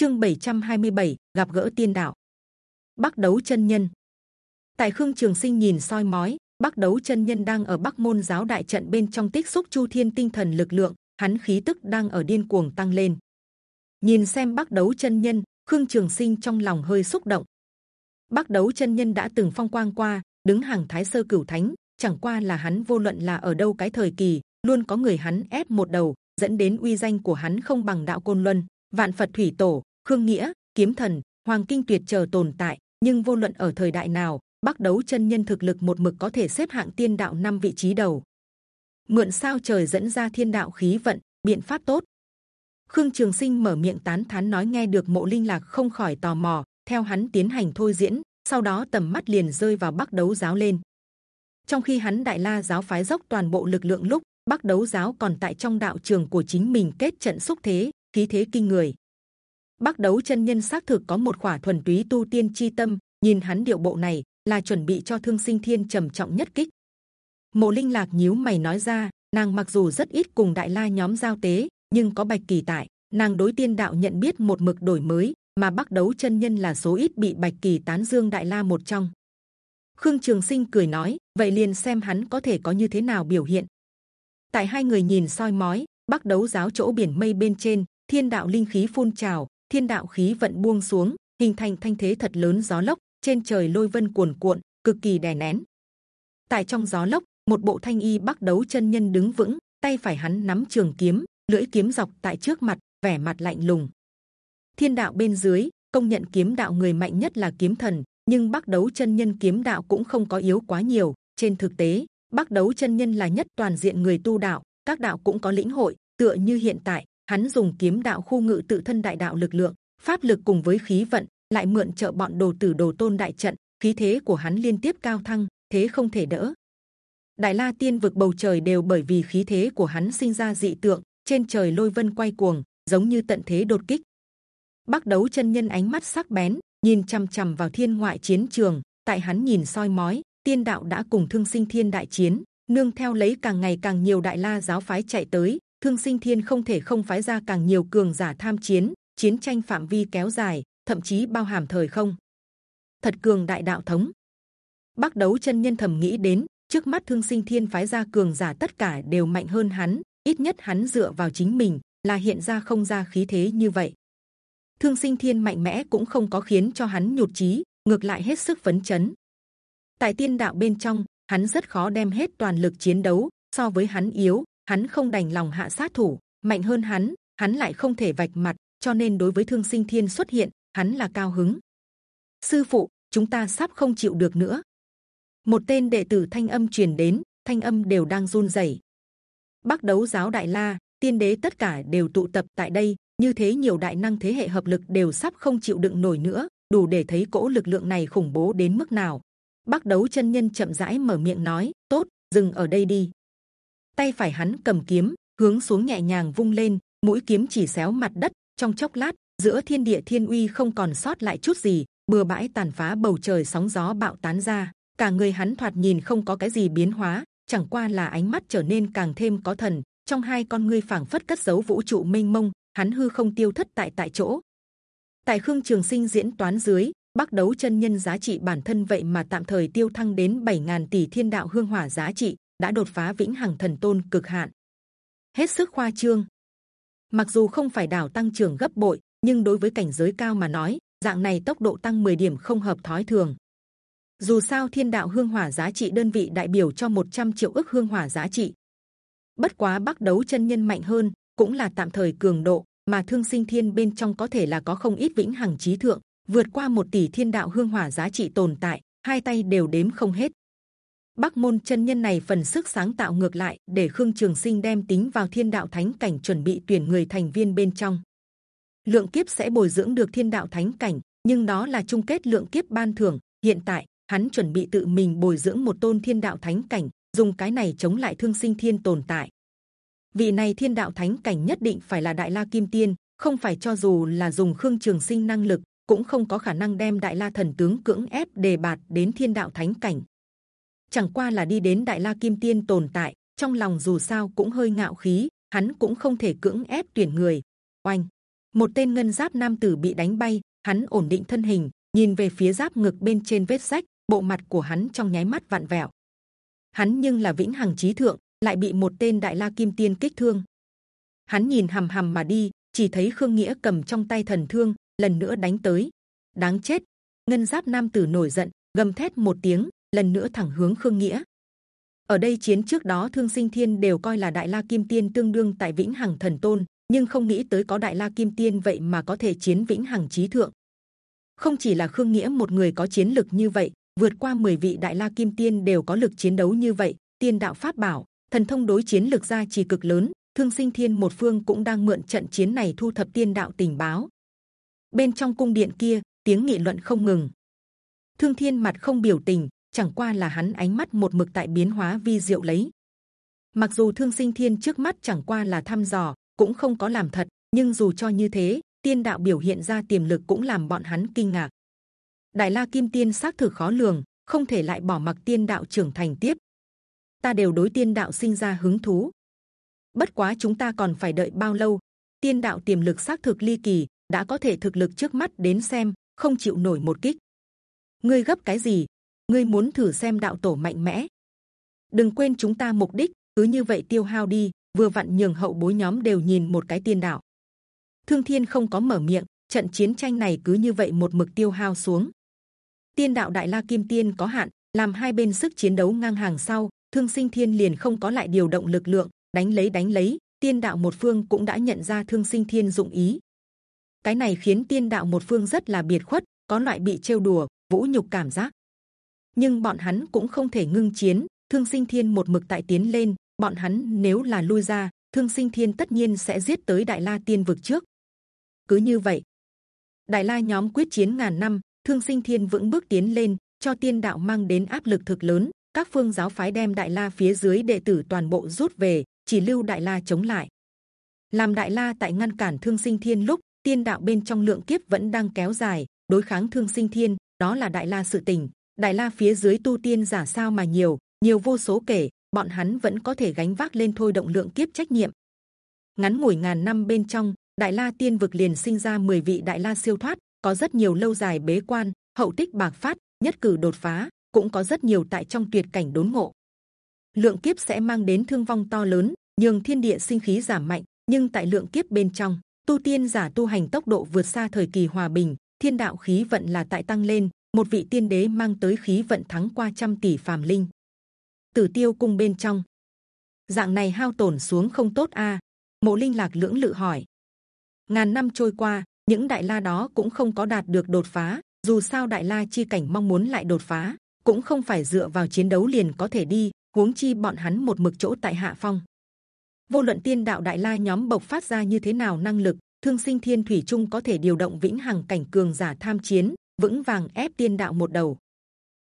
Chương 727, gặp gỡ tiên đạo. Bắc đấu chân nhân. Tại Khương Trường Sinh nhìn soi mói, Bắc đấu chân nhân đang ở Bắc môn giáo đại trận bên trong tích xúc chu thiên tinh thần lực lượng, hắn khí tức đang ở điên cuồng tăng lên. Nhìn xem Bắc đấu chân nhân, Khương Trường Sinh trong lòng hơi xúc động. Bắc đấu chân nhân đã từng phong quang qua, đứng hàng Thái sơ cửu thánh, chẳng qua là hắn vô luận là ở đâu cái thời kỳ, luôn có người hắn ép một đầu, dẫn đến uy danh của hắn không bằng đạo côn luân, vạn Phật thủy tổ, khương nghĩa, kiếm thần, hoàng kinh tuyệt chờ tồn tại. Nhưng vô luận ở thời đại nào, bắc đấu chân nhân thực lực một mực có thể xếp hạng tiên đạo năm vị trí đầu. Mượn sao trời dẫn ra thiên đạo khí vận, biện pháp tốt. Khương Trường Sinh mở miệng tán thán nói nghe được mộ linh lạc không khỏi tò mò, theo hắn tiến hành thôi diễn, sau đó tầm mắt liền rơi vào bắc đấu giáo lên. Trong khi hắn đại la giáo phái dốc toàn bộ lực lượng lúc bắc đấu giáo còn tại trong đạo trường của chính mình kết trận xúc thế, khí thế kinh người. Bắc đấu chân nhân xác thực có một khỏa thuần túy tu tiên chi tâm, nhìn hắn điệu bộ này là chuẩn bị cho thương sinh thiên trầm trọng nhất kích. Mộ Linh lạc nhíu mày nói ra, nàng mặc dù rất ít cùng đại la nhóm giao tế, nhưng có bạch kỳ tại, nàng đối tiên đạo nhận biết một mực đổi mới, mà bắc đấu chân nhân là số ít bị bạch kỳ tán dương đại la một trong. Khương Trường Sinh cười nói, vậy liền xem hắn có thể có như thế nào biểu hiện. Tại hai người nhìn soi mói, bắc đấu giáo chỗ biển mây bên trên, thiên đạo linh khí phun trào, thiên đạo khí vận buông xuống, hình thành thanh thế thật lớn gió lốc, trên trời lôi vân cuồn cuộn, cực kỳ đè nén. Tại trong gió lốc, một bộ thanh y bắc đấu chân nhân đứng vững, tay phải hắn nắm trường kiếm, lưỡi kiếm dọc tại trước mặt, vẻ mặt lạnh lùng. Thiên đạo bên dưới, công nhận kiếm đạo người mạnh nhất là kiếm thần, nhưng bắc đấu chân nhân kiếm đạo cũng không có yếu quá nhiều. Trên thực tế, bắc đấu chân nhân là nhất toàn diện người tu đạo, các đạo cũng có lĩnh hội. Tựa như hiện tại, hắn dùng kiếm đạo khu ngự tự thân đại đạo lực lượng, pháp lực cùng với khí vận, lại mượn trợ bọn đồ tử đồ tôn đại trận, khí thế của hắn liên tiếp cao thăng, thế không thể đỡ. Đại La Tiên vực bầu trời đều bởi vì khí thế của hắn sinh ra dị tượng, trên trời lôi vân quay cuồng, giống như tận thế đột kích. Bắc đấu chân nhân ánh mắt sắc bén, nhìn c h ầ m c h ầ m vào thiên ngoại chiến trường. Tại hắn nhìn soi mói, tiên đạo đã cùng thương sinh thiên đại chiến, nương theo lấy càng ngày càng nhiều đại la giáo phái chạy tới, thương sinh thiên không thể không phái ra càng nhiều cường giả tham chiến, chiến tranh phạm vi kéo dài, thậm chí bao hàm thời không. Thật cường đại đạo thống. Bắc đấu chân nhân thầm nghĩ đến, trước mắt thương sinh thiên phái ra cường giả tất cả đều mạnh hơn hắn, ít nhất hắn dựa vào chính mình là hiện ra không ra khí thế như vậy thương sinh thiên mạnh mẽ cũng không có khiến cho hắn nhụt chí ngược lại hết sức phấn chấn tại tiên đạo bên trong hắn rất khó đem hết toàn lực chiến đấu so với hắn yếu hắn không đành lòng hạ sát thủ, mạnh hơn hắn hắn lại không thể vạch mặt, cho nên đối với thương sinh thiên xuất hiện, hắn là cao hứng. Sư phụ, chúng ta sắp không chịu được nữa. Một tên đệ tử thanh âm truyền đến, thanh âm đều đang run rẩy. Bắc đấu giáo đại la, tiên đế tất cả đều tụ tập tại đây, như thế nhiều đại năng thế hệ hợp lực đều sắp không chịu đựng nổi nữa, đủ để thấy cỗ lực lượng này khủng bố đến mức nào. Bắc đấu chân nhân chậm rãi mở miệng nói, tốt, dừng ở đây đi tay phải hắn cầm kiếm hướng xuống nhẹ nhàng vung lên mũi kiếm chỉ xéo mặt đất trong chốc lát giữa thiên địa thiên uy không còn sót lại chút gì bừa bãi tàn phá bầu trời sóng gió bạo tán ra. Cả người hắn thoạt nhìn không có cái gì biến hóa chẳng qua là ánh mắt trở nên càng thêm có thần. Trong hai con ngươi phảng phất cất giấu vũ trụ mênh mông hắn hư không tiêu thất tại tại chỗ. Tại Khương Trường Sinh diễn toán dưới, Bắc đấu chân nhân giá trị bản thân vậy mà tạm thời tiêu thăng đến 7.000 tỷ thiên đạo hương hỏa giá trị đã đột phá vĩnh hằng thần tôn cực hạn, hết sức khoa trương. Mặc dù không phải đảo tăng trưởng gấp bội, nhưng đối với cảnh giới cao mà nói, dạng này tốc độ tăng 10 điểm không hợp thói thường. Dù sao thiên đạo hương hỏa giá trị đơn vị đại biểu cho 100 triệu ức hương hỏa giá trị. Bất quá bắc đấu chân nhân mạnh hơn, cũng là tạm thời cường độ mà thương sinh thiên bên trong có thể là có không ít vĩnh hằng trí thượng vượt qua một tỷ thiên đạo hương hỏa giá trị tồn tại hai tay đều đếm không hết Bắc môn chân nhân này phần sức sáng tạo ngược lại, để khương trường sinh đem tính vào thiên đạo thánh cảnh chuẩn bị tuyển người thành viên bên trong. Lượng kiếp sẽ bồi dưỡng được thiên đạo thánh cảnh, nhưng đó là chung kết lượng kiếp ban thưởng. Hiện tại, hắn chuẩn bị tự mình bồi dưỡng một tôn thiên đạo thánh cảnh, dùng cái này chống lại thương sinh thiên tồn tại. Vị này thiên đạo thánh cảnh nhất định phải là đại la kim tiên, không phải cho dù là dùng khương trường sinh năng lực, cũng không có khả năng đem đại la thần tướng cưỡng ép đề bạt đến thiên đạo thánh cảnh chẳng qua là đi đến đại la kim tiên tồn tại, trong lòng dù sao cũng hơi ngạo khí, hắn cũng không thể cưỡng ép tuyển người. Oanh! Một tên ngân giáp nam tử bị đánh bay, hắn ổn định thân hình, nhìn về phía giáp ngực bên trên vết rách, bộ mặt của hắn trong nháy mắt vặn vẹo. Hắn nhưng là vĩnh hằng trí thượng, lại bị một tên đại la kim tiên kích thương. Hắn nhìn hầm hầm mà đi, chỉ thấy khương nghĩa cầm trong tay thần thương, lần nữa đánh tới. Đáng chết! Ngân giáp nam tử nổi giận, gầm thét một tiếng lần nữa thẳng hướng khương nghĩa. Ở đây chiến trước đó thương sinh thiên đều coi là đại la kim tiên tương đương tại vĩnh hằng thần tôn, nhưng không nghĩ tới có đại la kim tiên vậy mà có thể chiến vĩnh hằng trí thượng. Không chỉ là khương nghĩa một người có chiến lực như vậy, vượt qua 10 vị đại la kim tiên đều có lực chiến đấu như vậy, tiên đạo pháp bảo, thần thông đối chiến lực gia trì cực lớn, thương sinh thiên một phương cũng đang mượn trận chiến này thu thập tiên đạo tình báo. Bên trong cung điện kia, tiếng nghị luận không ngừng. Thương thiên mặt không biểu tình chẳng qua là hắn ánh mắt một mực tại biến hóa vi diệu lấy. Mặc dù thương sinh thiên trước mắt chẳng qua là thăm dò, cũng không có làm thật, nhưng dù cho như thế, tiên đạo biểu hiện ra tiềm lực cũng làm bọn hắn kinh ngạc. Đại la kim tiên xác thực khó lường, không thể lại bỏ mặc tiên đạo trưởng thành tiếp. Ta đều đối tiên đạo sinh ra hứng thú. Bất quá chúng ta còn phải đợi bao lâu? Tiên đạo tiềm lực xác thực ly kỳ, đã có thể thực lực trước mắt đến xem, không chịu nổi một kích. Ngươi gấp cái gì? Ngươi muốn thử xem đạo tổ mạnh mẽ. Đừng quên chúng ta mục đích, cứ như vậy tiêu hao đi, vừa vặn nhường hậu bối nhóm đều nhìn một cái tiên đạo. Thương thiên không có mở miệng, trận chiến tranh này cứ như vậy một mực tiêu hao xuống. Tiên đạo đại la kim tiên có hạn, làm hai bên sức chiến đấu ngang hàng sau, thương sinh thiên liền không có lại điều động lực lượng, đánh lấy đánh lấy, tiên đạo một phương cũng đã nhận ra thương sinh thiên dụng ý. Cái này khiến tiên đạo một phương rất là biệt khuất, có loại bị trêu đùa, vũ nhục cảm giác nhưng bọn hắn cũng không thể ngưng chiến. Thương sinh thiên một mực tại tiến lên. Bọn hắn nếu là lui ra, thương sinh thiên tất nhiên sẽ giết tới đại la tiên vực trước. Cứ như vậy, đại la nhóm quyết chiến ngàn năm, thương sinh thiên vững bước tiến lên, cho tiên đạo mang đến áp lực thực lớn. Các phương giáo phái đem đại la phía dưới đệ tử toàn bộ rút về, chỉ lưu đại la chống lại. Làm đại la tại ngăn cản thương sinh thiên lúc, tiên đạo bên trong lượng kiếp vẫn đang kéo dài, đối kháng thương sinh thiên, đó là đại la sự tình đại la phía dưới tu tiên giả sao mà nhiều nhiều vô số kể, bọn hắn vẫn có thể gánh vác lên thôi động lượng kiếp trách nhiệm. Ngắn ngủi ngàn năm bên trong đại la tiên vực liền sinh ra 10 vị đại la siêu thoát, có rất nhiều lâu dài bế quan, hậu tích bạc phát, nhất cử đột phá, cũng có rất nhiều tại trong tuyệt cảnh đốn ngộ. Lượng kiếp sẽ mang đến thương vong to lớn nhưng thiên địa sinh khí giảm mạnh, nhưng tại lượng kiếp bên trong, tu tiên giả tu hành tốc độ vượt xa thời kỳ hòa bình, thiên đạo khí vận là tại tăng lên một vị tiên đế mang tới khí vận thắng qua trăm tỷ phàm linh. Tử tiêu cung bên trong. Dạng này hao tổn xuống không tốt a. Mộ linh lạc lưỡng lự hỏi. Ngàn năm trôi qua, những đại la đó cũng không có đạt được đột phá. Dù sao đại la chi cảnh mong muốn lại đột phá, cũng không phải dựa vào chiến đấu liền có thể đi, huống chi bọn hắn một mực chỗ tại hạ phong. Vô luận tiên đạo đại la nhóm bộc phát ra như thế nào năng lực, thương sinh thiên thủy trung có thể điều động vĩnh hằng cảnh cường giả tham chiến vững vàng ép tiên đạo một đầu.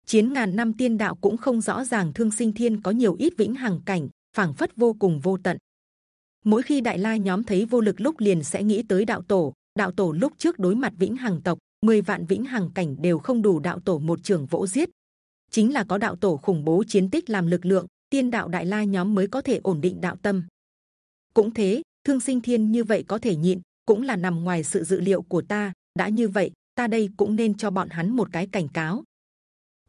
Chiến ngàn năm tiên đạo cũng không rõ ràng thương sinh thiên có nhiều ít vĩnh hằng cảnh, phảng phất vô cùng vô tận. Mỗi khi đại la nhóm thấy vô lực lúc liền sẽ nghĩ tới đạo tổ đạo tổ lúc trước đối mặt vĩnh hằng tộc 10 vạn vĩnh hằng cảnh đều không đủ đạo tổ một trường vỗ giết. Chính là có đạo tổ khủng bố chiến tích làm lực lượng, tiên đạo đại la nhóm mới có thể ổn định đạo tâm. Cũng thế, thương sinh thiên như vậy có thể nhịn, cũng là nằm ngoài sự dự liệu của ta, đã như vậy ta đây cũng nên cho bọn hắn một cái cảnh cáo.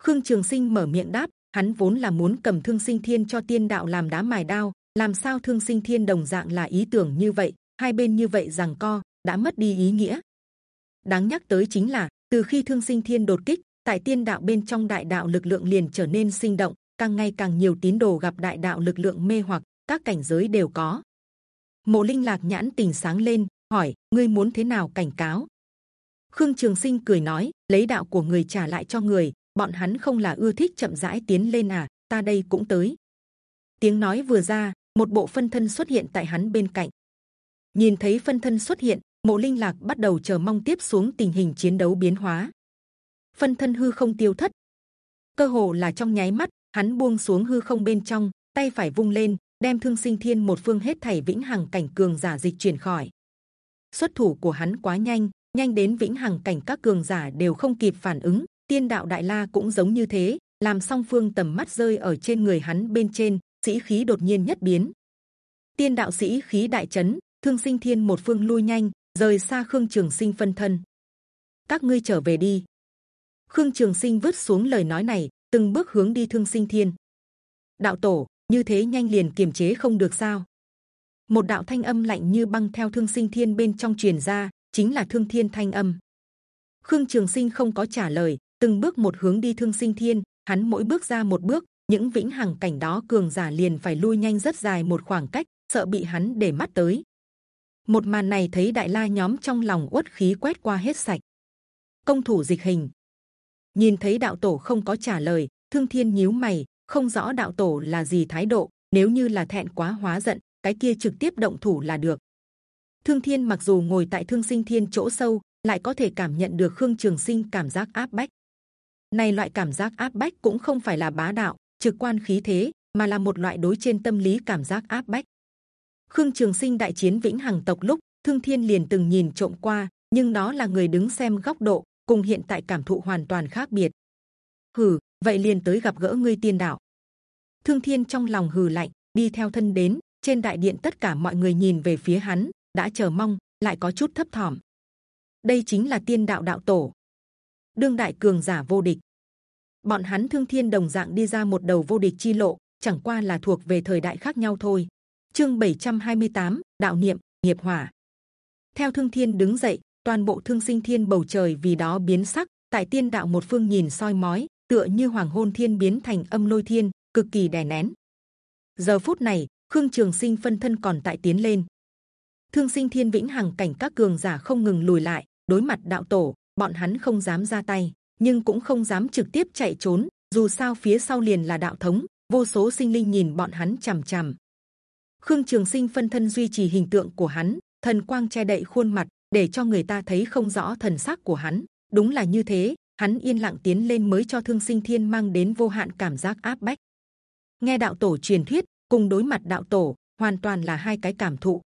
Khương trường sinh mở miệng đáp, hắn vốn là muốn cầm thương sinh thiên cho tiên đạo làm đá mài đao, làm sao thương sinh thiên đồng dạng là ý tưởng như vậy, hai bên như vậy rằng co, đã mất đi ý nghĩa. Đáng nhắc tới chính là, từ khi thương sinh thiên đột kích, tại tiên đạo bên trong đại đạo lực lượng liền trở nên sinh động, càng ngày càng nhiều tín đồ gặp đại đạo lực lượng mê hoặc, các cảnh giới đều có. Mộ linh lạc nhãn tình sáng lên, hỏi, ngươi muốn thế nào cảnh cáo? Khương trường sinh cười nói, lấy đạo của người trả lại cho người, bọn hắn không là ưa thích chậm rãi tiến lên à ta đây cũng tới. Tiếng nói vừa ra, một bộ phân thân xuất hiện tại hắn bên cạnh. Nhìn thấy phân thân xuất hiện, mộ linh lạc bắt đầu chờ mong tiếp xuống tình hình chiến đấu biến hóa. Phân thân hư không tiêu thất. Cơ hồ là trong nháy mắt, hắn buông xuống hư không bên trong, tay phải vung lên, đem thương sinh thiên một phương hết thảy vĩnh hằng cảnh cường giả dịch chuyển khỏi. Xuất thủ của hắn quá nhanh nhanh đến vĩnh hằng cảnh các cường giả đều không kịp phản ứng, tiên đạo đại la cũng giống như thế, làm song phương tầm mắt rơi ở trên người hắn bên trên, sĩ khí đột nhiên nhất biến. Tiên đạo sĩ khí đại chấn, thương sinh thiên một phương lui nhanh, rời xa khương trường sinh phân thân. Các ngươi trở về đi. Khương trường sinh vứt xuống lời nói này, từng bước hướng đi thương sinh thiên. Đạo tổ, như thế nhanh liền kiềm chế không được sao? Một đạo thanh âm lạnh như băng theo thương sinh thiên bên trong truyền ra chính là thương thiên thanh âm. Khương trường sinh không có trả lời, từng bước một hướng đi thương sinh thiên. Hắn mỗi bước ra một bước, những vĩnh hằng cảnh đó cường giả liền phải lui nhanh rất dài một khoảng cách, sợ bị hắn để mắt tới. Một màn này thấy đại la nhóm trong lòng uất khí quét qua hết sạch. Công thủ dịch hình. Nhìn thấy đạo tổ không có trả lời, thương thiên nhíu mày, không rõ đạo tổ là gì thái độ, nếu như là thẹn quá hóa giận, cái kia trực tiếp động thủ là được thương thiên mặc dù ngồi tại thương sinh thiên chỗ sâu, lại có thể cảm nhận được khương trường sinh cảm giác áp bách. Này loại cảm giác áp bách cũng không phải là bá đạo, trực quan khí thế, mà là một loại đối trên tâm lý cảm giác áp bách. Khương trường sinh đại chiến vĩnh hằng tộc lúc, thương thiên liền từng nhìn trộm qua, nhưng đó là người đứng xem góc độ, cùng hiện tại cảm thụ hoàn toàn khác biệt. Hừ, vậy liền tới gặp gỡ ngươi tiên đạo. Thương thiên trong lòng hừ lạnh, đi theo thân đến, trên đại điện tất cả mọi người nhìn về phía hắn đã chờ mong lại có chút thấp thỏm. Đây chính là tiên đạo đạo tổ. Đương đại cường giả vô địch. Bọn hắn thương thiên đồng dạng đi ra một đầu vô địch chi lộ chẳng qua là thuộc về thời đại khác nhau thôi. Chương 728, đạo niệm nghiệp hỏa. Theo thương thiên đứng dậy toàn bộ thương sinh thiên bầu trời vì đó biến sắc tại tiên đạo một phương nhìn soi mói tựa như hoàng hôn thiên biến thành âm lôi thiên cực kỳ đè nén. Giờ phút này khương trường sinh phân thân còn tại tiến lên thương sinh thiên vĩnh hằng cảnh các cường giả không ngừng lùi lại, đối mặt đạo tổ, bọn hắn không dám ra tay, nhưng cũng không dám trực tiếp chạy trốn, dù sao phía sau liền là đạo thống, vô số sinh linh nhìn bọn hắn c h ầ m c h ầ m khương trường sinh phân thân duy trì hình tượng của hắn, thần quang che đậy khuôn mặt, để cho người ta thấy không rõ thần sắc của hắn. Đúng là như thế, hắn yên lặng tiến lên mới cho thương sinh thiên mang đến vô hạn cảm giác áp bách. Nghe đạo tổ truyền thuyết, cùng đối mặt đạo tổ, hoàn toàn là hai cái cảm thụ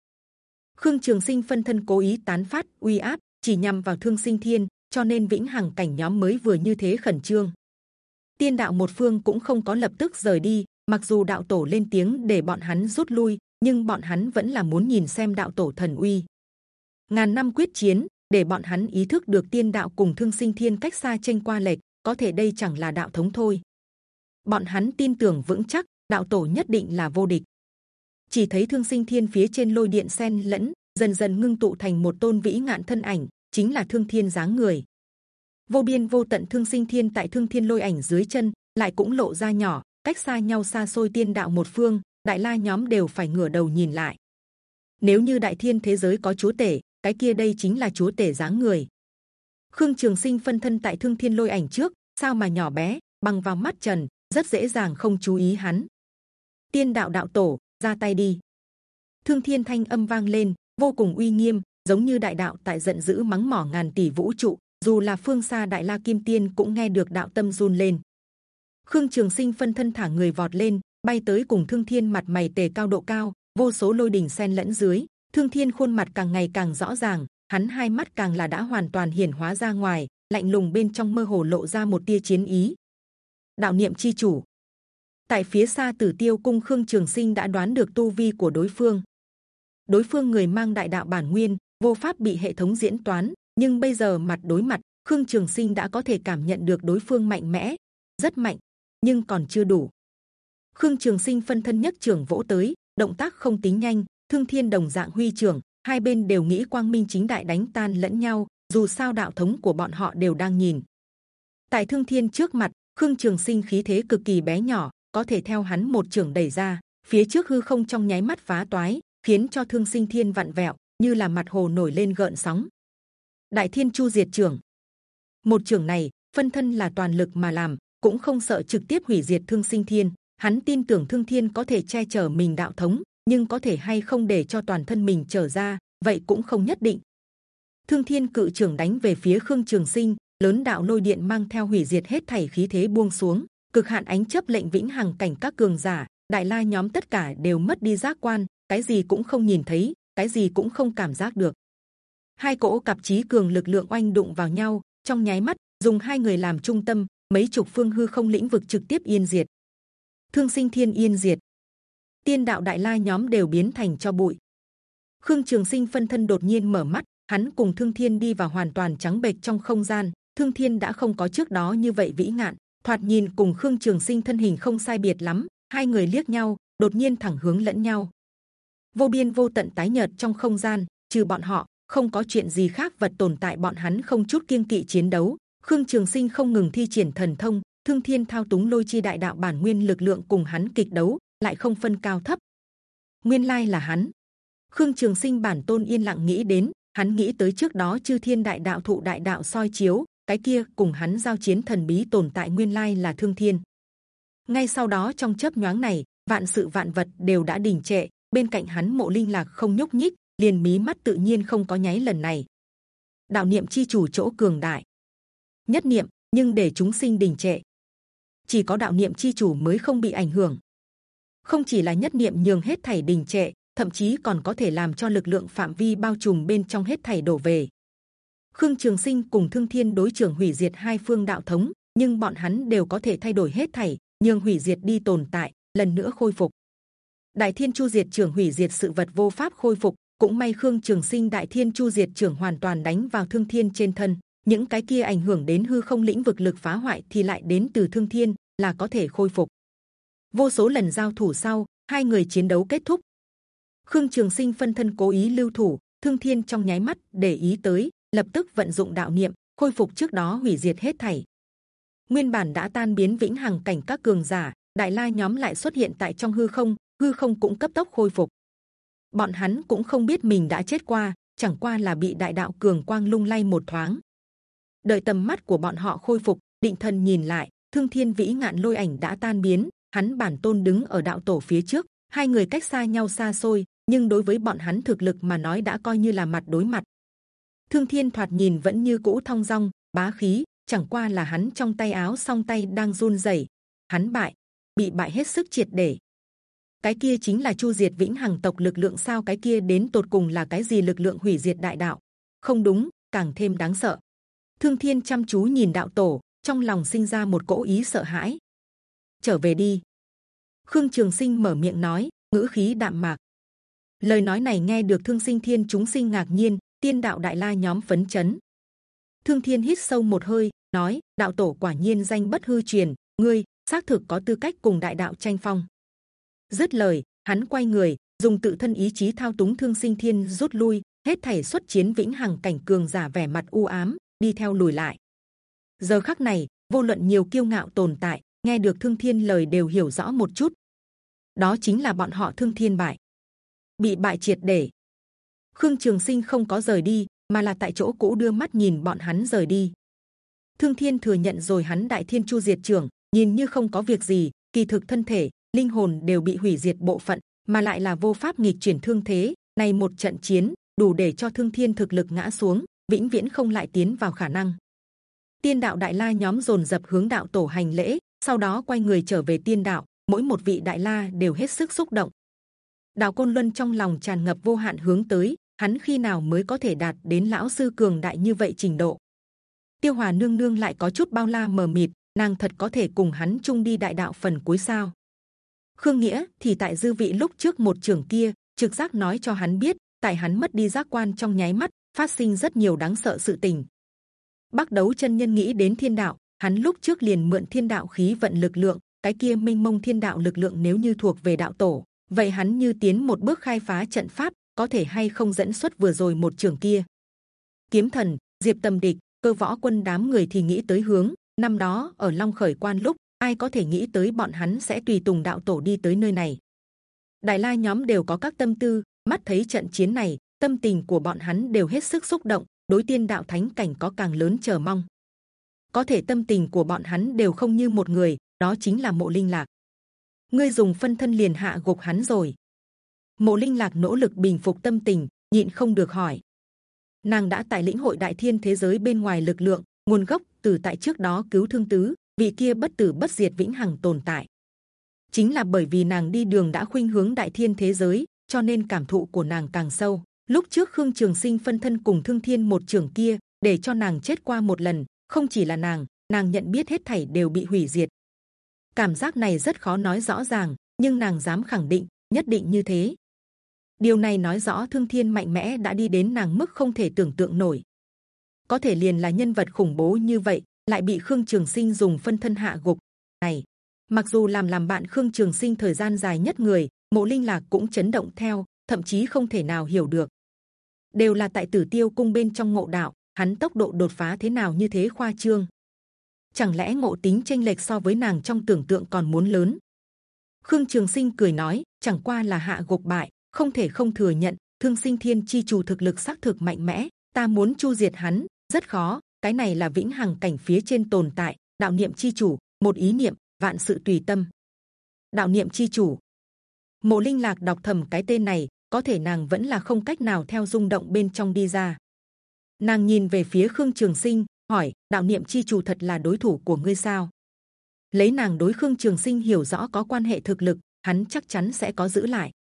khương trường sinh phân thân cố ý tán phát, uy áp, chỉ nhằm vào thương sinh thiên, cho nên vĩnh hằng cảnh nhóm mới vừa như thế khẩn trương. Tiên đạo một phương cũng không có lập tức rời đi, mặc dù đạo tổ lên tiếng để bọn hắn rút lui, nhưng bọn hắn vẫn là muốn nhìn xem đạo tổ thần uy. Ngàn năm quyết chiến, để bọn hắn ý thức được tiên đạo cùng thương sinh thiên cách xa tranh qua lệch, có thể đây chẳng là đạo thống thôi. Bọn hắn tin tưởng vững chắc, đạo tổ nhất định là vô địch chỉ thấy thương sinh thiên phía trên lôi điện sen lẫn, dần dần ngưng tụ thành một tôn vĩ ngạn thân ảnh, chính là thương thiên dáng người. Vô biên vô tận thương sinh thiên tại thương thiên lôi ảnh dưới chân, lại cũng lộ ra nhỏ, cách xa nhau xa xôi tiên đạo một phương, đại la nhóm đều phải ngửa đầu nhìn lại. Nếu như đại thiên thế giới có chúa tể, cái kia đây chính là chúa tể dáng người. Khương trường sinh phân thân tại thương thiên lôi ảnh trước, sao mà nhỏ bé bằng vào mắt trần, rất dễ dàng không chú ý hắn. Tiên đạo đạo tổ ra tay đi. Thương thiên thanh âm vang lên, vô cùng uy nghiêm, giống như đại đạo tại giận dữ mắng mỏ ngàn tỷ vũ trụ, dù là phương xa đại la kim tiên cũng nghe được đạo tâm run lên. Khương trường sinh phân thân thả người vọt lên, bay tới cùng thương thiên mặt mày tề cao độ cao, vô số lôi đỉnh xen lẫn dưới. Thương thiên khuôn mặt càng ngày càng rõ ràng, hắn hai mắt càng là đã hoàn toàn hiển hóa ra ngoài, lạnh lùng bên trong mơ hồ lộ ra một tia chiến ý. Đạo niệm chi chủ tại phía xa tử tiêu cung khương trường sinh đã đoán được tu vi của đối phương. Đối phương người mang đại đạo bản nguyên, vô pháp bị hệ thống diễn toán, nhưng bây giờ mặt đối mặt, khương trường sinh đã có thể cảm nhận được đối phương mạnh mẽ, rất mạnh, nhưng còn chưa đủ. Khương trường sinh phân thân nhất trưởng vỗ tới, động tác không tính nhanh, thương thiên đồng dạng huy trưởng, hai bên đều nghĩ quang minh chính đại đánh tan lẫn nhau, dù sao đạo thống của bọn họ đều đang nhìn. Tại thương thiên trước mặt, khương trường sinh khí thế cực kỳ bé nhỏ có thể theo hắn một trưởng đẩy ra. Phía trước hư không trong nháy mắt phá toái, khiến cho thương sinh thiên vặn vẹo, như là mặt hồ nổi lên gợn sóng. Đại thiên chu diệt trưởng. Một trưởng này, phân thân là toàn lực mà làm, cũng không sợ trực tiếp hủy diệt thương sinh thiên. Hắn tin tưởng thương thiên có thể che chở mình đạo thống, nhưng có thể hay không để cho toàn thân mình trở ra, vậy cũng không nhất định. Thương thiên cự trưởng đánh về phía khương trường sinh, lớn đạo lôi điện mang theo hủy diệt hết thảy khí thế buông xuống cực hạn ánh chấp lệnh vĩnh hằng cảnh các cường giả, đại la nhóm tất cả đều mất đi giác quan, cái gì cũng không nhìn thấy, cái gì cũng không cảm giác được. Hai cỗ cặp trí cường lực lượng oanh đụng vào nhau, trong nháy mắt, dùng hai người làm trung tâm, mấy chục phương hư không lĩnh vực trực tiếp yên diệt. Thương sinh thiên yên diệt. Tiên đạo đại la nhóm đều biến thành cho bụi. Khương trường sinh phân thân đột nhiên mở mắt, hắn cùng thương thiên đi vào hoàn toàn trắng bệch trong không gian. Thương thiên đã không có trước đó như vậy vĩ ngạn thoạt nhìn cùng khương trường sinh thân hình không sai biệt lắm, hai người liếc nhau, đột nhiên thẳng hướng lẫn nhau. Vô biên vô tận tái nhợt trong không gian, trừ bọn họ, không có chuyện gì khác vật tồn tại bọn hắn không chút kiêng kỵ chiến đấu. Khương trường sinh không ngừng thi triển thần thông, thương thiên thao túng lôi chi đại đạo bản nguyên lực lượng cùng hắn kịch đấu, lại không phân cao thấp. Nguyên lai là hắn. Khương trường sinh bản tôn yên lặng nghĩ đến, hắn nghĩ tới trước đó chư thiên đại đạo thụ đại đạo soi chiếu cái kia, cùng hắn giao chiến thần bí tồn tại nguyên lai là thương thiên. Ngay sau đó trong chớp nhoáng này, vạn sự vạn vật đều đã đình trệ, bên cạnh hắn mộ linh lạc không nhúc nhích, liền mí mắt tự nhiên không có nháy lần này. Đạo niệm chi chủ chỗ cường đại. Nhất niệm, nhưng để chúng sinh đình trệ. Chỉ có đạo niệm chi chủ mới không bị ảnh hưởng. Không chỉ là nhất niệm nhường hết thảy đình trệ, thậm chí còn có thể làm cho lực lượng phạm vi bao trùm bên trong hết thảy đổ về khương trường sinh cùng thương thiên đối trưởng hủy diệt hai phương đạo thống, nhưng bọn hắn đều có thể thay đổi hết thảy nhưng hủy diệt đi tồn tại, lần nữa khôi phục. Đại thiên chu diệt trưởng hủy diệt sự vật vô pháp khôi phục, cũng may khương trường sinh đại thiên chu diệt trưởng hoàn toàn đánh vào thương thiên trên thân, những cái kia ảnh hưởng đến hư không lĩnh vực lực phá hoại thì lại đến từ thương thiên, là có thể khôi phục. Vô số lần giao thủ sau, hai người chiến đấu kết thúc. Khương trường sinh phân thân cố ý lưu thủ, thương thiên trong nháy mắt để ý tới lập tức vận dụng đạo niệm, khôi phục trước đó hủy diệt hết thảy. Nguyên bản đã tan biến vĩnh hằng cảnh các cường giả, đại la nhóm lại xuất hiện tại trong hư không hư không cũng cấp tốc khôi phục. Bọn hắn cũng không biết mình đã chết qua, chẳng qua là bị đại đạo cường quang lung lay một thoáng. Đợi tầm mắt của bọn họ khôi phục, định thần nhìn lại, thương thiên vĩ ngạn lôi ảnh đã tan biến, hắn bản tôn đứng ở đạo tổ phía trước, hai người cách xa nhau xa xôi, nhưng đối với bọn hắn thực lực mà nói đã coi như là mặt đối mặt thương thiên thoạt nhìn vẫn như cũ thong dong, bá khí, chẳng qua là hắn trong tay áo song tay đang run rẩy. Hắn bại, bị bại hết sức triệt để. Cái kia chính là chu diệt vĩnh hằng tộc lực lượng sao, cái kia đến tột cùng là cái gì lực lượng hủy diệt đại đạo? Không đúng, càng thêm đáng sợ. Thương thiên chăm chú nhìn đạo tổ, trong lòng sinh ra một cỗ ý sợ hãi. Trở về đi. Khương trường sinh mở miệng nói, ngữ khí đạm mạc. Lời nói này nghe được thương sinh thiên chúng sinh ngạc nhiên tiên đạo đại la nhóm phấn chấn. Thương thiên hít sâu một hơi, nói, đạo tổ quả nhiên danh bất hư truyền, ngươi, xác thực có tư cách cùng đại đạo tranh phong. Dứt lời, hắn quay người, dùng tự thân ý chí thao túng thương sinh thiên rút lui, hết thảy xuất chiến vĩnh hằng cảnh cường giả vẻ mặt u ám, đi theo lùi lại. Giờ khắc này, vô luận nhiều kiêu ngạo tồn tại, nghe được thương thiên lời đều hiểu rõ một chút. Đó chính là bọn họ thương thiên bại. Bị bại triệt để khương trường sinh không có rời đi, mà là tại chỗ cũ đưa mắt nhìn bọn hắn rời đi. Thương thiên thừa nhận rồi hắn đại thiên chu diệt trưởng, nhìn như không có việc gì, kỳ thực thân thể, linh hồn đều bị hủy diệt bộ phận, mà lại là vô pháp nghịch chuyển thương thế, này một trận chiến, đủ để cho thương thiên thực lực ngã xuống, vĩnh viễn không lại tiến vào khả năng. Tiên đạo đại la nhóm dồn dập hướng đạo tổ hành lễ, sau đó quay người trở về tiên đạo, mỗi một vị đại la đều hết sức xúc động. Đạo côn luân trong lòng tràn ngập vô hạn hướng tới hắn khi nào mới có thể đạt đến lão sư cường đại như vậy trình độ? Tiêu hòa nương nương lại có chút bao la mờ mịt, nàng thật có thể cùng hắn chung đi đại đạo phần cuối sao? Khương nghĩa thì tại dư vị lúc trước một trường kia, trực giác nói cho hắn biết, tại hắn mất đi giác quan trong nháy mắt, phát sinh rất nhiều đáng sợ sự tình. Bắc đấu chân nhân nghĩ đến thiên đạo, hắn lúc trước liền mượn thiên đạo khí vận lực lượng, cái kia minh mông thiên đạo lực lượng nếu như thuộc về đạo tổ, vậy hắn như tiến một bước khai phá trận pháp có thể hay không dẫn xuất vừa rồi một trường kia. Kiếm thần, diệp tầm địch, cơ võ quân đám người thì nghĩ tới hướng. Năm đó, ở long khởi quan lúc, ai có thể nghĩ tới bọn hắn sẽ tùy tùng đạo tổ đi tới nơi này. Đại la nhóm đều có các tâm tư, mắt thấy trận chiến này, tâm tình của bọn hắn đều hết sức xúc động, đối tiên đạo thánh cảnh có càng lớn chờ mong. Có thể tâm tình của bọn hắn đều không như một người, đó chính là mộ linh lạc. Ngươi dùng phân thân liền hạ gục hắn rồi mộ linh lạc nỗ lực bình phục tâm tình, nhịn không được hỏi. Nàng đã tại lĩnh hội đại thiên thế giới bên ngoài lực lượng, nguồn gốc từ tại trước đó cứu thương tứ, vị kia bất tử bất diệt vĩnh hằng tồn tại. Chính là bởi vì nàng đi đường đã khuynh hướng đại thiên thế giới, cho nên cảm thụ của nàng càng sâu. Lúc trước khương trường sinh phân thân cùng thương thiên một trường kia, để cho nàng chết qua một lần, không chỉ là nàng nàng nhận biết hết thảy đều bị hủy diệt. Cảm giác này rất khó nói rõ ràng, nhưng nàng dám khẳng định, nhất định như thế. Điều này nói rõ Thương Thiên mạnh mẽ đã đi đến nàng mức không thể tưởng tượng nổi. Có thể liền là nhân vật khủng bố như vậy, lại bị Khương Trường Sinh dùng phân thân hạ gục. Này, mặc dù làm làm bạn Khương Trường Sinh thời gian dài nhất người, Mộ Linh Lạc cũng chấn động theo, thậm chí không thể nào hiểu được. Đều là tại Tử Tiêu cung bên trong ngộ đạo, hắn tốc độ đột phá thế nào như thế khoa trương? Chẳng lẽ ngộ tính tranh lệch so với nàng trong tưởng tượng còn muốn lớn? Khương Trường Sinh cười nói, chẳng qua là hạ gục bại, không thể không thừa nhận. Thương Sinh Thiên chi chủ thực lực xác thực mạnh mẽ, ta muốn chu diệt hắn rất khó. Cái này là vĩnh hằng cảnh phía trên tồn tại, đạo niệm chi chủ, một ý niệm, vạn sự tùy tâm. Đạo niệm chi chủ. Mộ Linh Lạc đọc thầm cái tên này, có thể nàng vẫn là không cách nào theo rung động bên trong đi ra. Nàng nhìn về phía Khương Trường Sinh, hỏi: đạo niệm chi chủ thật là đối thủ của ngươi sao? lấy nàng đối khương trường sinh hiểu rõ có quan hệ thực lực hắn chắc chắn sẽ có giữ lại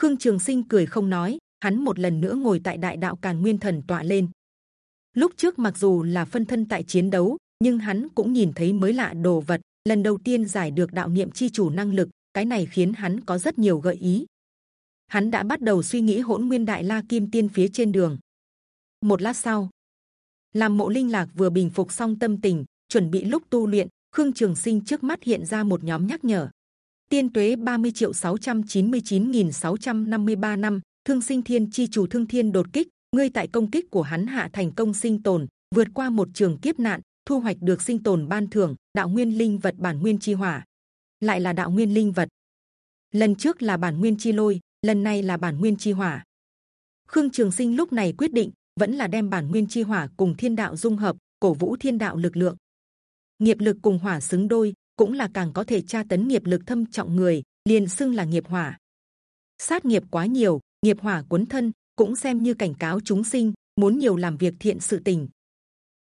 khương trường sinh cười không nói, hắn một lần nữa ngồi tại đại đạo càn nguyên thần tọa lên. Lúc trước mặc dù là phân thân tại chiến đấu, nhưng hắn cũng nhìn thấy mới lạ đồ vật, lần đầu tiên giải được đạo niệm chi chủ năng lực, cái này khiến hắn có rất nhiều gợi ý. Hắn đã bắt đầu suy nghĩ hỗn nguyên đại la kim tiên phía trên đường. Một lát sau làm mộ linh lạc vừa bình phục xong tâm tình, chuẩn bị lúc tu luyện, Khương Trường Sinh trước mắt hiện ra một nhóm nhắc nhở. Tiên tuế 30 triệu 699.653 năm, Thương Sinh Thiên chi chủ Thương Thiên đột kích, ngươi tại công kích của hắn hạ thành công sinh tồn, vượt qua một trường kiếp nạn, thu hoạch được sinh tồn ban thưởng, đạo nguyên linh vật bản nguyên chi hỏa, lại là đạo nguyên linh vật. Lần trước là bản nguyên chi lôi, lần này là bản nguyên chi hỏa. Khương Trường Sinh lúc này quyết định vẫn là đem bản nguyên chi hỏa cùng thiên đạo dung hợp, cổ vũ thiên đạo lực lượng nghiệp lực cùng hỏa xứng đôi cũng là càng có thể tra tấn nghiệp lực thâm trọng người, liền xưng là nghiệp hỏa. Sát nghiệp quá nhiều, nghiệp hỏa cuốn thân, cũng xem như cảnh cáo chúng sinh, muốn nhiều làm việc thiện sự tình.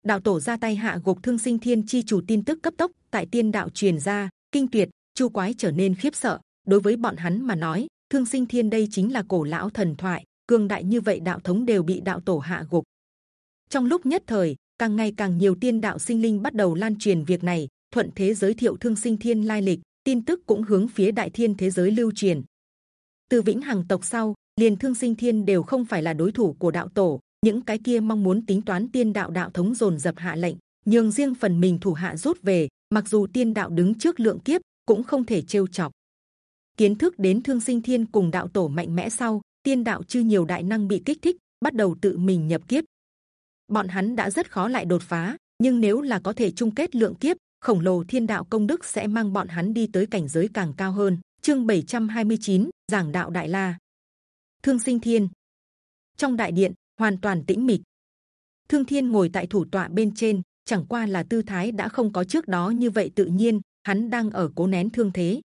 Đạo tổ ra tay hạ gục thương sinh thiên chi chủ tin tức cấp tốc, tại tiên đạo truyền ra, kinh tuyệt, chu quái trở nên khiếp sợ. Đối với bọn hắn mà nói, thương sinh thiên đây chính là cổ lão thần thoại, cường đại như vậy đạo thống đều bị đạo tổ hạ gục. Trong lúc nhất thời, càng ngày càng nhiều tiên đạo sinh linh bắt đầu lan truyền việc này thuận thế giới thiệu thương sinh thiên lai lịch, tin tức cũng hướng phía đại thiên thế giới lưu truyền. Từ vĩnh hằng tộc sau, liền thương sinh thiên đều không phải là đối thủ của đạo tổ, những cái kia mong muốn tính toán tiên đạo đạo thống dồn dập hạ lệnh, nhường riêng phần mình thủ hạ rút về, mặc dù tiên đạo đứng trước lượng kiếp, cũng không thể trêu chọc. Kiến thức đến thương sinh thiên cùng đạo tổ mạnh mẽ sau, tiên đạo chưa nhiều đại năng bị kích thích, bắt đầu tự mình nhập kiếp. Bọn hắn đã rất khó lại đột phá, nhưng nếu là có thể chung kết lượng kiếp khổng lồ thiên đạo công đức sẽ mang bọn hắn đi tới cảnh giới càng cao hơn. Chương 729, giảng đạo đại la. Thương sinh thiên. Trong đại điện hoàn toàn tĩnh mịch. Thương thiên ngồi tại thủ tọa bên trên chẳng qua là tư thái đã không có trước đó như vậy tự nhiên hắn đang ở cố nén thương thế.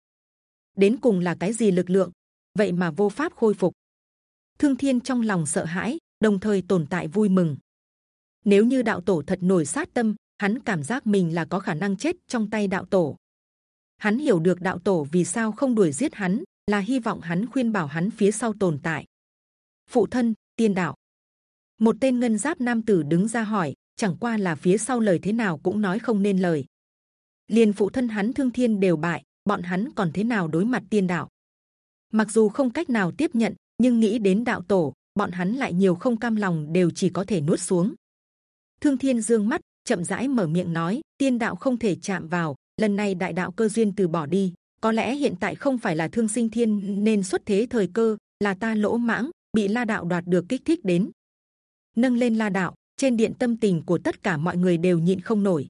Đến cùng là cái gì lực lượng? Vậy mà vô pháp khôi phục. Thương thiên trong lòng sợ hãi đồng thời tồn tại vui mừng. Nếu như đạo tổ thật nổi sát tâm, hắn cảm giác mình là có khả năng chết trong tay đạo tổ. Hắn hiểu được đạo tổ vì sao không đuổi giết hắn, là hy vọng hắn khuyên bảo hắn phía sau tồn tại. Phụ thân, tiên đạo. Một tên ngân giáp nam tử đứng ra hỏi, chẳng qua là phía sau lời thế nào cũng nói không nên lời. liền phụ thân hắn thương thiên đều bại, bọn hắn còn thế nào đối mặt tiên đạo? Mặc dù không cách nào tiếp nhận, nhưng nghĩ đến đạo tổ, bọn hắn lại nhiều không cam lòng đều chỉ có thể nuốt xuống. Thương Thiên dương mắt, chậm rãi mở miệng nói: Tiên đạo không thể chạm vào, lần này đại đạo cơ duyên từ bỏ đi. Có lẽ hiện tại không phải là Thương Sinh Thiên nên xuất thế thời cơ, là ta lỗ mãng, bị La đạo đoạt được kích thích đến. Nâng lên La đạo, trên điện tâm tình của tất cả mọi người đều nhịn không nổi.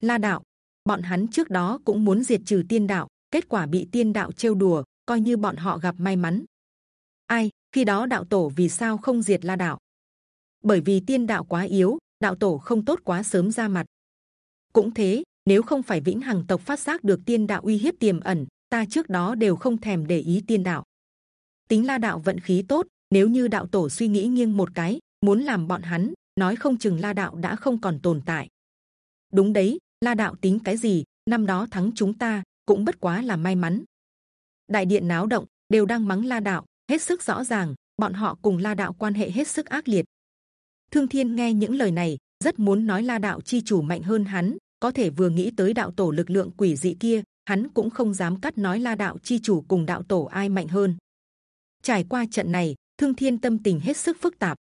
La đạo, bọn hắn trước đó cũng muốn diệt trừ tiên đạo, kết quả bị tiên đạo trêu đùa, coi như bọn họ gặp may mắn. Ai khi đó đạo tổ vì sao không diệt La đạo? Bởi vì tiên đạo quá yếu, đạo tổ không tốt quá sớm ra mặt. Cũng thế, nếu không phải vĩnh hằng tộc phát giác được tiên đạo uy hiếp tiềm ẩn, ta trước đó đều không thèm để ý tiên đạo. Tính la đạo vận khí tốt, nếu như đạo tổ suy nghĩ nghiêng một cái, muốn làm bọn hắn, nói không chừng la đạo đã không còn tồn tại. Đúng đấy, la đạo tính cái gì? Năm đó thắng chúng ta cũng bất quá là may mắn. Đại điện náo động, đều đang mắng la đạo, hết sức rõ ràng, bọn họ cùng la đạo quan hệ hết sức ác liệt, Thương Thiên nghe những lời này, rất muốn nói La Đạo chi chủ mạnh hơn hắn, có thể vừa nghĩ tới đạo tổ lực lượng quỷ dị kia, hắn cũng không dám cắt nói La Đạo chi chủ cùng đạo tổ ai mạnh hơn. Trải qua trận này, Thương Thiên tâm tình hết sức phức tạp.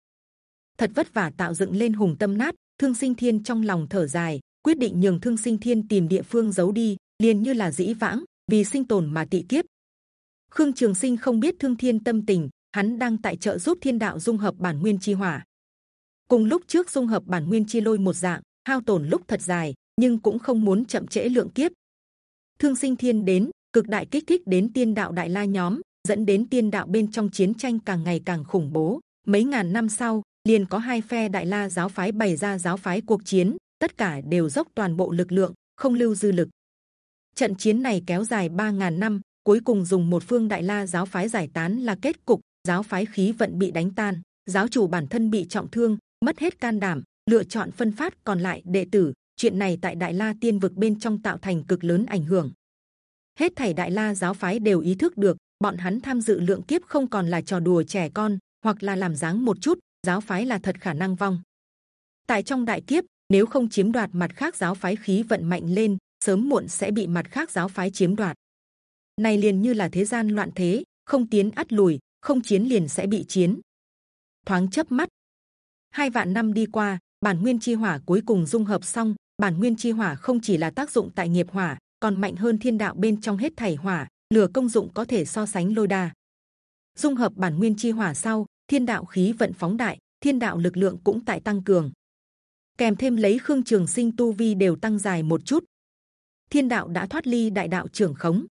Thật vất vả tạo dựng lên hùng tâm nát, Thương Sinh Thiên trong lòng thở dài, quyết định nhường Thương Sinh Thiên tìm địa phương giấu đi, liền như là dĩ vãng, vì sinh tồn mà tị kiếp. Khương Trường Sinh không biết Thương Thiên tâm tình, hắn đang tại trợ giúp Thiên Đạo dung hợp bản nguyên chi hỏa. Cùng lúc trước dung hợp bản nguyên chi lôi một dạng, hao tổn lúc thật dài, nhưng cũng không muốn chậm trễ lượng kiếp. Thương Sinh Thiên đến, cực đại kích thích đến Tiên Đạo Đại La nhóm, dẫn đến Tiên Đạo bên trong chiến tranh càng ngày càng khủng bố. Mấy ngàn năm sau, liền có hai phe Đại La giáo phái bày ra giáo phái cuộc chiến, tất cả đều dốc toàn bộ lực lượng, không lưu dư lực. Trận chiến này kéo dài 3.000 năm, cuối cùng dùng một phương Đại La giáo phái giải tán là kết cục. Giáo phái khí vận bị đánh tan, giáo chủ bản thân bị trọng thương, mất hết can đảm, lựa chọn phân phát còn lại đệ tử. Chuyện này tại Đại La Tiên vực bên trong tạo thành cực lớn ảnh hưởng. Hết thảy Đại La giáo phái đều ý thức được, bọn hắn tham dự lượng kiếp không còn là trò đùa trẻ con, hoặc là làm dáng một chút, giáo phái là thật khả năng vong. Tại trong đại kiếp, nếu không chiếm đoạt mặt khác giáo phái khí vận mạnh lên, sớm muộn sẽ bị mặt khác giáo phái chiếm đoạt. Này liền như là thế gian loạn thế, không tiến ắt lùi, không chiến liền sẽ bị chiến. Thoáng chớp mắt, hai vạn năm đi qua, bản nguyên chi hỏa cuối cùng dung hợp xong. Bản nguyên chi hỏa không chỉ là tác dụng tại nghiệp hỏa, còn mạnh hơn thiên đạo bên trong hết thảy hỏa, lửa công dụng có thể so sánh lôi đa. Dung hợp bản nguyên chi hỏa sau, thiên đạo khí vận phóng đại, thiên đạo lực lượng cũng tại tăng cường. Kèm thêm lấy khương trường sinh tu vi đều tăng dài một chút. Thiên đạo đã thoát ly đại đạo trưởng khống.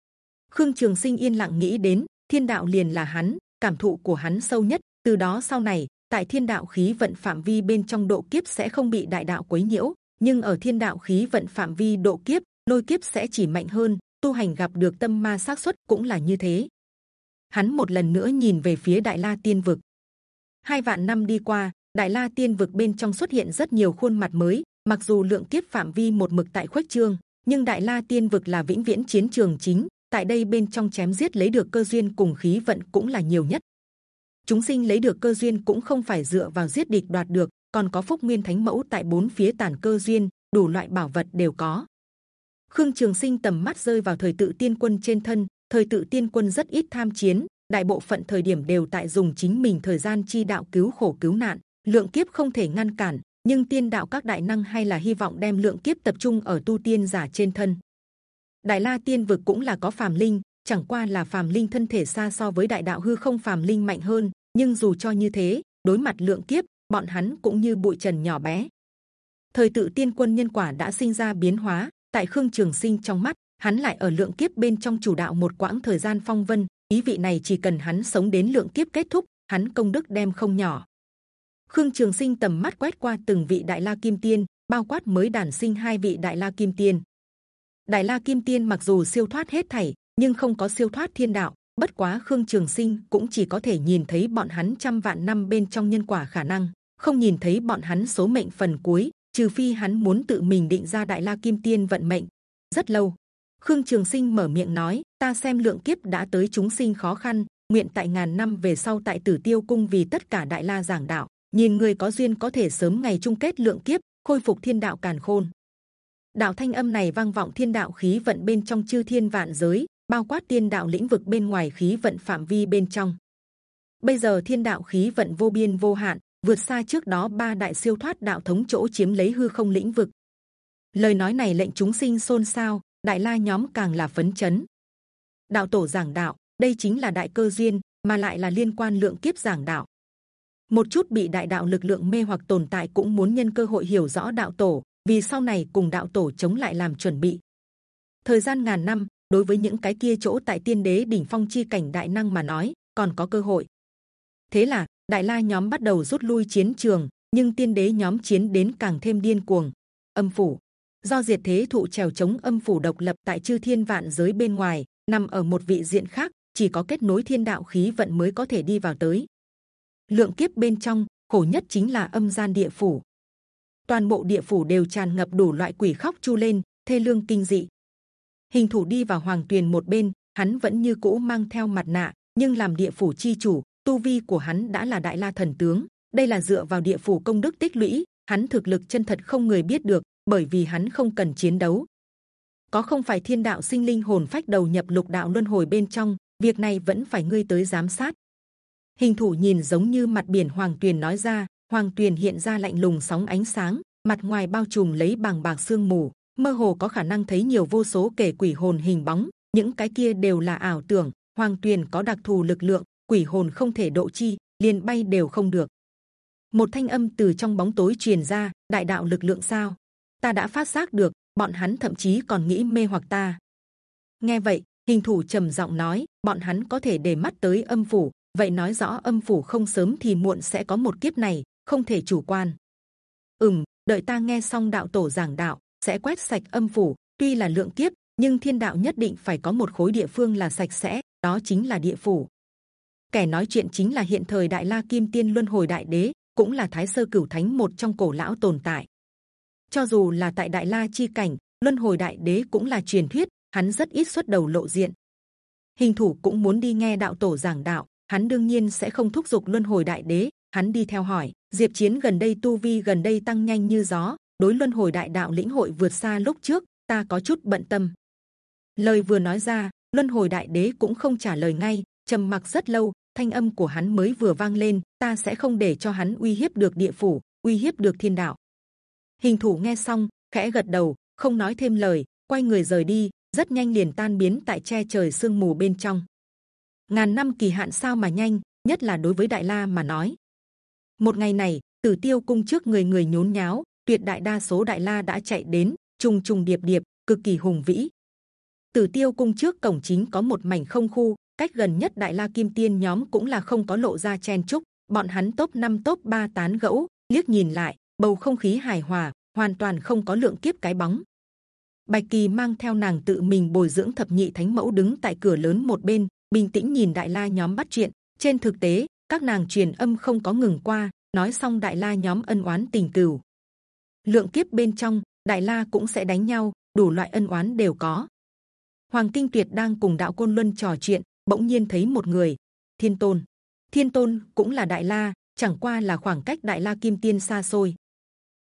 Khương Trường Sinh yên lặng nghĩ đến thiên đạo liền là hắn, cảm thụ của hắn sâu nhất. Từ đó sau này, tại thiên đạo khí vận phạm vi bên trong độ kiếp sẽ không bị đại đạo quấy nhiễu, nhưng ở thiên đạo khí vận phạm vi độ kiếp, lôi kiếp sẽ chỉ mạnh hơn. Tu hành gặp được tâm ma xác suất cũng là như thế. Hắn một lần nữa nhìn về phía Đại La Tiên vực. Hai vạn năm đi qua, Đại La Tiên vực bên trong xuất hiện rất nhiều khuôn mặt mới. Mặc dù lượng kiếp phạm vi một mực tại khuếch trương, nhưng Đại La Tiên vực là vĩnh viễn chiến trường chính. Tại đây bên trong chém giết lấy được cơ duyên cùng khí vận cũng là nhiều nhất. Chúng sinh lấy được cơ duyên cũng không phải dựa vào giết địch đoạt được, còn có phúc nguyên thánh mẫu tại bốn phía tản cơ duyên, đủ loại bảo vật đều có. Khương Trường Sinh tầm mắt rơi vào thời tự tiên quân trên thân, thời tự tiên quân rất ít tham chiến, đại bộ phận thời điểm đều tại dùng chính mình thời gian chi đạo cứu khổ cứu nạn, lượng kiếp không thể ngăn cản, nhưng tiên đạo các đại năng hay là hy vọng đem lượng kiếp tập trung ở tu tiên giả trên thân. Đại La Tiên vực cũng là có phàm linh, chẳng qua là phàm linh thân thể xa so với đại đạo hư không phàm linh mạnh hơn, nhưng dù cho như thế, đối mặt lượng kiếp, bọn hắn cũng như bụi trần nhỏ bé. Thời tự tiên quân nhân quả đã sinh ra biến hóa, tại khương trường sinh trong mắt, hắn lại ở lượng kiếp bên trong chủ đạo một quãng thời gian phong vân. ý vị này chỉ cần hắn sống đến lượng kiếp kết thúc, hắn công đức đem không nhỏ. Khương Trường Sinh tầm mắt quét qua từng vị Đại La Kim Tiên, bao quát mới đản sinh hai vị Đại La Kim Tiên. Đại La Kim Tiên mặc dù siêu thoát hết thảy, nhưng không có siêu thoát thiên đạo. Bất quá Khương Trường Sinh cũng chỉ có thể nhìn thấy bọn hắn trăm vạn năm bên trong nhân quả khả năng, không nhìn thấy bọn hắn số mệnh phần cuối. Trừ phi hắn muốn tự mình định ra Đại La Kim Tiên vận mệnh. Rất lâu, Khương Trường Sinh mở miệng nói: Ta xem lượng kiếp đã tới chúng sinh khó khăn, nguyện tại ngàn năm về sau tại Tử Tiêu Cung vì tất cả Đại La giảng đạo. Nhìn người có duyên có thể sớm ngày chung kết lượng kiếp, khôi phục thiên đạo càn khôn. Đạo thanh âm này vang vọng thiên đạo khí vận bên trong chư thiên vạn giới, bao quát tiên đạo lĩnh vực bên ngoài khí vận phạm vi bên trong. Bây giờ thiên đạo khí vận vô biên vô hạn, vượt xa trước đó ba đại siêu thoát đạo thống chỗ chiếm lấy hư không lĩnh vực. Lời nói này lệnh chúng sinh xôn xao, đại la nhóm càng là phấn chấn. Đạo tổ giảng đạo, đây chính là đại cơ duyên, mà lại là liên quan lượng kiếp giảng đạo. Một chút bị đại đạo lực lượng mê hoặc tồn tại cũng muốn nhân cơ hội hiểu rõ đạo tổ, vì sau này cùng đạo tổ chống lại làm chuẩn bị. Thời gian ngàn năm, đối với những cái kia chỗ tại tiên đế đỉnh phong chi cảnh đại năng mà nói, còn có cơ hội. Thế là đại la nhóm bắt đầu rút lui chiến trường, nhưng tiên đế nhóm chiến đến càng thêm điên cuồng. Âm phủ do diệt thế thụ trèo chống âm phủ độc lập tại chư thiên vạn giới bên ngoài, nằm ở một vị diện khác, chỉ có kết nối thiên đạo khí vận mới có thể đi vào tới. Lượng kiếp bên trong khổ nhất chính là âm gian địa phủ. Toàn bộ địa phủ đều tràn ngập đủ loại quỷ khóc chu lên, thê lương kinh dị. Hình thủ đi vào hoàng tuyền một bên, hắn vẫn như cũ mang theo mặt nạ, nhưng làm địa phủ chi chủ, tu vi của hắn đã là đại la thần tướng. Đây là dựa vào địa phủ công đức tích lũy, hắn thực lực chân thật không người biết được, bởi vì hắn không cần chiến đấu. Có không phải thiên đạo sinh linh hồn phách đầu nhập lục đạo luân hồi bên trong, việc này vẫn phải ngươi tới giám sát. hình thủ nhìn giống như mặt biển hoàng tuyền nói ra hoàng tuyền hiện ra lạnh lùng sóng ánh sáng mặt ngoài bao trùm lấy bằng bạc sương mù mơ hồ có khả năng thấy nhiều vô số kể quỷ hồn hình bóng, những cái kia đều là ảo tưởng hoàng tuyền có đặc thù lực lượng, quỷ hồn không thể độ chi, liền bay đều không được. Một thanh âm từ trong bóng tối truyền ra, đại đạo lực lượng sao? Ta đã phát giác được, bọn hắn thậm chí còn nghĩ mê hoặc ta. Nghe vậy, hình thủ trầm giọng nói, bọn hắn có thể để mắt tới âm phủ, vậy nói rõ âm phủ không sớm thì muộn sẽ có một kiếp này, không thể chủ quan. Ừm, đợi ta nghe xong đạo tổ giảng đạo sẽ quét sạch âm phủ. Tuy là lượng kiếp, nhưng thiên đạo nhất định phải có một khối địa phương là sạch sẽ, đó chính là địa phủ. Kẻ nói chuyện chính là hiện thời đại la kim tiên luân hồi đại đế, cũng là thái sơ cửu thánh một trong cổ lão tồn tại. Cho dù là tại đại la chi cảnh, luân hồi đại đế cũng là truyền thuyết, hắn rất ít xuất đầu lộ diện. Hình thủ cũng muốn đi nghe đạo tổ giảng đạo, hắn đương nhiên sẽ không thúc giục luân hồi đại đế, hắn đi theo hỏi, diệp chiến gần đây tu vi gần đây tăng nhanh như gió đối luân hồi đại đạo lĩnh hội vượt xa lúc trước, ta có chút bận tâm. Lời vừa nói ra, luân hồi đại đế cũng không trả lời ngay, trầm mặc rất lâu, thanh âm của hắn mới vừa vang lên, ta sẽ không để cho hắn uy hiếp được địa phủ, uy hiếp được thiên đạo. Hình thủ nghe xong, khẽ gật đầu, không nói thêm lời, quay người rời đi, rất nhanh liền tan biến tại che trời sương mù bên trong. Ngàn năm kỳ hạn sao mà nhanh, nhất là đối với đại la mà nói. Một ngày này, tử tiêu cung trước người người nhốn nháo tuyệt đại đa số đại la đã chạy đến, trùng trùng điệp điệp, cực kỳ hùng vĩ. Tử tiêu cung trước cổng chính có một mảnh không khu, cách gần nhất đại la kim tiên nhóm cũng là không có lộ ra chen chúc. Bọn hắn top 5 top 3 tán gẫu, liếc nhìn lại, bầu không khí hài hòa, hoàn toàn không có lượng kiếp cái bóng. Bạch kỳ mang theo nàng tự mình bồi dưỡng thập nhị thánh mẫu đứng tại cửa lớn một bên, bình tĩnh nhìn đại la nhóm bắt chuyện. Trên thực tế, các nàng truyền âm không có ngừng qua, nói xong đại la nhóm ân oán tình cừu lượng kiếp bên trong, đại la cũng sẽ đánh nhau, đủ loại ân oán đều có. Hoàng kinh tuyệt đang cùng đạo côn luân trò chuyện, bỗng nhiên thấy một người, thiên tôn. Thiên tôn cũng là đại la, chẳng qua là khoảng cách đại la kim tiên xa xôi.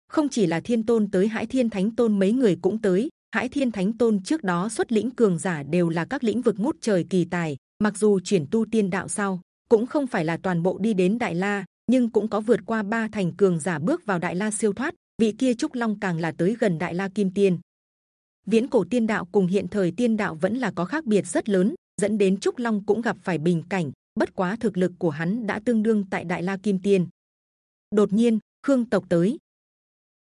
Không chỉ là thiên tôn tới, hải thiên thánh tôn mấy người cũng tới. Hải thiên thánh tôn trước đó xuất lĩnh cường giả đều là các lĩnh vực ngút trời kỳ tài, mặc dù chuyển tu tiên đạo sau, cũng không phải là toàn bộ đi đến đại la, nhưng cũng có vượt qua ba thành cường giả bước vào đại la siêu thoát vị kia trúc long càng là tới gần đại la kim tiên. Viễn cổ tiên đạo cùng hiện thời tiên đạo vẫn là có khác biệt rất lớn, dẫn đến trúc long cũng gặp phải bình cảnh, bất quá thực lực của hắn đã tương đương tại đại la kim tiên. Đột nhiên, khương tộc tới.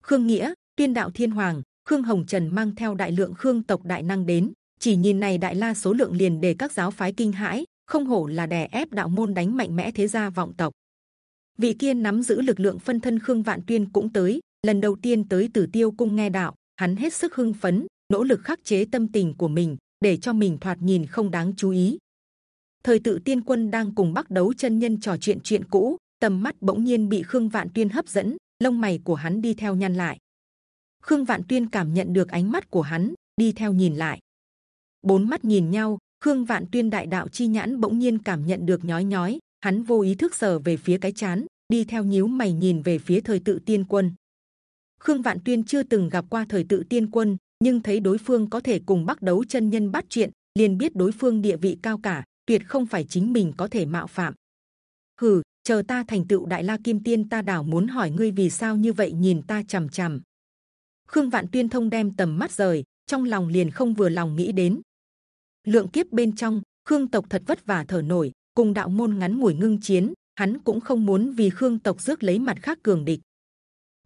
Khương nghĩa tiên đạo thiên hoàng, khương hồng trần mang theo đại lượng khương tộc đại năng đến, chỉ nhìn này đại la số lượng liền để các giáo phái kinh hãi, không hổ là đè ép đạo môn đánh mạnh mẽ thế gia vọng tộc. Vị kia nắm giữ lực lượng phân thân khương vạn tuyên cũng tới lần đầu tiên tới tử tiêu cung nghe đạo, hắn hết sức hưng phấn, nỗ lực khắc chế tâm tình của mình, để cho mình thoạt nhìn không đáng chú ý. Thời tự tiên quân đang cùng bắc đấu chân nhân trò chuyện chuyện cũ, tầm mắt bỗng nhiên bị khương vạn tuyên hấp dẫn, lông mày của hắn đi theo nhăn lại. Khương vạn tuyên cảm nhận được ánh mắt của hắn, đi theo nhìn lại. Bốn mắt nhìn nhau, khương vạn tuyên đại đạo chi nhãn bỗng nhiên cảm nhận được nhói nhói, hắn vô ý thức sờ về phía cái chán, đi theo nhíu mày nhìn về phía thời tự tiên quân khương vạn tuyên chưa từng gặp qua thời tự tiên quân, nhưng thấy đối phương có thể cùng bắc đấu chân nhân bắt chuyện, liền biết đối phương địa vị cao cả, tuyệt không phải chính mình có thể mạo phạm. Hừ, chờ ta thành tựu đại la kim tiên ta đảo muốn hỏi ngươi vì sao như vậy nhìn ta c h ầ m c h ầ m khương vạn tuyên thông đem tầm mắt rời, trong lòng liền không vừa lòng nghĩ đến. Lượng kiếp bên trong, khương tộc thật vất vả thở nổi, cùng đạo môn ngắn ngủi ngưng chiến, hắn cũng không muốn vì khương tộc rước lấy mặt khác cường địch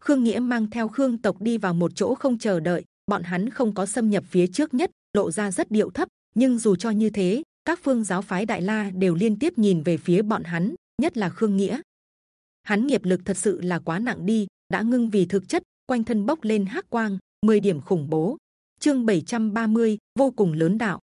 khương nghĩa mang theo khương tộc đi vào một chỗ không chờ đợi bọn hắn không có xâm nhập phía trước nhất lộ ra rất điệu thấp nhưng dù cho như thế các phương giáo phái đại la đều liên tiếp nhìn về phía bọn hắn nhất là khương nghĩa. Hắn nghiệp lực thật sự là quá nặng đi đã ngưng vì thực chất quanh thân bốc lên hắc quang 10 điểm khủng bố. Chương 730, vô cùng lớn đạo.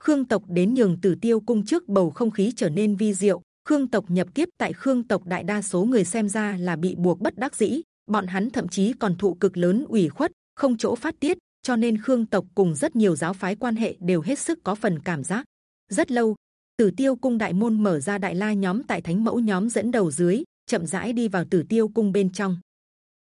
Khương tộc đến nhường tử tiêu cung trước bầu không khí trở nên vi diệu khương tộc nhập kiếp tại khương tộc đại đa số người xem ra là bị buộc bất đắc dĩ bọn hắn thậm chí còn thụ cực lớn ủy khuất không chỗ phát tiết cho nên khương tộc cùng rất nhiều giáo phái quan hệ đều hết sức có phần cảm giác rất lâu Tử Tiêu cung đại môn mở ra đại la nhóm tại thánh mẫu nhóm dẫn đầu dưới chậm rãi đi vào Tử Tiêu cung bên trong.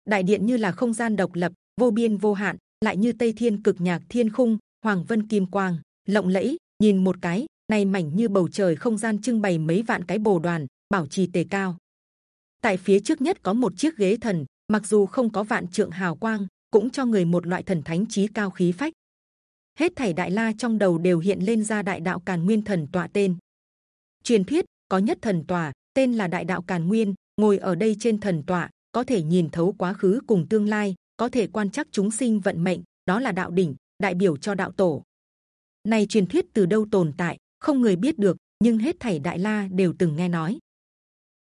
Đại điện như là không gian độc lập, vô biên vô hạn, lại như Tây Thiên cực nhạc thiên khung, hoàng vân kim quang, lộng lẫy. Nhìn một cái, này mảnh như bầu trời không gian trưng bày mấy vạn cái bồ đoàn, bảo trì tề cao. Tại phía trước nhất có một chiếc ghế thần, mặc dù không có vạn trượng hào quang, cũng cho người một loại thần thánh trí cao khí phách. Hết thảy đại la trong đầu đều hiện lên ra đại đạo càn nguyên thần tọa tên. Truyền thuyết có nhất thần tòa, tên là đại đạo càn nguyên, ngồi ở đây trên thần tọa, có thể nhìn thấu quá khứ cùng tương lai, có thể quan chắc chúng sinh vận mệnh, đó là đạo đỉnh, đại biểu cho đạo tổ. Này truyền thuyết từ đâu tồn tại, không người biết được, nhưng hết thảy đại la đều từng nghe nói.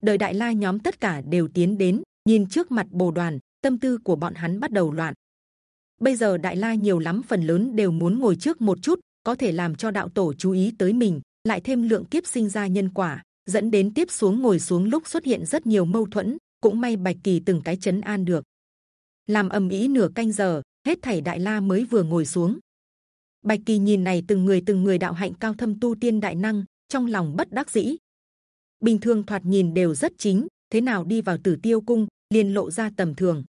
Đời đại la nhóm tất cả đều tiến đến, nhìn trước mặt bồ đoàn, tâm tư của bọn hắn bắt đầu loạn. Bây giờ đại la nhiều lắm, phần lớn đều muốn ngồi trước một chút, có thể làm cho đạo tổ chú ý tới mình, lại thêm lượng kiếp sinh ra nhân quả, dẫn đến tiếp xuống ngồi xuống lúc xuất hiện rất nhiều mâu thuẫn. Cũng may bạch kỳ từng cái chấn an được. Làm ầm ĩ nửa canh giờ, hết thảy đại la mới vừa ngồi xuống. Bạch kỳ nhìn này từng người từng người đạo hạnh cao thâm tu tiên đại năng, trong lòng bất đắc dĩ. Bình thường thoạt nhìn đều rất chính, thế nào đi vào Tử Tiêu cung liền lộ ra tầm thường.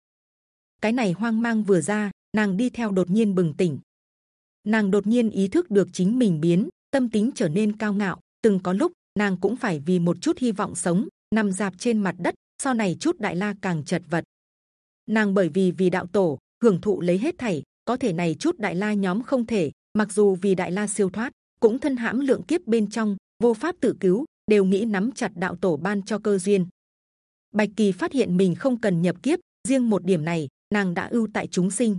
Cái này hoang mang vừa ra, nàng đi theo đột nhiên bừng tỉnh. Nàng đột nhiên ý thức được chính mình biến, tâm tính trở nên cao ngạo. Từng có lúc nàng cũng phải vì một chút hy vọng sống, nằm dạp trên mặt đất. Sau này chút đại la càng chật vật. Nàng bởi vì vì đạo tổ hưởng thụ lấy hết thảy, có thể này chút đại la nhóm không thể. Mặc dù vì đại la siêu thoát, cũng thân hãm lượng kiếp bên trong, vô pháp tự cứu, đều nghĩ nắm chặt đạo tổ ban cho cơ duyên. Bạch kỳ phát hiện mình không cần nhập kiếp, riêng một điểm này nàng đã ưu tại chúng sinh,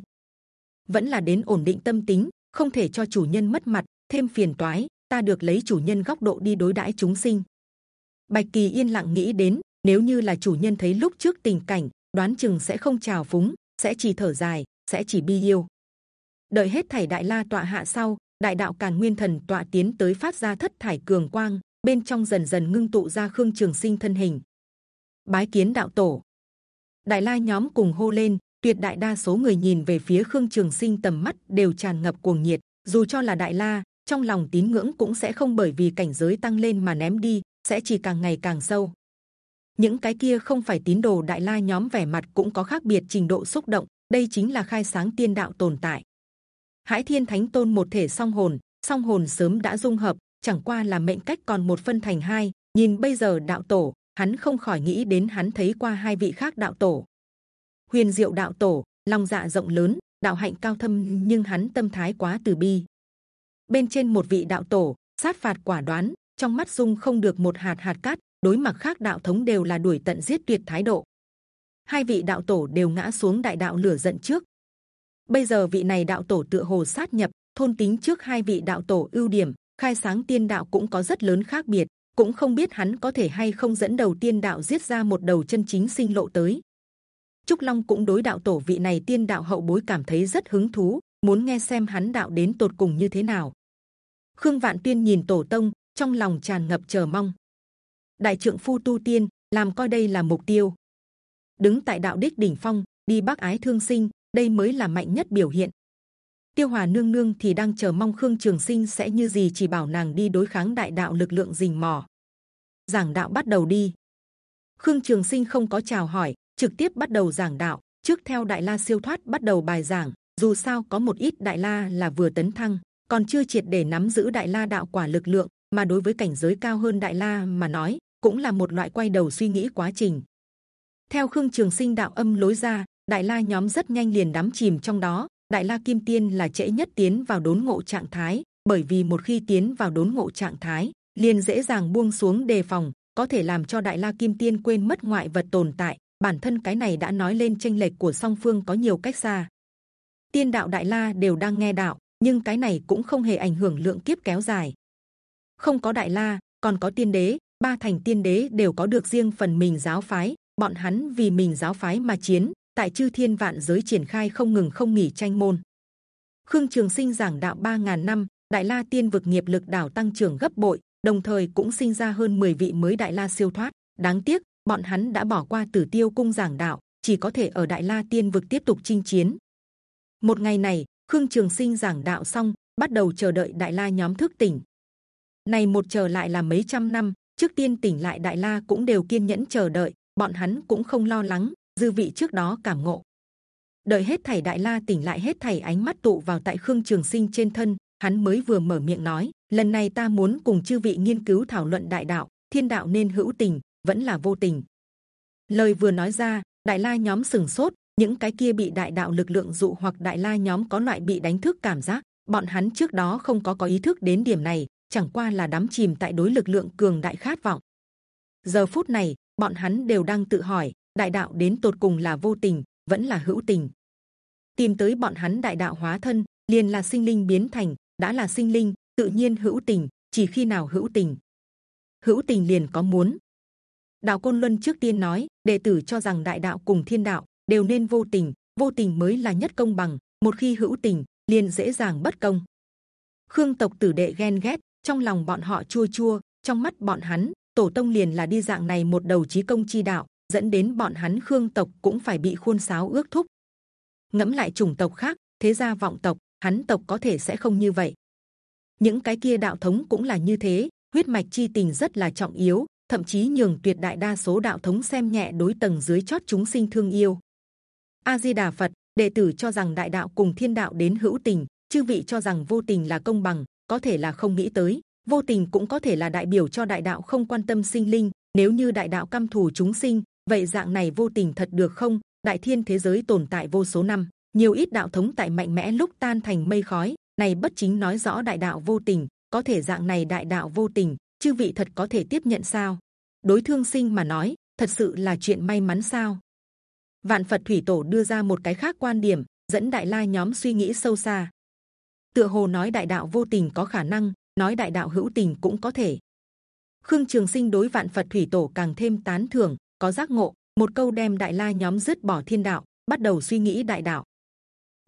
vẫn là đến ổn định tâm tính, không thể cho chủ nhân mất mặt, thêm phiền toái. Ta được lấy chủ nhân góc độ đi đối đãi chúng sinh. Bạch kỳ yên lặng nghĩ đến, nếu như là chủ nhân thấy lúc trước tình cảnh, đoán chừng sẽ không chào phúng, sẽ chỉ thở dài, sẽ chỉ bi yêu. Đợi hết thảy đại la tọa hạ sau, đại đạo càn nguyên thần tọa tiến tới phát ra thất thải cường quang, bên trong dần dần ngưng tụ ra khương trường sinh thân hình. Bái kiến đạo tổ. Đại la nhóm cùng hô lên, tuyệt đại đa số người nhìn về phía khương trường sinh tầm mắt đều tràn ngập cuồng nhiệt. Dù cho là đại la trong lòng tín ngưỡng cũng sẽ không bởi vì cảnh giới tăng lên mà ném đi sẽ chỉ càng ngày càng sâu. Những cái kia không phải tín đồ đại la nhóm vẻ mặt cũng có khác biệt trình độ xúc động đây chính là khai sáng tiên đạo tồn tại. Hải thiên thánh tôn một thể song hồn song hồn sớm đã dung hợp chẳng qua là mệnh cách còn một phân thành hai nhìn bây giờ đạo tổ hắn không khỏi nghĩ đến hắn thấy qua hai vị khác đạo tổ. Huyền diệu đạo tổ, lòng dạ rộng lớn, đạo hạnh cao thâm, nhưng hắn tâm thái quá từ bi. Bên trên một vị đạo tổ, sát phạt quả đoán, trong mắt dung không được một hạt hạt cát, đối mặt khác đạo thống đều là đuổi tận giết tuyệt thái độ. Hai vị đạo tổ đều ngã xuống đại đạo lửa giận trước. Bây giờ vị này đạo tổ tựa hồ sát nhập, thôn tính trước hai vị đạo tổ ưu điểm, khai sáng tiên đạo cũng có rất lớn khác biệt cũng không biết hắn có thể hay không dẫn đầu tiên đạo giết ra một đầu chân chính sinh lộ tới Trúc Long cũng đối đạo tổ vị này tiên đạo hậu bối cảm thấy rất hứng thú, muốn nghe xem hắn đạo đến tột cùng như thế nào. Khương Vạn Tuyên nhìn tổ tông, trong lòng tràn ngập chờ mong. Đại trượng phu tu tiên, làm coi đây là mục tiêu. Đứng tại đạo đích đỉnh phong, đi bác ái thương sinh, đây mới là mạnh nhất biểu hiện. Tiêu Hòa nương nương thì đang chờ mong Khương Trường Sinh sẽ như gì chỉ bảo nàng đi đối kháng đại đạo lực lượng rình mò. Giảng đạo bắt đầu đi. Khương Trường Sinh không có chào hỏi, trực tiếp bắt đầu giảng đạo trước theo đại la siêu thoát bắt đầu bài giảng dù sao có một ít đại la là vừa tấn thăng còn chưa triệt để nắm giữ đại la đạo quả lực lượng mà đối với cảnh giới cao hơn đại la mà nói cũng là một loại quay đầu suy nghĩ quá trình theo khương trường sinh đạo âm lối ra đại la nhóm rất nhanh liền đắm chìm trong đó đại la kim tiên là trễ nhất tiến vào đốn ngộ trạng thái bởi vì một khi tiến vào đốn ngộ trạng thái liền dễ dàng buông xuống đề phòng có thể làm cho đại la kim tiên quên mất ngoại vật tồn tại bản thân cái này đã nói lên tranh lệch của song phương có nhiều cách xa. Tiên đạo đại la đều đang nghe đạo, nhưng cái này cũng không hề ảnh hưởng lượng kiếp kéo dài. Không có đại la, còn có tiên đế, ba thành tiên đế đều có được riêng phần mình giáo phái. Bọn hắn vì mình giáo phái mà chiến, tại chư thiên vạn giới triển khai không ngừng không nghỉ tranh môn. Khương Trường Sinh giảng đạo 3.000 năm, Đại La Tiên vực nghiệp lực đảo tăng trưởng gấp bội, đồng thời cũng sinh ra hơn 10 vị mới Đại La siêu thoát. Đáng tiếc, bọn hắn đã bỏ qua Tử Tiêu cung giảng đạo, chỉ có thể ở Đại La Tiên vực tiếp tục chinh chiến. Một ngày này, Khương Trường Sinh giảng đạo xong, bắt đầu chờ đợi Đại La nhóm thức tỉnh. Này một chờ lại là mấy trăm năm, trước tiên tỉnh lại Đại La cũng đều kiên nhẫn chờ đợi, bọn hắn cũng không lo lắng, dư vị trước đó cảm ngộ. Đợi hết thảy Đại La tỉnh lại hết thảy ánh mắt tụ vào tại Khương Trường Sinh trên thân, hắn mới vừa mở miệng nói: lần này ta muốn cùng chư vị nghiên cứu thảo luận đại đạo, thiên đạo nên hữu tình, vẫn là vô tình lời vừa nói ra đại la nhóm sừng sốt những cái kia bị đại đạo lực lượng dụ hoặc đại la nhóm có loại bị đánh thức cảm giác bọn hắn trước đó không có có ý thức đến điểm này chẳng qua là đắm chìm tại đối lực lượng cường đại khát vọng giờ phút này bọn hắn đều đang tự hỏi đại đạo đến tột cùng là vô tình, vẫn là hữu tình. Tìm tới bọn hắn đại đạo hóa thân, liền là sinh linh biến thành, đã là sinh linh, tự nhiên hữu tình, chỉ khi nào hữu tình. Hữu tình liền có muốn. Đạo côn luân trước tiên nói, đệ tử cho rằng đại đạo cùng thiên đạo đều nên vô tình vô tình mới là nhất công bằng, một khi hữu tình, liền dễ dàng bất công. Khương tộc tử đệ ghen ghét, trong lòng bọn họ chua chua, trong mắt bọn hắn, tổ tông liền là đi dạng này một đầu chí công chi đạo dẫn đến bọn hắn khương tộc cũng phải bị khuôn sáo ước thúc. Ngẫm lại chủng tộc khác, thế gia vọng tộc, hắn tộc có thể sẽ không như vậy. Những cái kia đạo thống cũng là như thế, huyết mạch chi tình rất là trọng yếu, thậm chí nhường tuyệt đại đa số đạo thống xem nhẹ đối tầng dưới chót chúng sinh thương yêu. A di đà phật, đệ tử cho rằng đại đạo cùng thiên đạo đến hữu tình, chư vị cho rằng vô tình là công bằng, có thể là không nghĩ tới. Vô tình cũng có thể là đại biểu cho đại đạo không quan tâm sinh linh, nếu như đại đạo căm thù chúng sinh vậy dạng này vô tình thật được không? Đại thiên thế giới tồn tại vô số năm, nhiều ít đạo thống tại mạnh mẽ lúc tan thành mây khói. Này bất chính nói rõ đại đạo vô tình, có thể dạng này đại đạo vô tình, chư vị thật có thể tiếp nhận sao? Đối thương sinh mà nói, thật sự là chuyện may mắn sao? Vạn phật thủy tổ đưa ra một cái khác quan điểm, dẫn đại la nhóm suy nghĩ sâu xa. Tựa hồ nói đại đạo vô tình có khả năng, nói đại đạo hữu tình cũng có thể. Khương trường sinh đối vạn phật thủy tổ càng thêm tán thưởng có giác ngộ, một câu đem đại la nhóm dứt bỏ thiên đạo, bắt đầu suy nghĩ đại đạo.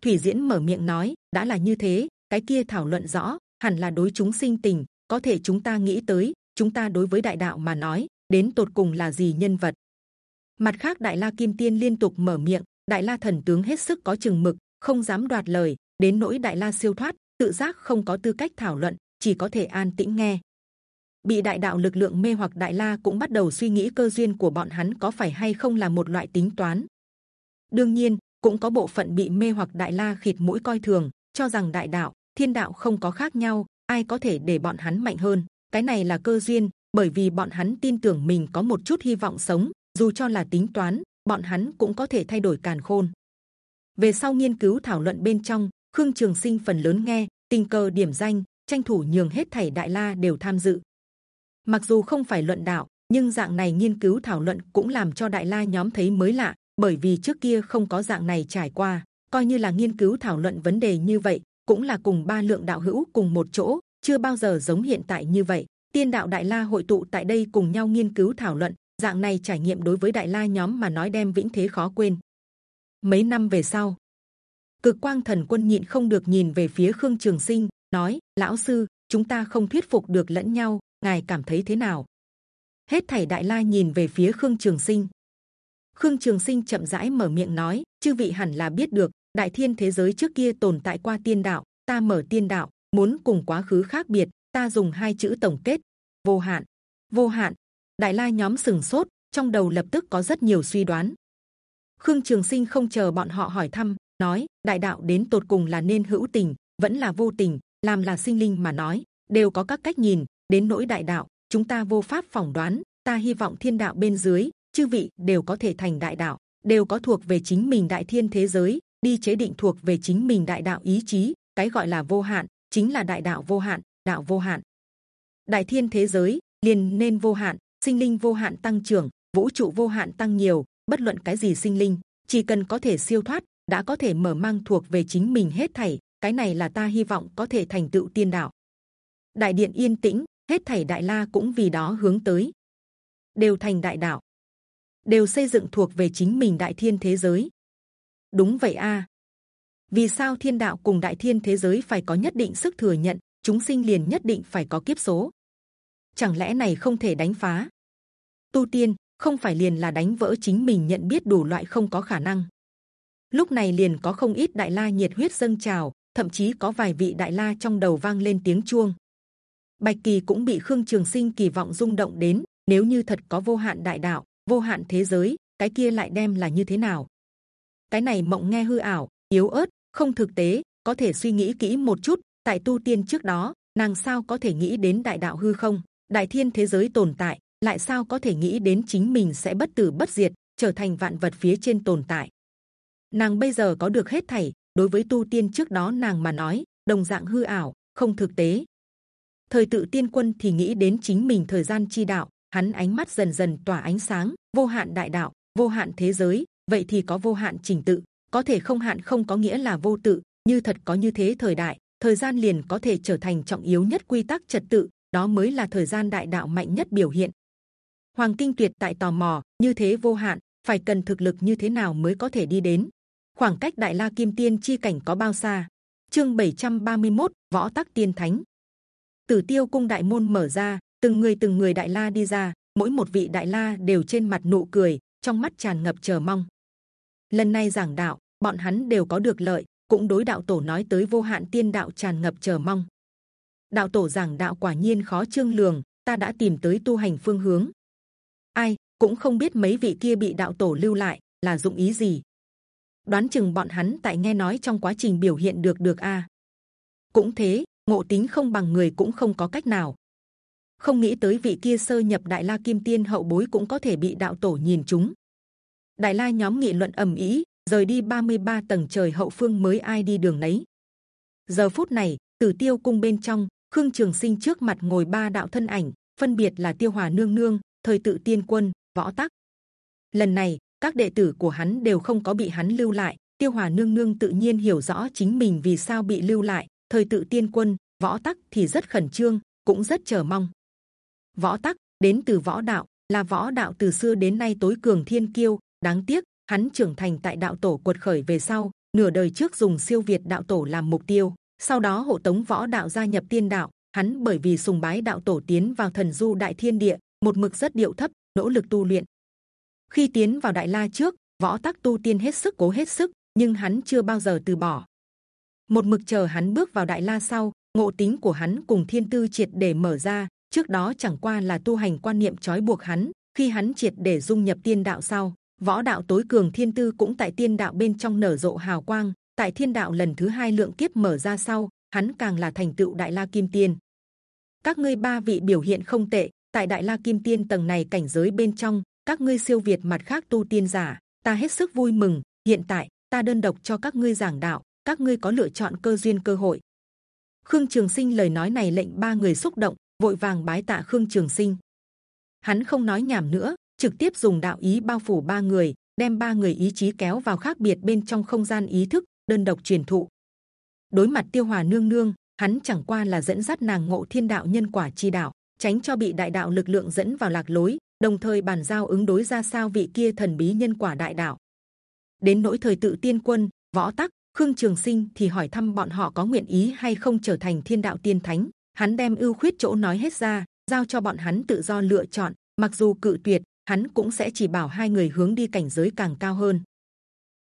Thủy diễn mở miệng nói, đã là như thế, cái kia thảo luận rõ, hẳn là đối chúng sinh tình, có thể chúng ta nghĩ tới, chúng ta đối với đại đạo mà nói, đến tột cùng là gì nhân vật? Mặt khác, đại la kim tiên liên tục mở miệng, đại la thần tướng hết sức có chừng mực, không dám đoạt lời, đến nỗi đại la siêu thoát, tự giác không có tư cách thảo luận, chỉ có thể an tĩnh nghe bị đại đạo lực lượng mê hoặc đại la cũng bắt đầu suy nghĩ cơ duyên của bọn hắn có phải hay không là một loại tính toán. Đương nhiên, cũng có bộ phận bị mê hoặc đại la khịt mũi coi thường, cho rằng đại đạo, thiên đạo không có khác nhau, ai có thể để bọn hắn mạnh hơn. Cái này là cơ duyên, bởi vì bọn hắn tin tưởng mình có một chút hy vọng sống, dù cho là tính toán, bọn hắn cũng có thể thay đổi càn khôn. Về sau nghiên cứu thảo luận bên trong, khương trường sinh phần lớn nghe, tình cờ điểm danh, tranh thủ nhường hết thảy đại la đều tham dự mặc dù không phải luận đạo, nhưng dạng này nghiên cứu thảo luận cũng làm cho đại la nhóm thấy mới lạ, bởi vì trước kia không có dạng này trải qua. Coi như là nghiên cứu thảo luận vấn đề như vậy, cũng là cùng ba lượng đạo hữu cùng một chỗ, chưa bao giờ giống hiện tại như vậy. Tiên đạo đại la hội tụ tại đây cùng nhau nghiên cứu thảo luận, dạng này trải nghiệm đối với đại la nhóm mà nói đem vĩnh thế khó quên. Mấy năm về sau, cực quang thần quân nhịn không được nhìn về phía khương trường sinh, nói, lão sư, chúng ta không thuyết phục được lẫn nhau ngài cảm thấy thế nào? Hết thảy đại la nhìn về phía khương trường sinh. Khương trường sinh chậm rãi mở miệng nói, chư vị hẳn là biết được, đại thiên thế giới trước kia tồn tại qua tiên đạo, ta mở tiên đạo, muốn cùng quá khứ khác biệt, ta dùng hai chữ tổng kết, vô hạn vô hạn. Đại la nhóm sừng sốt, trong đầu lập tức có rất nhiều suy đoán. Khương trường sinh không chờ bọn họ hỏi thăm, nói, đại đạo đến tột cùng là nên hữu tình, vẫn là vô tình, làm là sinh linh mà nói, đều có các cách nhìn đến nỗi đại đạo, chúng ta vô pháp phỏng đoán. Ta hy vọng thiên đạo bên dưới, chư vị đều có thể thành đại đạo, đều có thuộc về chính mình đại thiên thế giới, đi chế định thuộc về chính mình đại đạo ý chí. Cái gọi là vô hạn chính là đại đạo vô hạn, đạo vô hạn. Đại thiên thế giới liền nên vô hạn, sinh linh vô hạn tăng trưởng, vũ trụ vô hạn tăng nhiều. Bất luận cái gì sinh linh, chỉ cần có thể siêu thoát, đã có thể mở mang thuộc về chính mình hết thảy. Cái này là ta hy vọng có thể thành tựu tiên đạo. Đại điện yên tĩnh hết thảy đại la cũng vì đó hướng tới. Đều thành đại đạo. Đều xây dựng thuộc về chính mình đại thiên thế giới. Đúng vậy a. Vì sao thiên đạo cùng đại thiên thế giới phải có nhất định sức thừa nhận, chúng sinh liền nhất định phải có kiếp số? Chẳng lẽ này không thể đánh phá? Tu tiên, không phải liền là đánh vỡ chính mình nhận biết đủ loại không có khả năng. Lúc này liền có không ít đại la nhiệt huyết dâng trào, thậm chí có vài vị đại la trong đầu vang lên tiếng chuông bạch kỳ cũng bị khương trường sinh kỳ vọng rung động đến nếu như thật có vô hạn đại đạo vô hạn thế giới cái kia lại đem là như thế nào cái này mộng nghe hư ảo yếu ớt không thực tế có thể suy nghĩ kỹ một chút tại tu tiên trước đó nàng sao có thể nghĩ đến đại đạo hư không đại thiên thế giới tồn tại lại sao có thể nghĩ đến chính mình sẽ bất tử bất diệt, trở thành vạn vật phía trên tồn tại. Nàng bây giờ có được hết thảy, đối với tu tiên trước đó nàng mà nói, đồng dạng hư ảo, không thực tế. Thời tự tiên quân thì nghĩ đến chính mình thời gian chi đạo, hắn ánh mắt dần dần tỏa ánh sáng, vô hạn đại đạo, vô hạn thế giới, vậy thì có vô hạn trình tự, có thể không hạn không có nghĩa là vô tự, như thật có như thế thời đại, thời gian liền có thể trở thành trọng yếu nhất quy tắc trật tự, đó mới là thời gian đại đạo mạnh nhất biểu hiện. Hoàng Kinh Tuyệt tại tò mò, như thế vô hạn, phải cần thực lực như thế nào mới có thể đi đến? Khoảng cách Đại La Kim Tiên chi cảnh có bao xa? Chương 731, Võ Tắc Tiên Thánh. Tử Tiêu Cung đại môn mở ra, từng người từng người Đại La đi ra, mỗi một vị Đại La đều trên mặt nụ cười, trong mắt tràn ngập chờ mong. Lần này giảng đạo, bọn hắn đều có được lợi, cũng đối đạo tổ nói tới vô hạn tiên đạo tràn ngập chờ mong. Đạo tổ giảng đạo quả nhiên khó trương lường, ta đã tìm tới tu hành phương hướng. Ai cũng không biết mấy vị kia bị đạo tổ lưu lại là dụng ý gì. Đoán chừng bọn hắn tại nghe nói trong quá trình biểu hiện được được a. Cũng thế, ngộ tính không bằng người cũng không có cách nào. Không nghĩ tới vị kia sơ nhập đại la kim tiên hậu bối cũng có thể bị đạo tổ nhìn chúng. Đại la nhóm nghị luận ầm ĩ, rời đi 33 tầng trời hậu phương mới ai đi đường nấy. Giờ phút này, Tử Tiêu cung bên trong, Khương Trường Sinh trước mặt ngồi ba đạo thân ảnh, phân biệt là Tiêu Hòa Nương Nương, Thời Tự Tiên Quân, Võ Tắc. Lần này, các đệ tử của hắn đều không có bị hắn lưu lại. Tiêu Hòa Nương Nương tự nhiên hiểu rõ chính mình vì sao bị lưu lại. Thời Tự Tiên Quân, Võ Tắc thì rất khẩn trương, cũng rất chờ mong. Võ Tắc đến từ võ đạo, là võ đạo từ xưa đến nay tối cường thiên kiêu. Đáng tiếc, hắn trưởng thành tại đạo tổ quật khởi về sau, nửa đời trước dùng siêu việt đạo tổ làm mục tiêu, sau đó hộ tống võ đạo gia nhập tiên đạo. Hắn bởi vì sùng bái đạo tổ tiến vào thần du đại thiên địa, một mực rất điệu thấp, nỗ lực tu luyện. Khi tiến vào đại la trước, võ tắc tu tiên hết sức cố hết sức, nhưng hắn chưa bao giờ từ bỏ. Một mực chờ hắn bước vào đại la sau, ngộ tính của hắn cùng thiên tư triệt để mở ra. Trước đó chẳng qua là tu hành quan niệm trói buộc hắn. Khi hắn triệt để dung nhập tiên đạo sau, võ đạo tối cường thiên tư cũng tại tiên đạo bên trong nở rộ hào quang. Tại thiên đạo lần thứ hai lượng kiếp mở ra sau, hắn càng là thành tựu đại la kim tiên. Các ngươi ba vị biểu hiện không tệ, tại đại la kim tiên tầng này cảnh giới bên trong các ngươi siêu việt mặt khác tu tiên giả ta hết sức vui mừng hiện tại ta đơn độc cho các ngươi giảng đạo các ngươi có lựa chọn cơ duyên cơ hội. Khương trường sinh lời nói này lệnh ba người xúc động vội vàng bái tạ khương trường sinh. Hắn không nói nhảm nữa trực tiếp dùng đạo ý bao phủ ba người đem ba người ý chí kéo vào khác biệt bên trong không gian ý thức đơn độc truyền thụ. Đối mặt tiêu hòa nương nương hắn chẳng qua là dẫn dắt nàng ngộ thiên đạo nhân quả chi đạo tránh cho bị đại đạo lực lượng dẫn vào lạc lối, đồng thời bàn giao ứng đối ra sao vị kia thần bí nhân quả đại đạo. Đến nỗi thời tự tiên quân, võ tắc, khương trường sinh thì hỏi thăm bọn họ có nguyện ý hay không trở thành thiên đạo tiên thánh. Hắn đem ưu khuyết chỗ nói hết ra, giao cho bọn hắn tự do lựa chọn. Mặc dù cự tuyệt, hắn cũng sẽ chỉ bảo hai người hướng đi cảnh giới càng cao hơn,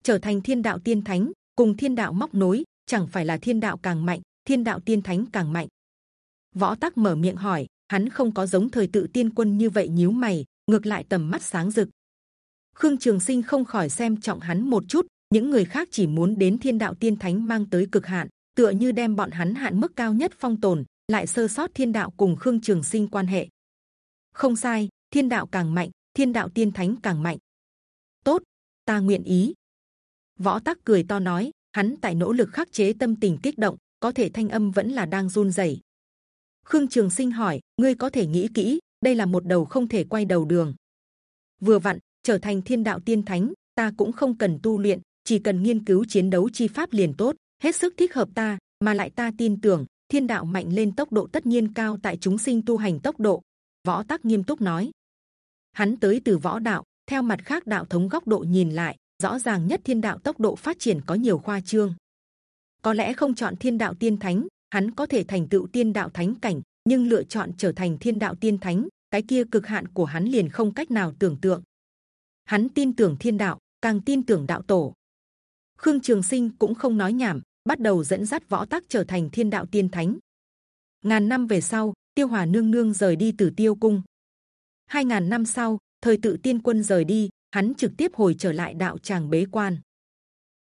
trở thành thiên đạo tiên thánh, cùng thiên đạo móc nối, chẳng phải là thiên đạo càng mạnh, thiên đạo tiên thánh càng mạnh. Võ Tắc mở miệng hỏi, hắn không có giống thời tự tiên quân như vậy nhíu mày, ngược lại tầm mắt sáng rực. Khương Trường Sinh không khỏi xem trọng hắn một chút, những người khác chỉ muốn đến thiên đạo tiên thánh mang tới cực hạn, tựa như đem bọn hắn hạn mức cao nhất phong tồn, lại sơ sót thiên đạo cùng Khương Trường Sinh quan hệ. Không sai, thiên đạo càng mạnh, thiên đạo tiên thánh càng mạnh. Tốt, ta nguyện ý. Võ Tắc cười to nói, hắn tại nỗ lực khắc chế tâm tình kích động, có thể thanh âm vẫn là đang run rẩy. Khương Trường Sinh hỏi, ngươi có thể nghĩ kỹ, đây là một đầu không thể quay đầu đường. Vừa vặn trở thành thiên đạo tiên thánh, ta cũng không cần tu luyện, chỉ cần nghiên cứu chiến đấu chi pháp liền tốt, hết sức thích hợp ta. Mà lại ta tin tưởng thiên đạo mạnh lên tốc độ tất nhiên cao tại chúng sinh tu hành tốc độ. Võ Tắc nghiêm túc nói, hắn tới từ võ đạo, theo mặt khác đạo thống góc độ nhìn lại, rõ ràng nhất thiên đạo tốc độ phát triển có nhiều khoa trương. Có lẽ không chọn thiên đạo tiên thánh, hắn có thể thành tựu tiên đạo thánh cảnh, nhưng lựa chọn trở thành thiên đạo tiên thánh, cái kia cực hạn của hắn liền không cách nào tưởng tượng. Hắn tin tưởng thiên đạo, càng tin tưởng đạo tổ. Khương Trường Sinh cũng không nói nhảm, bắt đầu dẫn dắt võ tắc trở thành thiên đạo tiên thánh. Ngàn năm về sau, Tiêu Hòa nương nương rời đi từ Tiêu cung. Hai ngàn năm sau, thời tự tiên quân rời đi, hắn trực tiếp hồi trở lại đạo tràng bế quan.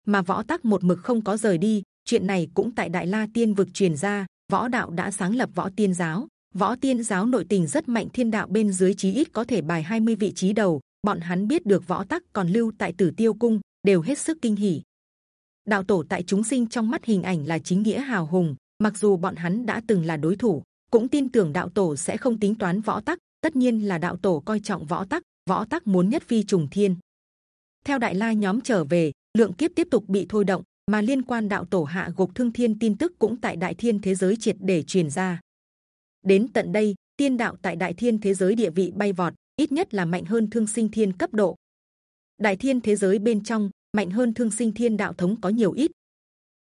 Mà võ tắc một mực không có rời đi, chuyện này cũng tại đại la tiên vực truyền ra võ đạo đã sáng lập võ tiên giáo Võ Tiên giáo nội tình rất mạnh, thiên đạo bên dưới chí ít có thể bài 20 vị trí đầu. Bọn hắn biết được võ tắc còn lưu tại Tử Tiêu cung đều hết sức kinh hỉ. Đạo tổ tại chúng sinh trong mắt hình ảnh là chính nghĩa hào hùng. Mặc dù bọn hắn đã từng là đối thủ, cũng tin tưởng đạo tổ sẽ không tính toán võ tắc. Tất nhiên là đạo tổ coi trọng võ tắc, võ tắc muốn nhất phi trùng thiên. Theo đại la nhóm trở về, lượng kiếp tiếp tục bị thôi động, mà liên quan đạo tổ hạ gục thương thiên tin tức cũng tại đại thiên thế giới triệt để truyền ra. Đến tận đây, tiên đạo tại đại thiên thế giới địa vị bay vọt, ít nhất là mạnh hơn thương sinh thiên cấp độ. Đại thiên thế giới bên trong mạnh hơn thương sinh thiên đạo thống có nhiều ít.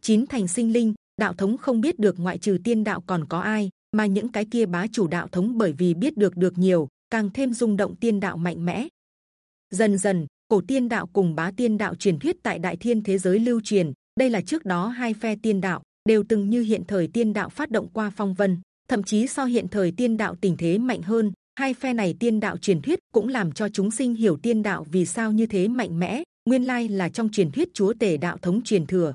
Chín thành sinh linh đạo thống không biết được ngoại trừ tiên đạo còn có ai, mà những cái kia bá chủ đạo thống bởi vì biết được được nhiều, càng thêm rung động tiên đạo mạnh mẽ. Dần dần, cổ tiên đạo cùng bá tiên đạo truyền thuyết tại đại thiên thế giới lưu truyền. Đây là trước đó hai phe tiên đạo đều từng như hiện thời tiên đạo phát động qua phong vân, thậm chí so hiện thời tiên đạo tình thế mạnh hơn. Hai phe này tiên đạo truyền thuyết cũng làm cho chúng sinh hiểu tiên đạo vì sao như thế mạnh mẽ. Nguyên lai là trong truyền thuyết chúa tể đạo thống truyền thừa.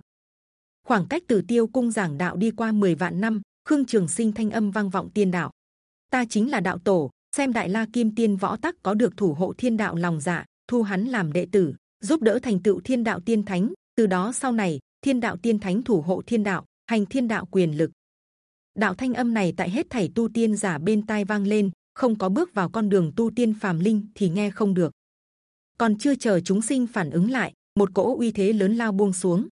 Khoảng cách từ tiêu cung giảng đạo đi qua 10 vạn năm, khương trường sinh thanh âm vang vọng tiên đạo. Ta chính là đạo tổ, xem đại la kim tiên võ tắc có được thủ hộ thiên đạo lòng dạ, thu hắn làm đệ tử, giúp đỡ thành tựu thiên đạo tiên thánh. Từ đó sau này, thiên đạo tiên thánh thủ hộ thiên đạo, hành thiên đạo quyền lực. Đạo thanh âm này tại hết thảy tu tiên giả bên tai vang lên, không có bước vào con đường tu tiên phàm linh thì nghe không được. Còn chưa chờ chúng sinh phản ứng lại, một cỗ uy thế lớn lao buông xuống.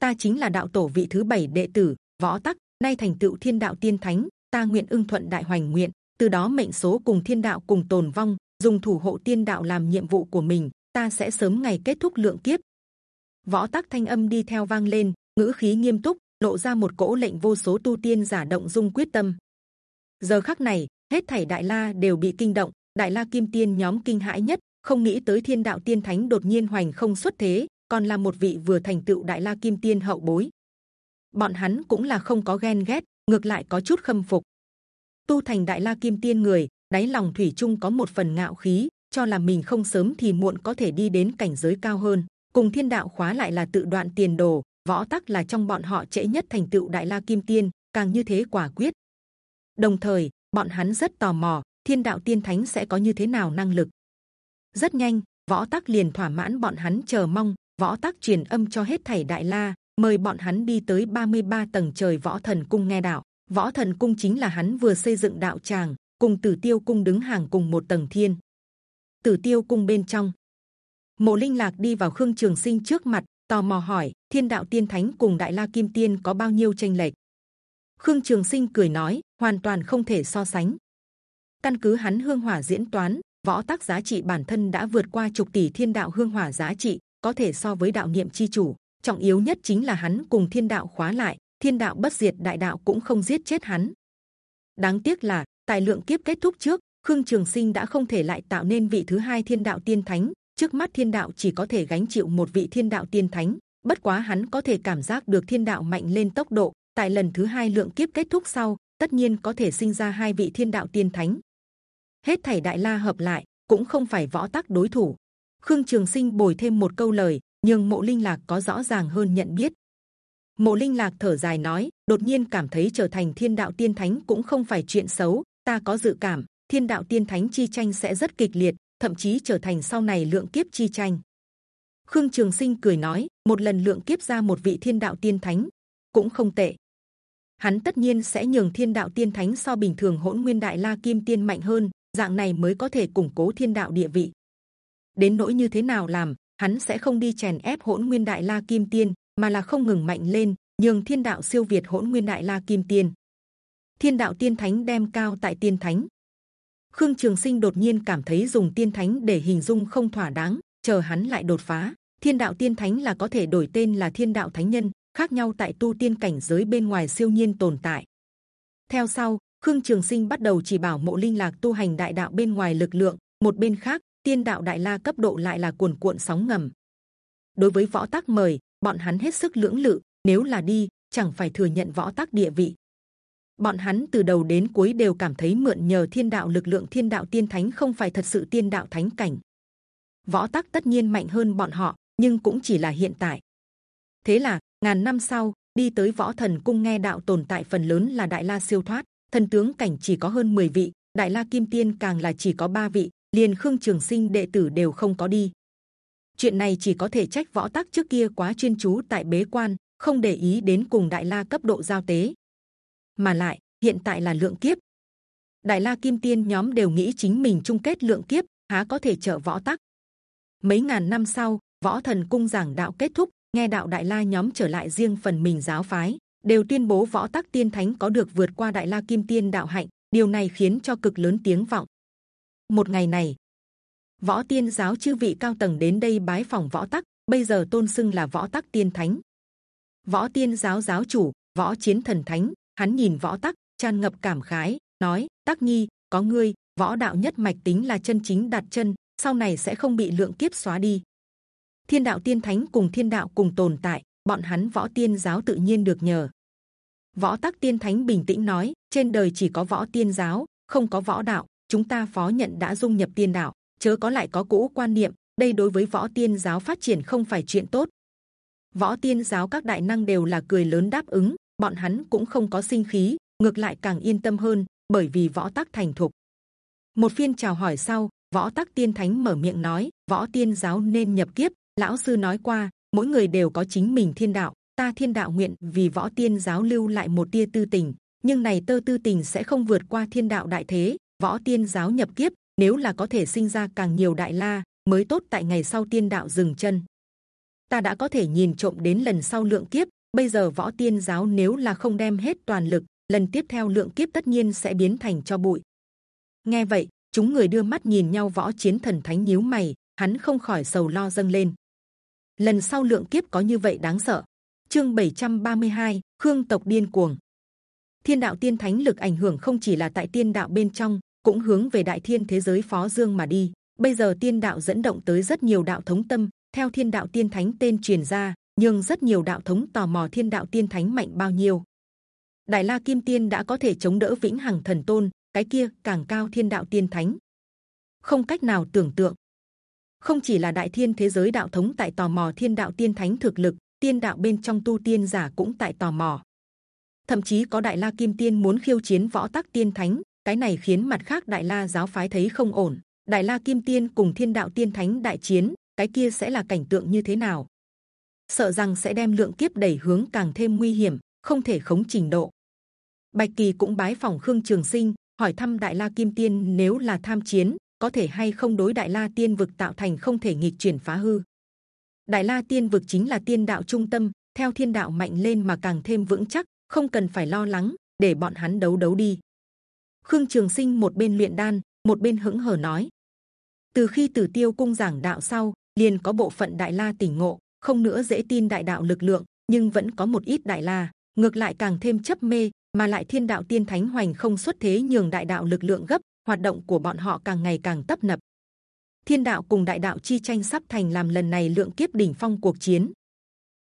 Ta chính là đạo tổ vị thứ bảy đệ tử võ tắc, nay thành tựu thiên đạo tiên thánh. Ta nguyện ưng thuận đại hoành nguyện, từ đó mệnh số cùng thiên đạo cùng tồn vong, dùng thủ hộ tiên đạo làm nhiệm vụ của mình. Ta sẽ sớm ngày kết thúc lượng kiếp. Võ tắc thanh âm đi theo vang lên, ngữ khí nghiêm túc, lộ ra một cỗ lệnh vô số tu tiên giả động dung quyết tâm. Giờ khắc này, hết thảy đại la đều bị kinh động, đại la kim tiên nhóm kinh hãi nhất, không nghĩ tới thiên đạo tiên thánh đột nhiên hoành không xuất thế, còn là một vị vừa thành tựu đại la kim tiên hậu bối. Bọn hắn cũng là không có ghen ghét, ngược lại có chút khâm phục. Tu thành đại la kim tiên người, đáy lòng thủy chung có một phần ngạo khí, cho là mình không sớm thì muộn có thể đi đến cảnh giới cao hơn. Cùng thiên đạo khóa lại là tự đoạn tiền đồ, võ tắc là trong bọn họ trễ nhất thành tựu đại la kim tiên, càng như thế quả quyết. Đồng thời, bọn hắn rất tò mò, thiên đạo tiên thánh sẽ có như thế nào năng lực. Rất nhanh, võ tắc liền thỏa mãn bọn hắn chờ mong. Võ tắc truyền âm cho hết thảy đại la, mời bọn hắn đi tới 33 tầng trời võ thần cung nghe đạo. Võ thần cung chính là hắn vừa xây dựng đạo tràng, cùng Tử Tiêu cung đứng hàng cùng một tầng thiên. Tử Tiêu cung bên trong, Mộ Linh Lạc đi vào Khương Trường Sinh trước mặt, tò mò hỏi: Thiên đạo tiên thánh cùng Đại La Kim Tiên có bao nhiêu tranh lệch? Khương Trường Sinh cười nói: hoàn toàn không thể so sánh. Căn cứ hắn hương hỏa diễn toán, võ tắc giá trị bản thân đã vượt qua chục tỷ thiên đạo hương hỏa giá trị, có thể so với đạo niệm chi chủ. Trọng yếu nhất chính là hắn cùng thiên đạo khóa lại, thiên đạo bất diệt đại đạo cũng không giết chết hắn. Đáng tiếc là tài lượng kiếp kết thúc trước, Khương Trường Sinh đã không thể lại tạo nên vị thứ hai thiên đạo tiên thánh. Trước mắt thiên đạo chỉ có thể gánh chịu một vị thiên đạo tiên thánh. Bất quá hắn có thể cảm giác được thiên đạo mạnh lên tốc độ. Tại lần thứ hai lượng kiếp kết thúc sau, tất nhiên có thể sinh ra hai vị thiên đạo tiên thánh hết thảy đại la hợp lại, cũng không phải võ tắc đối thủ. Khương trường sinh bồi thêm một câu lời, nhưng mộ linh lạc có rõ ràng hơn nhận biết. Mộ linh lạc thở dài nói, đột nhiên cảm thấy trở thành thiên đạo tiên thánh cũng không phải chuyện xấu, ta có dự cảm, thiên đạo tiên thánh chi tranh sẽ rất kịch liệt, thậm chí trở thành sau này lượng kiếp chi tranh. Khương trường sinh cười nói, một lần lượng kiếp ra một vị thiên đạo tiên thánh, cũng không tệ. Hắn tất nhiên sẽ nhường thiên đạo tiên thánh so bình thường hỗn nguyên đại la kim tiên mạnh hơn dạng này mới có thể củng cố thiên đạo địa vị. Đến nỗi như thế nào làm, hắn sẽ không đi chèn ép hỗn nguyên đại la kim tiên, mà là không ngừng mạnh lên, nhường thiên đạo siêu việt hỗn nguyên đại la kim tiên. Thiên đạo tiên thánh đem cao tại tiên thánh. Khương Trường Sinh đột nhiên cảm thấy dùng tiên thánh để hình dung không thỏa đáng, chờ hắn lại đột phá. Thiên đạo tiên thánh là có thể đổi tên là thiên đạo thánh nhân, khác nhau tại tu tiên cảnh giới bên ngoài siêu nhiên tồn tại. Theo sau, Khương Trường Sinh bắt đầu chỉ bảo Mộ Linh Lạc tu hành đại đạo bên ngoài lực lượng, một bên khác tiên đạo đại la cấp độ lại là cuồn cuộn sóng ngầm. Đối với võ tác mời, bọn hắn hết sức lưỡng lự. Nếu là đi, chẳng phải thừa nhận võ tác địa vị. Bọn hắn từ đầu đến cuối đều cảm thấy mượn nhờ thiên đạo lực lượng thiên đạo tiên thánh không phải thật sự tiên đạo thánh cảnh. Võ tác tất nhiên mạnh hơn bọn họ, nhưng cũng chỉ là hiện tại. Thế là ngàn năm sau đi tới võ thần cung nghe đạo tồn tại phần lớn là đại la siêu thoát thần tướng cảnh chỉ có hơn 10 vị, đại la kim tiên càng là chỉ có ba vị, liền khương trường sinh đệ tử đều không có đi. Chuyện này chỉ có thể trách võ tắc trước kia quá chuyên chú tại bế quan, không để ý đến cùng đại la cấp độ giao tế. Mà lại hiện tại là lượng kiếp, đại la kim tiên nhóm đều nghĩ chính mình chung kết lượng kiếp, há có thể trợ võ tắc? Mấy ngàn năm sau, võ thần cung giảng đạo kết thúc, nghe đạo đại la nhóm trở lại riêng phần mình giáo phái, đều tuyên bố võ tắc tiên thánh có được vượt qua đại la kim tiên đạo hạnh. Điều này khiến cho cực lớn tiếng vọng. Một ngày này, võ tiên giáo chư vị cao tầng đến đây bái phòng võ tắc, bây giờ tôn xưng là võ tắc tiên thánh. Võ tiên giáo giáo chủ, võ chiến thần thánh, hắn nhìn võ tắc, tràn ngập cảm khái, nói: Tắc Nhi, có ngươi, võ đạo nhất mạch tính là chân chính đặt chân, sau này sẽ không bị lượng kiếp xóa đi. Thiên đạo tiên thánh cùng thiên đạo cùng tồn tại, bọn hắn võ tiên giáo tự nhiên được nhờ. Võ Tắc Tiên Thánh bình tĩnh nói: trên đời chỉ có võ tiên giáo, không có võ đạo. Chúng ta phó nhận đã dung nhập tiên đạo, chớ có lại có cũ quan niệm. Đây đối với võ tiên giáo phát triển không phải chuyện tốt. Võ tiên giáo các đại năng đều là cười lớn đáp ứng, bọn hắn cũng không có sinh khí, ngược lại càng yên tâm hơn, bởi vì võ tắc thành thục. Một phiên chào hỏi sau, võ tắc tiên thánh mở miệng nói: võ tiên giáo nên nhập kiếp. Lão sư nói qua, mỗi người đều có chính mình thiên đạo. Ta thiên đạo nguyện vì võ tiên giáo lưu lại một tia tư tình, nhưng này tơ tư tình sẽ không vượt qua thiên đạo đại thế. Võ tiên giáo nhập kiếp, nếu là có thể sinh ra càng nhiều đại la, mới tốt tại ngày sau tiên đạo dừng chân. Ta đã có thể nhìn trộm đến lần sau lượng kiếp. Bây giờ võ tiên giáo nếu là không đem hết toàn lực, lần tiếp theo lượng kiếp tất nhiên sẽ biến thành cho bụi. Nghe vậy, chúng người đưa mắt nhìn nhau võ chiến thần thánh nhíu mày, hắn không khỏi sầu lo dâng lên. Lần sau lượng kiếp có như vậy đáng sợ. Chương 732, Khương tộc điên cuồng. Thiên đạo tiên thánh lực ảnh hưởng không chỉ là tại tiên đạo bên trong, cũng hướng về đại thiên thế giới phó dương mà đi. Bây giờ tiên đạo dẫn động tới rất nhiều đạo thống tâm, theo thiên đạo tiên thánh tên truyền ra, nhưng rất nhiều đạo thống tò mò thiên đạo tiên thánh mạnh bao nhiêu. Đại La Kim Tiên đã có thể chống đỡ vĩnh hằng thần tôn, cái kia càng cao thiên đạo tiên thánh, không cách nào tưởng tượng. Không chỉ là đại thiên thế giới đạo thống tại tò mò thiên đạo tiên thánh thực lực, tiên đạo bên trong tu tiên giả cũng tại tò mò. Thậm chí có đại la kim tiên muốn khiêu chiến võ tắc tiên thánh, cái này khiến mặt khác đại la giáo phái thấy không ổn. Đại la kim tiên cùng thiên đạo tiên thánh đại chiến, cái kia sẽ là cảnh tượng như thế nào? Sợ rằng sẽ đem lượng kiếp đẩy hướng càng thêm nguy hiểm, không thể khống trình độ. Bạch kỳ cũng bái phòng khương trường sinh, hỏi thăm đại la kim tiên nếu là tham chiến, có thể hay không đối đại la tiên vực tạo thành không thể nghịch chuyển phá hư. Đại la tiên vực chính là tiên đạo trung tâm, theo thiên đạo mạnh lên mà càng thêm vững chắc, không cần phải lo lắng, để bọn hắn đấu đấu đi. Khương Trường Sinh một bên luyện đan, một bên hững hờ nói: từ khi Tử Tiêu cung giảng đạo sau, liền có bộ phận đại la tỉnh ngộ, không nữa dễ tin đại đạo lực lượng, nhưng vẫn có một ít đại la ngược lại càng thêm chấp mê, mà lại thiên đạo tiên thánh hoành không xuất thế nhường đại đạo lực lượng gấp, hoạt động của bọn họ càng ngày càng tấp nập. Thiên đạo cùng đại đạo chi tranh sắp thành làm lần này lượng kiếp đỉnh phong cuộc chiến.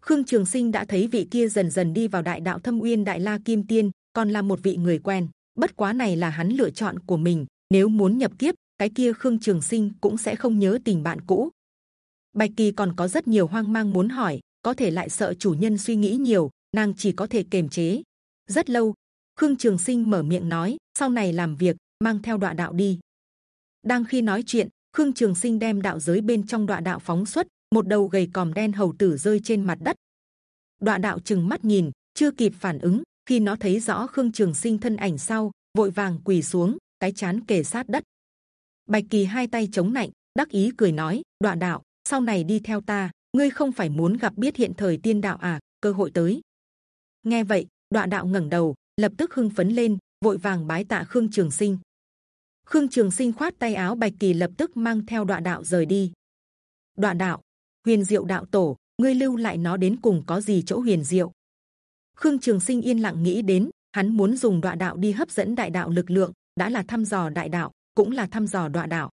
Khương Trường Sinh đã thấy vị kia dần dần đi vào đại đạo thâm uyên đại la kim tiên, còn là một vị người quen. Bất quá này là hắn lựa chọn của mình. Nếu muốn nhập kiếp, cái kia Khương Trường Sinh cũng sẽ không nhớ tình bạn cũ. Bạch Kỳ còn có rất nhiều hoang mang muốn hỏi, có thể lại sợ chủ nhân suy nghĩ nhiều, nàng chỉ có thể kiềm chế. Rất lâu, Khương Trường Sinh mở miệng nói: sau này làm việc mang theo đoạn đạo đi. Đang khi nói chuyện, Khương Trường Sinh đem đạo giới bên trong đoạn đạo phóng xuất, một đầu gầy còm đen hầu tử rơi trên mặt đất. Đoạn đạo chừng mắt nhìn, chưa kịp phản ứng, khi nó thấy rõ Khương Trường Sinh thân ảnh sau, vội vàng quỳ xuống, cái chán kề sát đất. Bạch Kỳ hai tay chống nạnh, đắc ý cười nói: Đoạn đạo, sau này đi theo ta, ngươi không phải muốn gặp biết hiện thời tiên đạo à? Cơ hội tới. Nghe vậy, Đoạn đạo ngẩng đầu, lập tức hưng phấn lên, vội vàng bái tạ Khương Trường Sinh. Khương Trường Sinh khoát tay áo Bạch Kỳ lập tức mang theo đoạn đạo rời đi. Đoạn đạo, huyền diệu đạo tổ, ngươi lưu lại nó đến cùng có gì chỗ huyền diệu? Khương Trường Sinh yên lặng nghĩ đến, hắn muốn dùng đoạn đạo đi hấp dẫn đại đạo lực lượng, đã là thăm dò đại đạo, cũng là thăm dò đoạn đạo.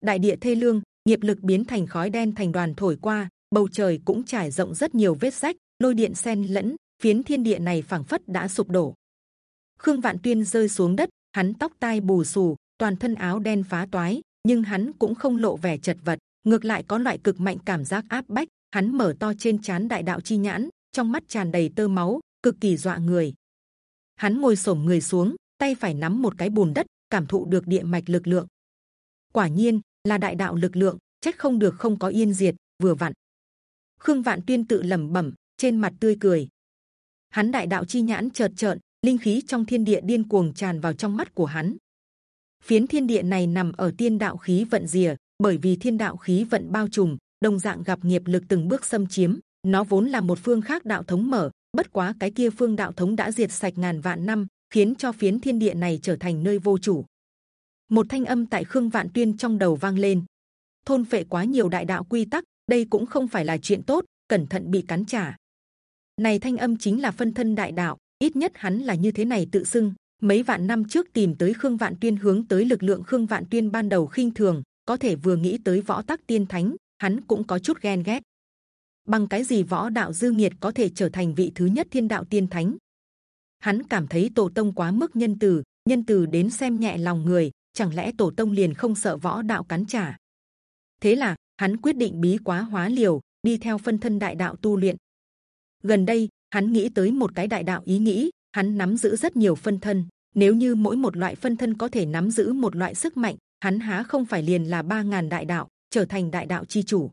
Đại địa thê lương, nghiệp lực biến thành khói đen thành đoàn thổi qua, bầu trời cũng trải rộng rất nhiều vết rách, lôi điện xen lẫn, phiến thiên địa này phảng phất đã sụp đổ. Khương Vạn Tuyên rơi xuống đất, hắn tóc tai bù xù, toàn thân áo đen phá toái, nhưng hắn cũng không lộ vẻ chật vật, ngược lại có loại cực mạnh cảm giác áp bách. Hắn mở to trên chán đại đạo chi nhãn, trong mắt tràn đầy tơ máu, cực kỳ dọa người. Hắn ngồi sổm người xuống, tay phải nắm một cái bùn đất cảm thụ được địa mạch lực lượng quả nhiên là đại đạo lực lượng trách không được không có yên diệt vừa vặn khương vạn tuyên tự lẩm bẩm trên mặt tươi cười hắn đại đạo chi nhãn chợt trợn linh khí trong thiên địa điên cuồng tràn vào trong mắt của hắn. Phiến thiên địa này nằm ở tiên đạo khí vận rìa, bởi vì thiên đạo khí vận bao trùm, đồng dạng gặp nghiệp lực từng bước xâm chiếm, nó vốn là một phương khác đạo thống mở, bất quá cái kia phương đạo thống đã diệt sạch ngàn vạn năm, khiến cho phiến thiên địa này trở thành nơi vô chủ. Một thanh âm tại khương vạn tuyên trong đầu vang lên. Thôn phệ quá nhiều đại đạo quy tắc, đây cũng không phải là chuyện tốt, cẩn thận bị cắn trả. Này thanh âm chính là phân thân đại đạo ít nhất hắn là như thế này tự xưng. Mấy vạn năm trước tìm tới khương vạn tuyên hướng tới lực lượng khương vạn tuyên ban đầu khinh thường, có thể vừa nghĩ tới võ tắc tiên thánh, hắn cũng có chút ghen ghét. Bằng cái gì võ đạo dư nghiệt có thể trở thành vị thứ nhất thiên đạo tiên thánh? Hắn cảm thấy tổ tông quá mức nhân từ nhân từ đến xem nhẹ lòng người, chẳng lẽ tổ tông liền không sợ võ đạo cắn trả? Thế là, hắn quyết định bí quá hóa liều, đi theo phân thân đại đạo tu luyện. Gần đây hắn nghĩ tới một cái đại đạo ý nghĩ, hắn nắm giữ rất nhiều phân thân. Nếu như mỗi một loại phân thân có thể nắm giữ một loại sức mạnh, hắn há không phải liền là ba ngàn đại đạo, trở thành đại đạo chi chủ.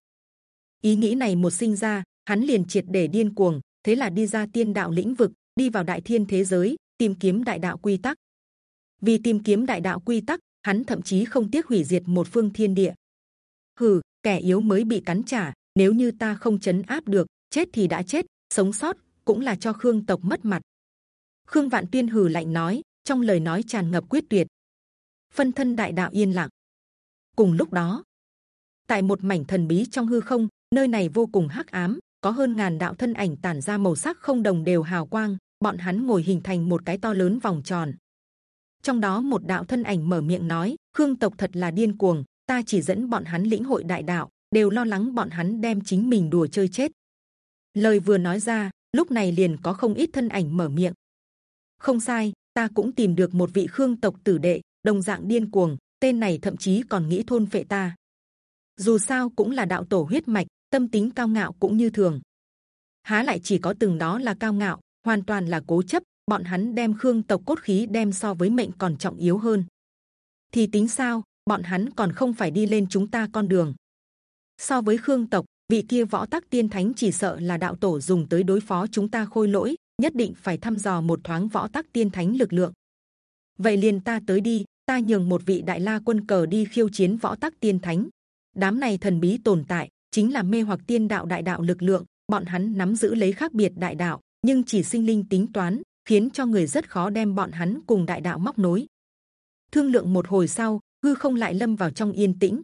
Ý nghĩ này một sinh ra, hắn liền triệt để điên cuồng, thế là đi ra tiên đạo lĩnh vực, đi vào đại thiên thế giới, tìm kiếm đại đạo quy tắc. Vì tìm kiếm đại đạo quy tắc, hắn thậm chí không tiếc hủy diệt một phương thiên địa. Hừ, kẻ yếu mới bị cắn trả, nếu như ta không chấn áp được, chết thì đã chết, sống sót cũng là cho khương tộc mất mặt. Khương vạn tuyên hừ lạnh nói, trong lời nói tràn ngập quyết tuyệt. Phân thân đại đạo yên lặng. Cùng lúc đó, tại một mảnh thần bí trong hư không, nơi này vô cùng hắc ám, có hơn ngàn đạo thân ảnh tản ra màu sắc không đồng đều hào quang, bọn hắn ngồi hình thành một cái to lớn vòng tròn. Trong đó một đạo thân ảnh mở miệng nói, khương tộc thật là điên cuồng, ta chỉ dẫn bọn hắn lĩnh hội đại đạo, đều lo lắng bọn hắn đem chính mình đùa chơi chết. Lời vừa nói ra lúc này liền có không ít thân ảnh mở miệng. Không sai, ta cũng tìm được một vị khương tộc tử đệ, đồng dạng điên cuồng, tên này thậm chí còn nghĩ thôn phệ ta. Dù sao cũng là đạo tổ huyết mạch, tâm tính cao ngạo cũng như thường. Há lại chỉ có từng đó là cao ngạo, hoàn toàn là cố chấp, bọn hắn đem khương tộc cốt khí đem so với mệnh còn trọng yếu hơn. Thì tính sao, bọn hắn còn không phải đi lên chúng ta con đường. So với khương tộc vị kia võ tắc tiên thánh chỉ sợ là đạo tổ dùng tới đối phó chúng ta khôi lỗi, nhất định phải thăm dò một thoáng võ tắc tiên thánh lực lượng. Vậy liền ta tới đi, ta nhường một vị đại la quân cờ đi khiêu chiến võ tắc tiên thánh. Đám này thần bí tồn tại, chính là mê hoặc tiên đạo đại đạo lực lượng, bọn hắn nắm giữ lấy khác biệt đại đạo, nhưng chỉ sinh linh tính toán, khiến cho người rất khó đem bọn hắn cùng đại đạo móc nối. Thương lượng một hồi sau, hư không lại lâm vào trong yên tĩnh.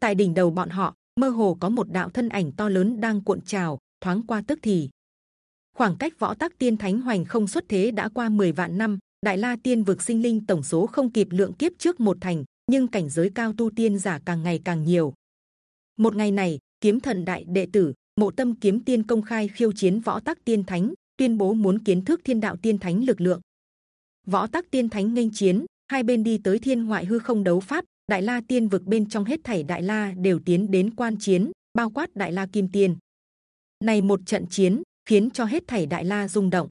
Tại đỉnh đầu bọn họ mơ hồ có một đạo thân ảnh to lớn đang cuộn trào, thoáng qua tức thì. Khoảng cách võ tắc tiên thánh hoành không xuất thế đã qua 10 vạn năm, đại la tiên vực sinh linh tổng số không kịp lượng kiếp trước một thành, nhưng cảnh giới cao tu tiên giả càng ngày càng nhiều. Một ngày này, kiếm thần đại đệ tử, mộ tâm kiếm tiên công khai khiêu chiến võ tắc tiên thánh, tuyên bố muốn kiến thức thiên đạo tiên thánh lực lượng. Võ tắc tiên thánh nghênh chiến, hai bên đi tới thiên ngoại hư không đấu pháp đại la tiên vực bên trong hết thảy đại la đều tiến đến quan chiến, bao quát đại la kim tiên. Này một trận chiến khiến cho hết thảy đại la rung động.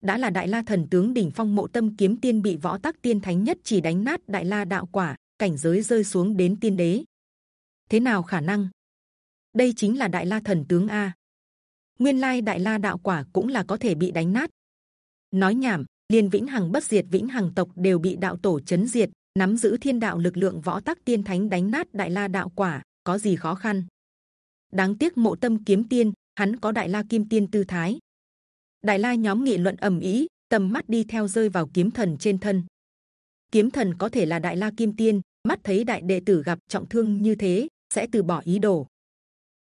Đã là đại la thần tướng đỉnh phong mộ tâm kiếm tiên bị võ tắc tiên thánh nhất chỉ đánh nát đại la đạo quả, cảnh giới rơi xuống đến tiên đế. Thế nào khả năng? Đây chính là đại la thần tướng a. Nguyên lai đại la đạo quả cũng là có thể bị đánh nát. Nói nhảm, liên vĩnh hằng, bất diệt vĩnh hằng tộc đều bị đạo tổ chấn diệt nắm giữ thiên đạo lực lượng võ tắc tiên thánh đánh nát đại la đạo quả, có gì khó khăn? Đáng tiếc mộ tâm kiếm tiên, hắn có đại la kim tiên tư thái. Đại la nhóm nghị luận ầm ĩ, tầm mắt đi theo rơi vào kiếm thần trên thân. Kiếm thần có thể là đại la kim tiên, mắt thấy đại đệ tử gặp trọng thương như thế, sẽ từ bỏ ý đồ.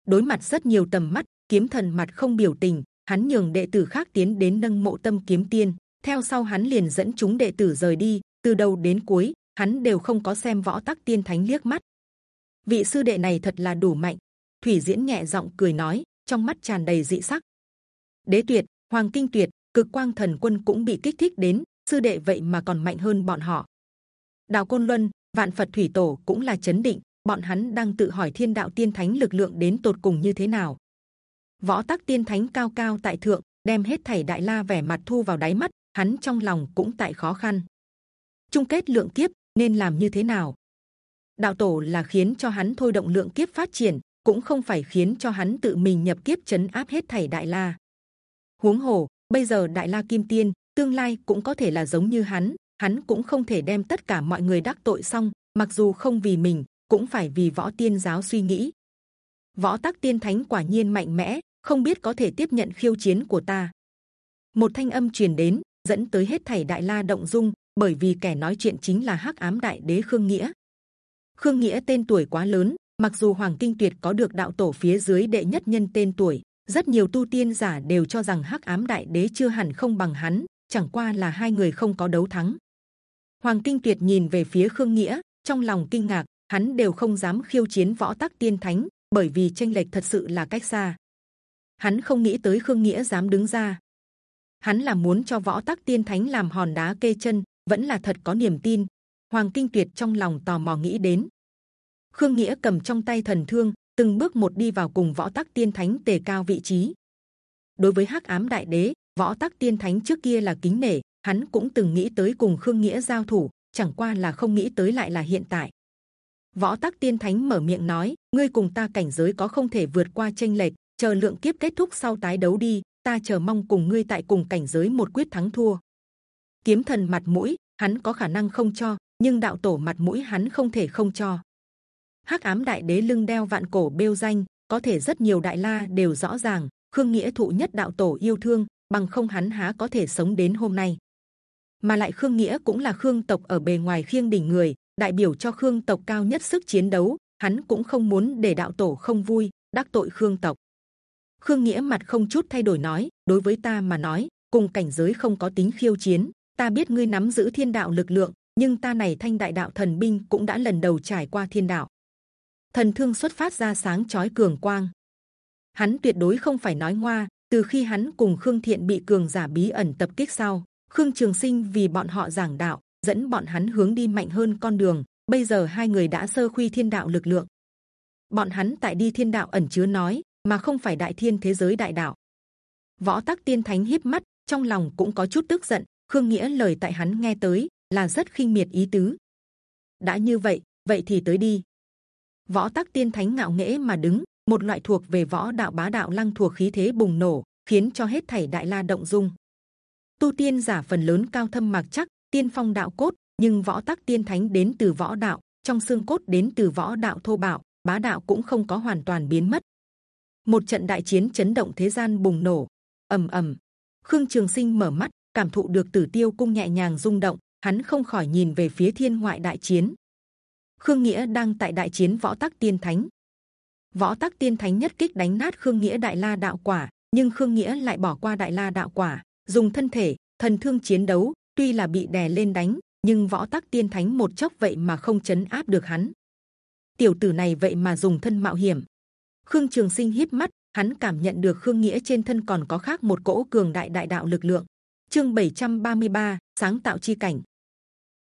Đối mặt rất nhiều tầm mắt, kiếm thần mặt không biểu tình, hắn nhường đệ tử khác tiến đến nâng mộ tâm kiếm tiên. Theo sau hắn liền dẫn chúng đệ tử rời đi, từ đầu đến cuối hắn đều không có xem võ tắc tiên thánh liếc mắt. Vị sư đệ này thật là đủ mạnh. Thủy diễn nhẹ giọng cười nói, trong mắt tràn đầy dị sắc. Đế tuyệt, hoàng kinh tuyệt, cực quang thần quân cũng bị kích thích đến, sư đệ vậy mà còn mạnh hơn bọn họ. Đào côn luân, vạn phật thủy tổ cũng là chấn định, bọn hắn đang tự hỏi thiên đạo tiên thánh lực lượng đến tột cùng như thế nào. Võ tắc tiên thánh cao cao tại thượng, đem hết thảy đại la vẻ mặt thu vào đáy mắt, hắn trong lòng cũng tại khó khăn. Chung kết lượng kiếp nên làm như thế nào? Đạo tổ là khiến cho hắn thôi động lượng kiếp phát triển, cũng không phải khiến cho hắn tự mình nhập kiếp chấn áp hết thảy đại la. Huống hồ, bây giờ đại la kim tiên, tương lai cũng có thể là giống như hắn hắn cũng không thể đem tất cả mọi người đắc tội xong, mặc dù không vì mình, cũng phải vì võ tiên giáo suy nghĩ. Võ tắc tiên thánh quả nhiên mạnh mẽ, không biết có thể tiếp nhận khiêu chiến của ta. Một thanh âm truyền đến, dẫn tới hết thảy đại la động dung bởi vì kẻ nói chuyện chính là hắc ám đại đế khương nghĩa. Khương nghĩa tên tuổi quá lớn, mặc dù hoàng kinh tuyệt có được đạo tổ phía dưới đệ nhất nhân tên tuổi, rất nhiều tu tiên giả đều cho rằng hắc ám đại đế chưa hẳn không bằng hắn, chẳng qua là hai người không có đấu thắng. Hoàng kinh tuyệt nhìn về phía khương nghĩa, trong lòng kinh ngạc, hắn đều không dám khiêu chiến võ tắc tiên thánh, bởi vì tranh lệch thật sự là cách xa. Hắn không nghĩ tới khương nghĩa dám đứng ra. Hắn là muốn cho võ tắc tiên thánh làm hòn đá kê chân vẫn là thật có niềm tin. Hoàng kinh tuyệt trong lòng tò mò nghĩ đến. Khương nghĩa cầm trong tay thần thương, từng bước một đi vào cùng võ tắc tiên thánh tề cao vị trí. Đối với hắc ám đại đế, võ tắc tiên thánh trước kia là kính nể, hắn cũng từng nghĩ tới cùng khương nghĩa giao thủ, chẳng qua là không nghĩ tới lại là hiện tại. Võ tắc tiên thánh mở miệng nói, ngươi cùng ta cảnh giới có không thể vượt qua tranh lệch, chờ lượng kiếp kết thúc sau tái đấu đi, ta chờ mong cùng ngươi tại cùng cảnh giới một quyết thắng thua kiếm thần mặt mũi, hắn có khả năng không cho, nhưng đạo tổ mặt mũi hắn không thể không cho. Hắc ám đại đế lưng đeo vạn cổ bêu danh, có thể rất nhiều đại la đều rõ ràng, khương nghĩa thụ nhất đạo tổ yêu thương, bằng không hắn há có thể sống đến hôm nay. Mà lại khương nghĩa cũng là khương tộc ở bề ngoài khiêng đỉnh người, đại biểu cho khương tộc cao nhất sức chiến đấu, hắn cũng không muốn để đạo tổ không vui, đắc tội khương tộc. Khương nghĩa mặt không chút thay đổi nói, đối với ta mà nói, cùng cảnh giới không có tính khiêu chiến ta biết ngươi nắm giữ thiên đạo lực lượng, nhưng ta này thanh đại đạo thần binh cũng đã lần đầu trải qua thiên đạo. Thần thương xuất phát ra sáng chói cường quang. Hắn tuyệt đối không phải nói ngoa, từ khi hắn cùng khương thiện bị cường giả bí ẩn tập kích sau, khương trường sinh vì bọn họ giảng đạo, dẫn bọn hắn hướng đi mạnh hơn con đường, bây giờ hai người đã sơ khuy thiên đạo lực lượng. Bọn hắn tại đi thiên đạo ẩn chứa nói, mà không phải đại thiên thế giới đại đạo. Võ tắc tiên thánh híp mắt, trong lòng cũng có chút tức giận khương nghĩa lời tại hắn nghe tới là rất khinh miệt ý tứ. Đã như vậy vậy thì tới đi. Võ tắc tiên thánh ngạo nghễ mà đứng, một loại thuộc về võ đạo bá đạo lăng thuộc khí thế bùng nổ, khiến cho hết thảy đại la động dung. Tu tiên giả phần lớn cao thâm mặc chắc, tiên phong đạo cốt, nhưng võ tắc tiên thánh đến từ võ đạo, trong xương cốt đến từ võ đạo thô bạo, bá đạo cũng không có hoàn toàn biến mất. Một trận đại chiến chấn động thế gian bùng nổ. Ầm ầm. Khương trường sinh mở mắt cảm thụ được tử tiêu cung nhẹ nhàng rung động, hắn không khỏi nhìn về phía thiên ngoại đại chiến. Khương nghĩa đang tại đại chiến võ tắc tiên thánh. Võ tắc tiên thánh nhất kích đánh nát khương nghĩa đại la đạo quả, nhưng khương nghĩa lại bỏ qua đại la đạo quả, dùng thân thể, thần thương chiến đấu, tuy là bị đè lên đánh, nhưng võ tắc tiên thánh một chốc vậy mà không chấn áp được hắn. Tiểu tử này vậy mà dùng thân mạo hiểm. Khương trường sinh híp mắt, hắn cảm nhận được khương nghĩa trên thân còn có khác một cỗ cường đại đại đạo lực lượng chương 733, sáng tạo chi cảnh.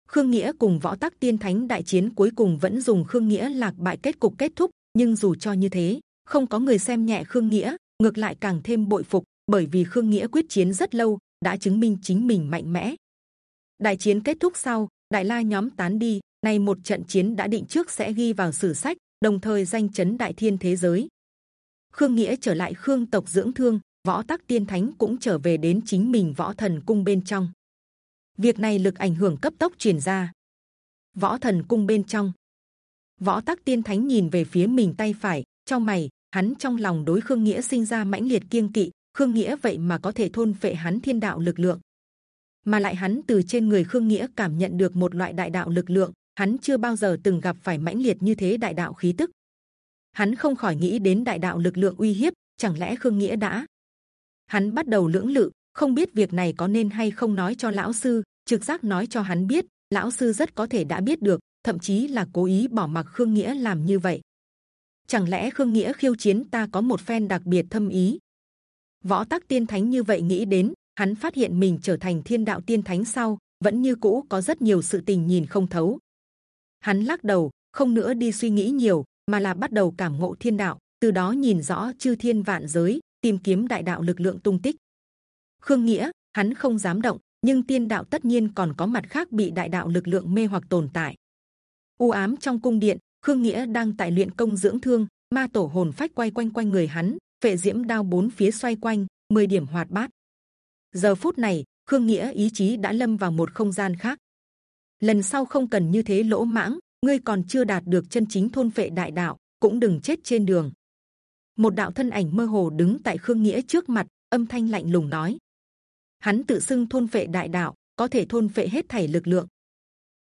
Khương nghĩa cùng võ tắc tiên thánh đại chiến cuối cùng vẫn dùng khương nghĩa lạc bại kết cục kết thúc nhưng dù cho như thế không có người xem nhẹ khương nghĩa ngược lại càng thêm bội phục bởi vì khương nghĩa quyết chiến rất lâu đã chứng minh chính mình mạnh mẽ. Đại chiến kết thúc sau đại la nhóm tán đi nay một trận chiến đã định trước sẽ ghi vào sử sách đồng thời danh chấn đại thiên thế giới. Khương nghĩa trở lại khương tộc dưỡng thương võ tắc tiên thánh cũng trở về đến chính mình võ thần cung bên trong. Việc này lực ảnh hưởng cấp tốc truyền ra. Võ thần cung bên trong. Võ tắc tiên thánh nhìn về phía mình tay phải trong mày, hắn trong lòng đối khương nghĩa sinh ra mãnh liệt kiêng kỵ, khương nghĩa vậy mà có thể thôn phệ hắn thiên đạo lực lượng. Mà lại hắn từ trên người khương nghĩa cảm nhận được một loại đại đạo lực lượng, hắn chưa bao giờ từng gặp phải mãnh liệt như thế đại đạo khí tức. Hắn không khỏi nghĩ đến đại đạo lực lượng uy hiếp, chẳng lẽ khương nghĩa đã hắn bắt đầu lưỡng lự, không biết việc này có nên hay không nói cho lão sư, trực giác nói cho hắn biết, lão sư rất có thể đã biết được, thậm chí là cố ý bỏ mặc khương nghĩa làm như vậy. Chẳng lẽ khương nghĩa khiêu chiến ta có một phen đặc biệt thâm ý? Võ tắc tiên thánh như vậy nghĩ đến, hắn phát hiện mình trở thành thiên đạo tiên thánh sau, vẫn như cũ có rất nhiều sự tình nhìn không thấu. Hắn lắc đầu, không nữa đi suy nghĩ nhiều, mà là bắt đầu cảm ngộ thiên đạo, từ đó nhìn rõ chư thiên vạn giới tìm kiếm đại đạo lực lượng tung tích khương nghĩa hắn không dám động nhưng tiên đạo tất nhiên còn có mặt khác bị đại đạo lực lượng mê hoặc tồn tại. U ám trong cung điện, Khương Nghĩa đang tại luyện công dưỡng thương, ma tổ hồn phách quay quanh quanh người hắn, vệ diễm đao bốn phía xoay quanh, 10 điểm hoạt bát. Giờ phút này, Khương Nghĩa ý chí đã lâm vào một không gian khác. Lần sau không cần như thế lỗ mãng, ngươi còn chưa đạt được chân chính thôn phệ đại đạo, cũng đừng chết trên đường. Một đạo thân ảnh mơ hồ đứng tại Khương Nghĩa trước mặt, âm thanh lạnh lùng nói: hắn tự xưng thôn phệ đại đạo, có thể thôn phệ hết thảy lực lượng.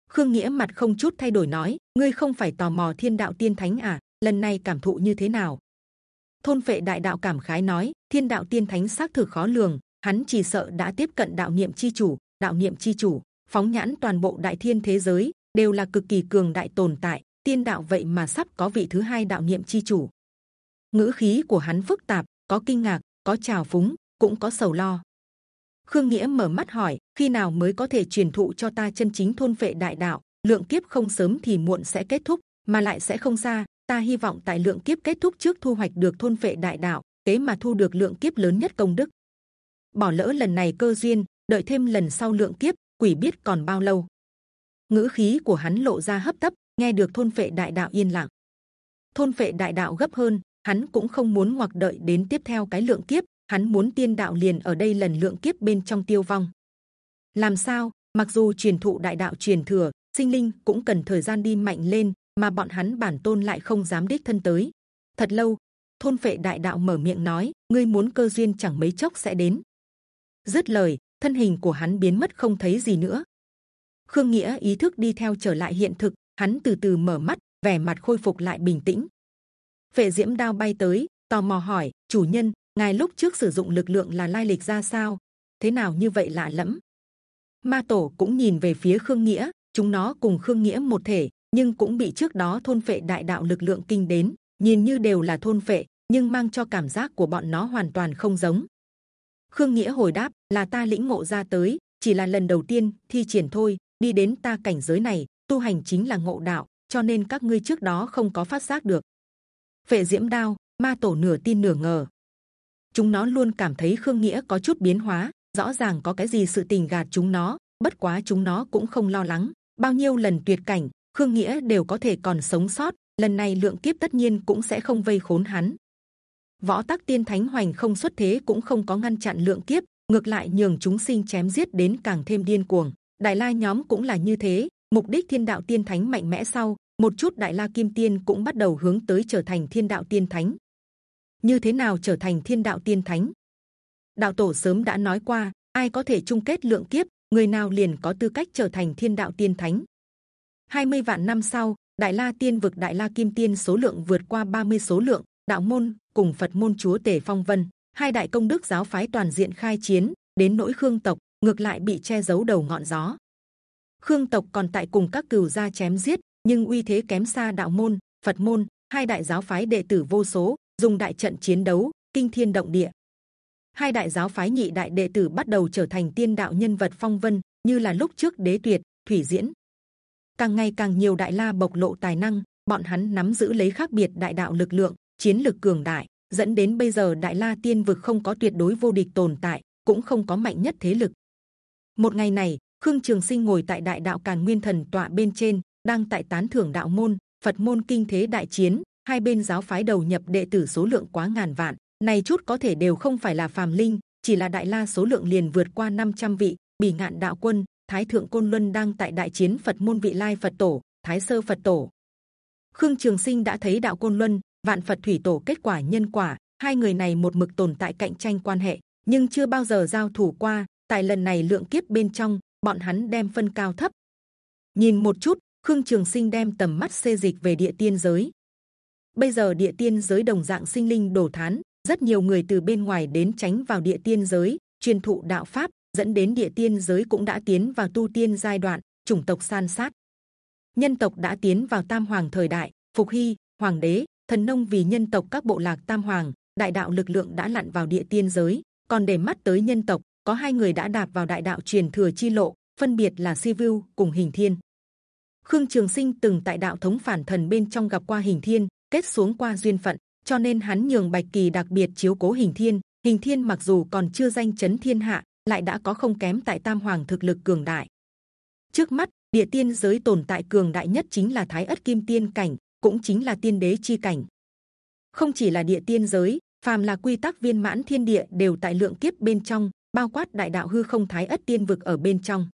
Khương Nghĩa mặt không chút thay đổi nói: ngươi không phải tò mò thiên đạo tiên thánh à? Lần này cảm thụ như thế nào? Thôn phệ đại đạo cảm khái nói: thiên đạo tiên thánh xác thực khó lường, hắn chỉ sợ đã tiếp cận đạo niệm chi chủ, đạo niệm chi chủ phóng nhãn toàn bộ đại thiên thế giới đều là cực kỳ cường đại tồn tại. Tiên đạo vậy mà sắp có vị thứ hai đạo niệm chi chủ. Ngữ khí của hắn phức tạp, có kinh ngạc, có trào phúng, cũng có sầu lo. Khương Nghĩa mở mắt hỏi, khi nào mới có thể truyền thụ cho ta chân chính thôn vệ đại đạo? Lượng kiếp không sớm thì muộn sẽ kết thúc, mà lại sẽ không xa. Ta hy vọng tại lượng kiếp kết thúc trước thu hoạch được thôn vệ đại đạo, kế mà thu được lượng kiếp lớn nhất công đức. Bỏ lỡ lần này cơ duyên, đợi thêm lần sau lượng kiếp, quỷ biết còn bao lâu. Ngữ khí của hắn lộ ra hấp tấp, nghe được thôn vệ đại đạo yên lặng. Thôn vệ đại đạo gấp hơn, hắn cũng không muốn ngoặc đợi đến tiếp theo cái lượng kiếp, hắn muốn tiên đạo liền ở đây lần lượng kiếp bên trong tiêu vong. Làm sao? Mặc dù truyền thụ đại đạo truyền thừa, sinh linh cũng cần thời gian đi mạnh lên, mà bọn hắn bản tôn lại không dám đích thân tới. Thật lâu, thôn phệ đại đạo mở miệng nói: ngươi muốn cơ duyên chẳng mấy chốc sẽ đến. Dứt lời, thân hình của hắn biến mất không thấy gì nữa. Khương Nghĩa ý thức đi theo trở lại hiện thực, hắn từ từ mở mắt, vẻ mặt khôi phục lại bình tĩnh. Vệ diễm đao bay tới, tò mò hỏi: chủ nhân, ngài lúc trước sử dụng lực lượng là lai lịch ra sao? Thế nào như vậy lạ lẫm? Ma tổ cũng nhìn về phía khương nghĩa chúng nó cùng khương nghĩa một thể nhưng cũng bị trước đó thôn phệ đại đạo lực lượng kinh đến nhìn như đều là thôn phệ nhưng mang cho cảm giác của bọn nó hoàn toàn không giống. Khương nghĩa hồi đáp là ta lĩnh ngộ ra tới chỉ là lần đầu tiên thi triển thôi đi đến ta cảnh giới này tu hành chính là ngộ đạo cho nên các ngươi trước đó không có phát giác được phệ diễm đao, ma tổ nửa tin nửa ngờ. Chúng nó luôn cảm thấy khương nghĩa có chút biến hóa, rõ ràng có cái gì sự tình gạt chúng nó, bất quá chúng nó cũng không lo lắng. Bao nhiêu lần tuyệt cảnh, khương nghĩa đều có thể còn sống sót, lần này lượng kiếp tất nhiên cũng sẽ không vây khốn hắn. Võ tắc tiên thánh hoành không xuất thế cũng không có ngăn chặn lượng kiếp, ngược lại nhường chúng sinh chém giết đến càng thêm điên cuồng. Đại la nhóm cũng là như thế, mục đích thiên đạo tiên thánh mạnh mẽ sau một chút đại la kim tiên cũng bắt đầu hướng tới trở thành thiên đạo tiên thánh. Như thế nào trở thành thiên đạo tiên thánh? Đạo tổ sớm đã nói qua, ai có thể chung kết lượng kiếp, người nào liền có tư cách trở thành thiên đạo tiên thánh. 20 vạn năm sau, đại la tiên vực đại la kim tiên số lượng vượt qua 30 số lượng, đạo môn cùng phật môn chúa tể phong vân, hai đại công đức giáo phái toàn diện khai chiến, đến nỗi khương tộc, ngược lại bị che giấu đầu ngọn gió. Khương tộc còn tại cùng các cừu gia chém giết nhưng uy thế kém xa đạo môn, phật môn, hai đại giáo phái đệ tử vô số, dùng đại trận chiến đấu, kinh thiên động địa. Hai đại giáo phái nhị đại đệ tử bắt đầu trở thành tiên đạo nhân vật phong vân, như là lúc trước đế tuyệt, thủy diễn. Càng ngày càng nhiều đại la bộc lộ tài năng, bọn hắn nắm giữ lấy khác biệt đại đạo lực lượng, chiến lực cường đại, dẫn đến bây giờ đại la tiên vực không có tuyệt đối vô địch tồn tại, cũng không có mạnh nhất thế lực. Một ngày này, khương trường sinh ngồi tại đại đạo càn nguyên thần tọa bên trên đang tại tán thưởng đạo môn, phật môn kinh thế đại chiến, hai bên giáo phái đầu nhập đệ tử số lượng quá ngàn vạn. Này chút có thể đều không phải là phàm linh, chỉ là đại la số lượng liền vượt qua 500 vị. Bỉ ngạn đạo quân, thái thượng côn luân đang tại đại chiến phật môn vị lai phật tổ, thái sơ phật tổ. Khương trường sinh đã thấy đạo côn luân, vạn phật thủy tổ kết quả nhân quả. Hai người này một mực tồn tại cạnh tranh quan hệ, nhưng chưa bao giờ giao thủ qua. Tại lần này lượng kiếp bên trong, bọn hắn đem phân cao thấp. Nhìn một chút khương trường sinh đem tầm mắt xê dịch về địa tiên giới. Bây giờ địa tiên giới đồng dạng sinh linh đổ thán, rất nhiều người từ bên ngoài đến tránh vào địa tiên giới, truyền thụ đạo pháp, dẫn đến địa tiên giới cũng đã tiến vào tu tiên giai đoạn, chủng tộc san sát. Nhân tộc đã tiến vào tam hoàng thời đại, phục hy, hoàng đế, thần nông vì nhân tộc các bộ lạc tam hoàng, đại đạo lực lượng đã lặn vào địa tiên giới. Còn để mắt tới nhân tộc, có hai người đã đạp vào đại đạo truyền thừa chi lộ, phân biệt là Si Vu cùng Hình Thiên. Khương Trường Sinh từng tại đạo thống phản thần bên trong gặp qua Hình Thiên, kết xuống qua duyên phận, cho nên hắn nhường Bạch Kỳ đặc biệt chiếu cố Hình Thiên. Hình Thiên mặc dù còn chưa danh chấn thiên hạ, lại đã có không kém tại tam hoàng thực lực cường đại. Trước mắt địa tiên giới tồn tại cường đại nhất chính là thái ất kim tiên cảnh, cũng chính là tiên đế chi cảnh. Không chỉ là địa tiên giới, phàm là quy tắc viên mãn thiên địa đều tại lượng kiếp bên trong, bao quát đại đạo hư không thái ất tiên vực ở bên trong.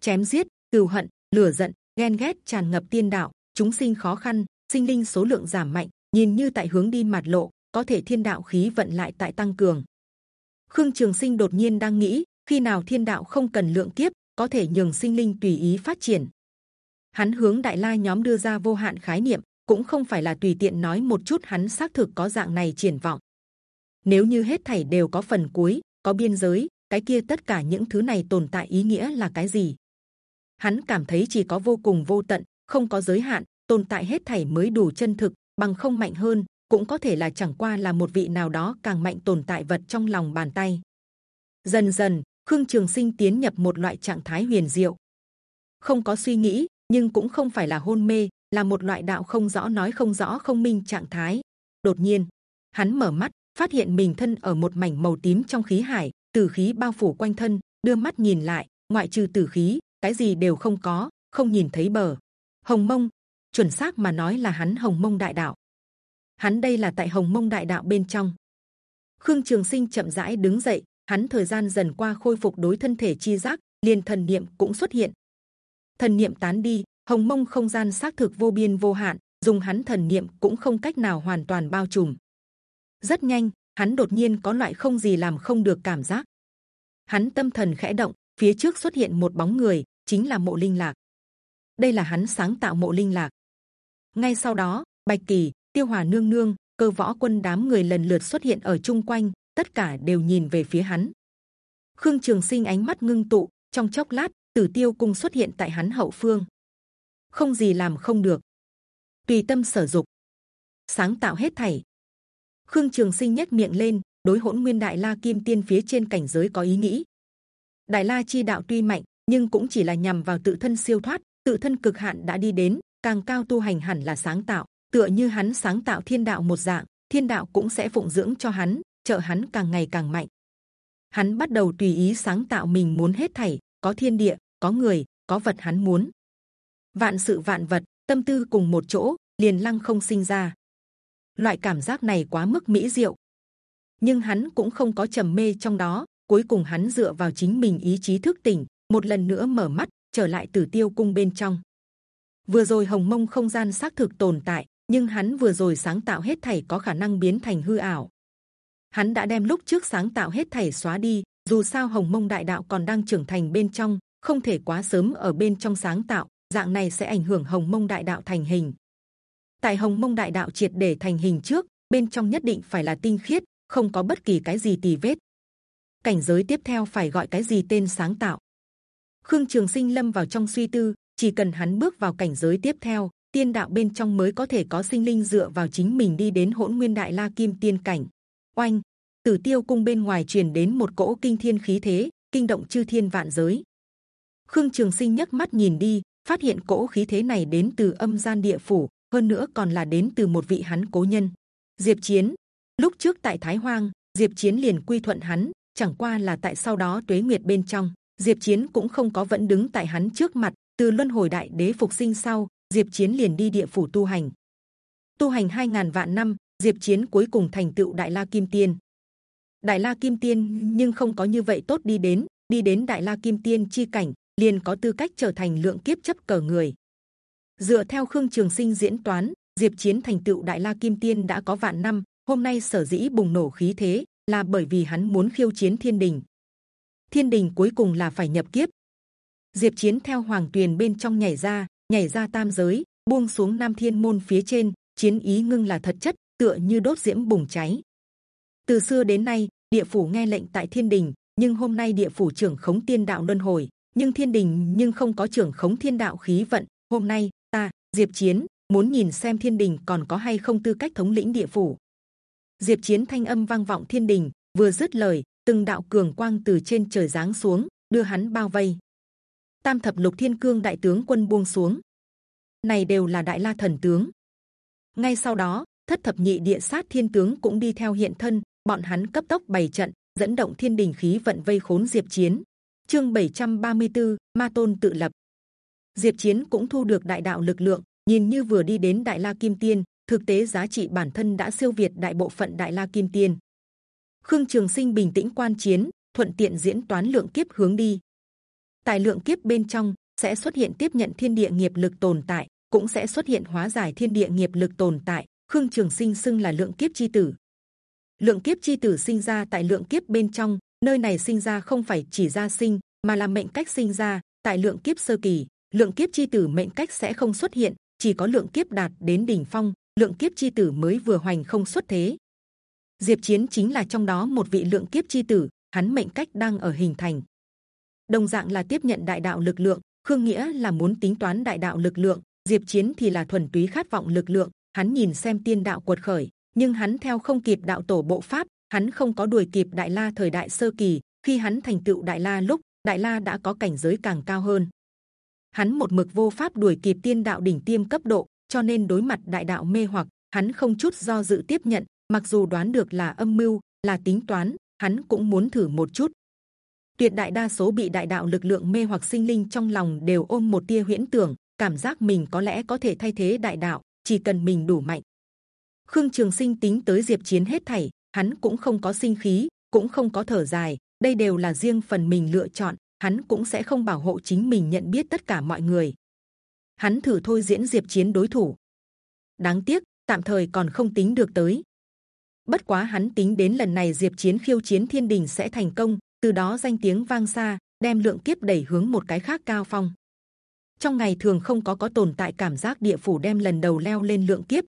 Chém giết, cừu hận, lửa giận, ghen ghét tràn ngập tiên đạo, chúng sinh khó khăn, sinh linh số lượng giảm mạnh, nhìn như tại hướng đi mặt lộ, có thể thiên đạo khí vận lại tại tăng cường. Khương Trường Sinh đột nhiên đang nghĩ, khi nào thiên đạo không cần lượng kiếp, có thể nhường sinh linh tùy ý phát triển. Hắn hướng Đại La nhóm đưa ra vô hạn khái niệm, cũng không phải là tùy tiện nói một chút hắn xác thực có dạng này triển vọng. Nếu như hết thảy đều có phần cuối, có biên giới, cái kia tất cả những thứ này tồn tại ý nghĩa là cái gì? Hắn cảm thấy chỉ có vô cùng vô tận, không có giới hạn, tồn tại hết thảy mới đủ chân thực, bằng không mạnh hơn, cũng có thể là chẳng qua là một vị nào đó càng mạnh tồn tại vật trong lòng bàn tay. Dần dần, Khương Trường Sinh tiến nhập một loại trạng thái huyền diệu, không có suy nghĩ, nhưng cũng không phải là hôn mê, là một loại đạo không rõ nói không rõ không minh trạng thái. Đột nhiên, hắn mở mắt, phát hiện mình thân ở một mảnh màu tím trong khí hải, tử khí bao phủ quanh thân. đưa mắt nhìn lại, ngoại trừ tử khí, cái gì đều không có, không nhìn thấy bờ. Hồng Mông, chuẩn xác mà nói là hắn Hồng Mông Đại Đạo. Hắn đây là tại Hồng Mông Đại Đạo bên trong. Khương Trường Sinh chậm rãi đứng dậy, hắn thời gian dần qua khôi phục đối thân thể chi giác, liền thần niệm cũng xuất hiện. Thần niệm tán đi, Hồng Mông không gian xác thực vô biên vô hạn, dùng hắn thần niệm cũng không cách nào hoàn toàn bao trùm. Rất nhanh, hắn đột nhiên có loại không gì làm không được cảm giác. Hắn tâm thần khẽ động, phía trước xuất hiện một bóng người, chính là Mộ Linh Lạc. Đây là hắn sáng tạo Mộ Linh Lạc. Ngay sau đó, Bạch Kỳ, Tiêu Hòa Nương Nương, Cơ Võ Quân đám người lần lượt xuất hiện ở chung quanh, tất cả đều nhìn về phía hắn. Khương Trường Sinh ánh mắt ngưng tụ, trong chốc lát, Tử Tiêu Cung xuất hiện tại hắn hậu phương không gì làm không được tùy tâm sở dục sáng tạo hết thảy khương trường sinh nhếch miệng lên đối hỗn nguyên đại la kim tiên phía trên cảnh giới có ý nghĩ đại la chi đạo tuy mạnh, nhưng cũng chỉ là nhằm vào tự thân siêu thoát, tự thân cực hạn đã đi đến, càng cao tu hành hẳn là sáng tạo. Tựa như hắn sáng tạo thiên đạo một dạng, thiên đạo cũng sẽ phụng dưỡng cho hắn, trợ hắn càng ngày càng mạnh. Hắn bắt đầu tùy ý sáng tạo mình muốn hết thảy, có thiên địa, có người, có vật hắn muốn. Vạn sự vạn vật, tâm tư cùng một chỗ, liền lăng không sinh ra. Loại cảm giác này quá mức mỹ diệu. Nhưng hắn cũng không có trầm mê trong đó cuối cùng hắn dựa vào chính mình ý chí thức tỉnh, một lần nữa mở mắt, trở lại tử tiêu cung bên trong. Vừa rồi hồng mông không gian xác thực tồn tại, nhưng hắn vừa rồi sáng tạo hết thảy có khả năng biến thành hư ảo. Hắn đã đem lúc trước sáng tạo hết thảy xóa đi, dù sao hồng mông đại đạo còn đang trưởng thành bên trong, không thể quá sớm ở bên trong sáng tạo, dạng này sẽ ảnh hưởng hồng mông đại đạo thành hình. Tại hồng mông đại đạo triệt để thành hình trước, bên trong nhất định phải là tinh khiết, không có bất kỳ cái gì tì vết cảnh giới tiếp theo phải gọi cái gì tên sáng tạo? Khương trường sinh lâm vào trong suy tư chỉ cần hắn bước vào cảnh giới tiếp theo tiên đạo bên trong mới có thể có sinh linh dựa vào chính mình đi đến hỗn nguyên đại la kim tiên cảnh. Oanh! Tử tiêu cung bên ngoài truyền đến một cỗ kinh thiên khí thế kinh động chư thiên vạn giới. Khương trường sinh nhấc mắt nhìn đi phát hiện cỗ khí thế này đến từ âm gian địa phủ, hơn nữa còn là đến từ một vị hắn cố nhân. Diệp Chiến, lúc trước tại Thái Hoang, Diệp Chiến liền quy thuận hắn, chẳng qua là tại sau đó Tuế Nguyệt bên trong, Diệp Chiến cũng không có vẫn đứng tại hắn trước mặt. Từ luân hồi đại đế phục sinh sau, Diệp Chiến liền đi địa phủ tu hành. Tu hành 2.000 vạn năm, Diệp Chiến cuối cùng thành tựu Đại La Kim Tiên. Đại La Kim Tiên nhưng không có như vậy tốt đi đến, đi đến Đại La Kim Tiên chi cảnh, liền có tư cách trở thành lượng kiếp chấp cờ người. Dựa theo Khương Trường Sinh diễn toán, Diệp Chiến thành tựu Đại La Kim Tiên đã có vạn năm. Hôm nay sở dĩ bùng nổ khí thế là bởi vì hắn muốn khiêu chiến Thiên Đình. Thiên Đình cuối cùng là phải nhập kiếp. Diệp Chiến theo Hoàng Tuyền bên trong nhảy ra, nhảy ra tam giới, buông xuống Nam Thiên môn phía trên. Chiến ý ngưng là thật chất, tựa như đốt diễm bùng cháy. Từ xưa đến nay, địa phủ nghe lệnh tại Thiên Đình, nhưng hôm nay địa phủ trưởng khống tiên đạo luân hồi, nhưng thiên đình nhưng không có trưởng khống thiên đạo khí vận hôm nay ta diệp chiến muốn nhìn xem thiên đình còn có hay không tư cách thống lĩnh địa phủ diệp chiến thanh âm vang vọng thiên đình vừa dứt lời từng đạo cường quang từ trên trời giáng xuống đưa hắn bao vây. Tam thập lục thiên cương đại tướng quân buông xuống. Này đều là đại la thần tướng. Ngay sau đó thất thập nhị địa sát thiên tướng cũng đi theo hiện thân bọn hắn cấp tốc bày trận dẫn động thiên đình khí vận vây khốn diệp chiến. Chương 734, ma tôn tự lập. Diệp chiến cũng thu được đại đạo lực lượng nhìn như vừa đi đến đại la kim tiên thực tế giá trị bản thân đã siêu việt đại bộ phận đại la kim tiên khương trường sinh bình tĩnh quan chiến, thuận tiện diễn toán lượng kiếp hướng đi. Tại lượng kiếp bên trong sẽ xuất hiện tiếp nhận thiên địa nghiệp lực tồn tại, cũng sẽ xuất hiện hóa giải thiên địa nghiệp lực tồn tại, khương trường sinh xưng là lượng kiếp chi tử. Lượng kiếp chi tử sinh ra tại lượng kiếp bên trong, nơi này sinh ra không phải chỉ ra sinh, mà là mệnh cách sinh ra, tại lượng kiếp sơ kỳ, lượng kiếp chi tử mệnh cách sẽ không xuất hiện, chỉ có lượng kiếp đạt đến đỉnh phong lượng kiếp chi tử mới vừa hoành không xuất thế. Diệp chiến chính là trong đó một vị lượng kiếp chi tử, hắn mệnh cách đang ở hình thành. Đồng dạng là tiếp nhận đại đạo lực lượng, khương nghĩa là muốn tính toán đại đạo lực lượng, diệp chiến thì là thuần túy khát vọng lực lượng, hắn nhìn xem tiên đạo cuột khởi, nhưng hắn theo không kịp đạo tổ bộ pháp, hắn không có đuổi kịp đại la thời đại sơ kỳ, khi hắn thành tựu đại la lúc, đại la đã có cảnh giới càng cao hơn. Hắn một mực vô pháp đuổi kịp tiên đạo đỉnh tiêm cấp độ cho nên đối mặt đại đạo mê hoặc, hắn không chút do dự tiếp nhận, mặc dù đoán được là âm mưu, là tính toán, hắn cũng muốn thử một chút. Tuyệt đại đa số bị đại đạo lực lượng mê hoặc sinh linh trong lòng đều ôm một tia huyễn tưởng, cảm giác mình có lẽ có thể thay thế đại đạo, chỉ cần mình đủ mạnh. Khương trường sinh tính tới diệp chiến hết thảy, hắn cũng không có sinh khí, cũng không có thở dài, đây đều là riêng phần mình lựa chọn, hắn cũng sẽ không bảo hộ chính mình nhận biết tất cả mọi người hắn thử thôi diễn diệp chiến đối thủ. Đáng tiếc, tạm thời còn không tính được tới. Bất quá hắn tính đến lần này diệp chiến khiêu chiến thiên đình sẽ thành công, từ đó danh tiếng vang xa, đem lượng kiếp đẩy hướng một cái khác cao phong. Trong ngày thường không có có tồn tại cảm giác địa phủ đem lần đầu leo lên lượng kiếp,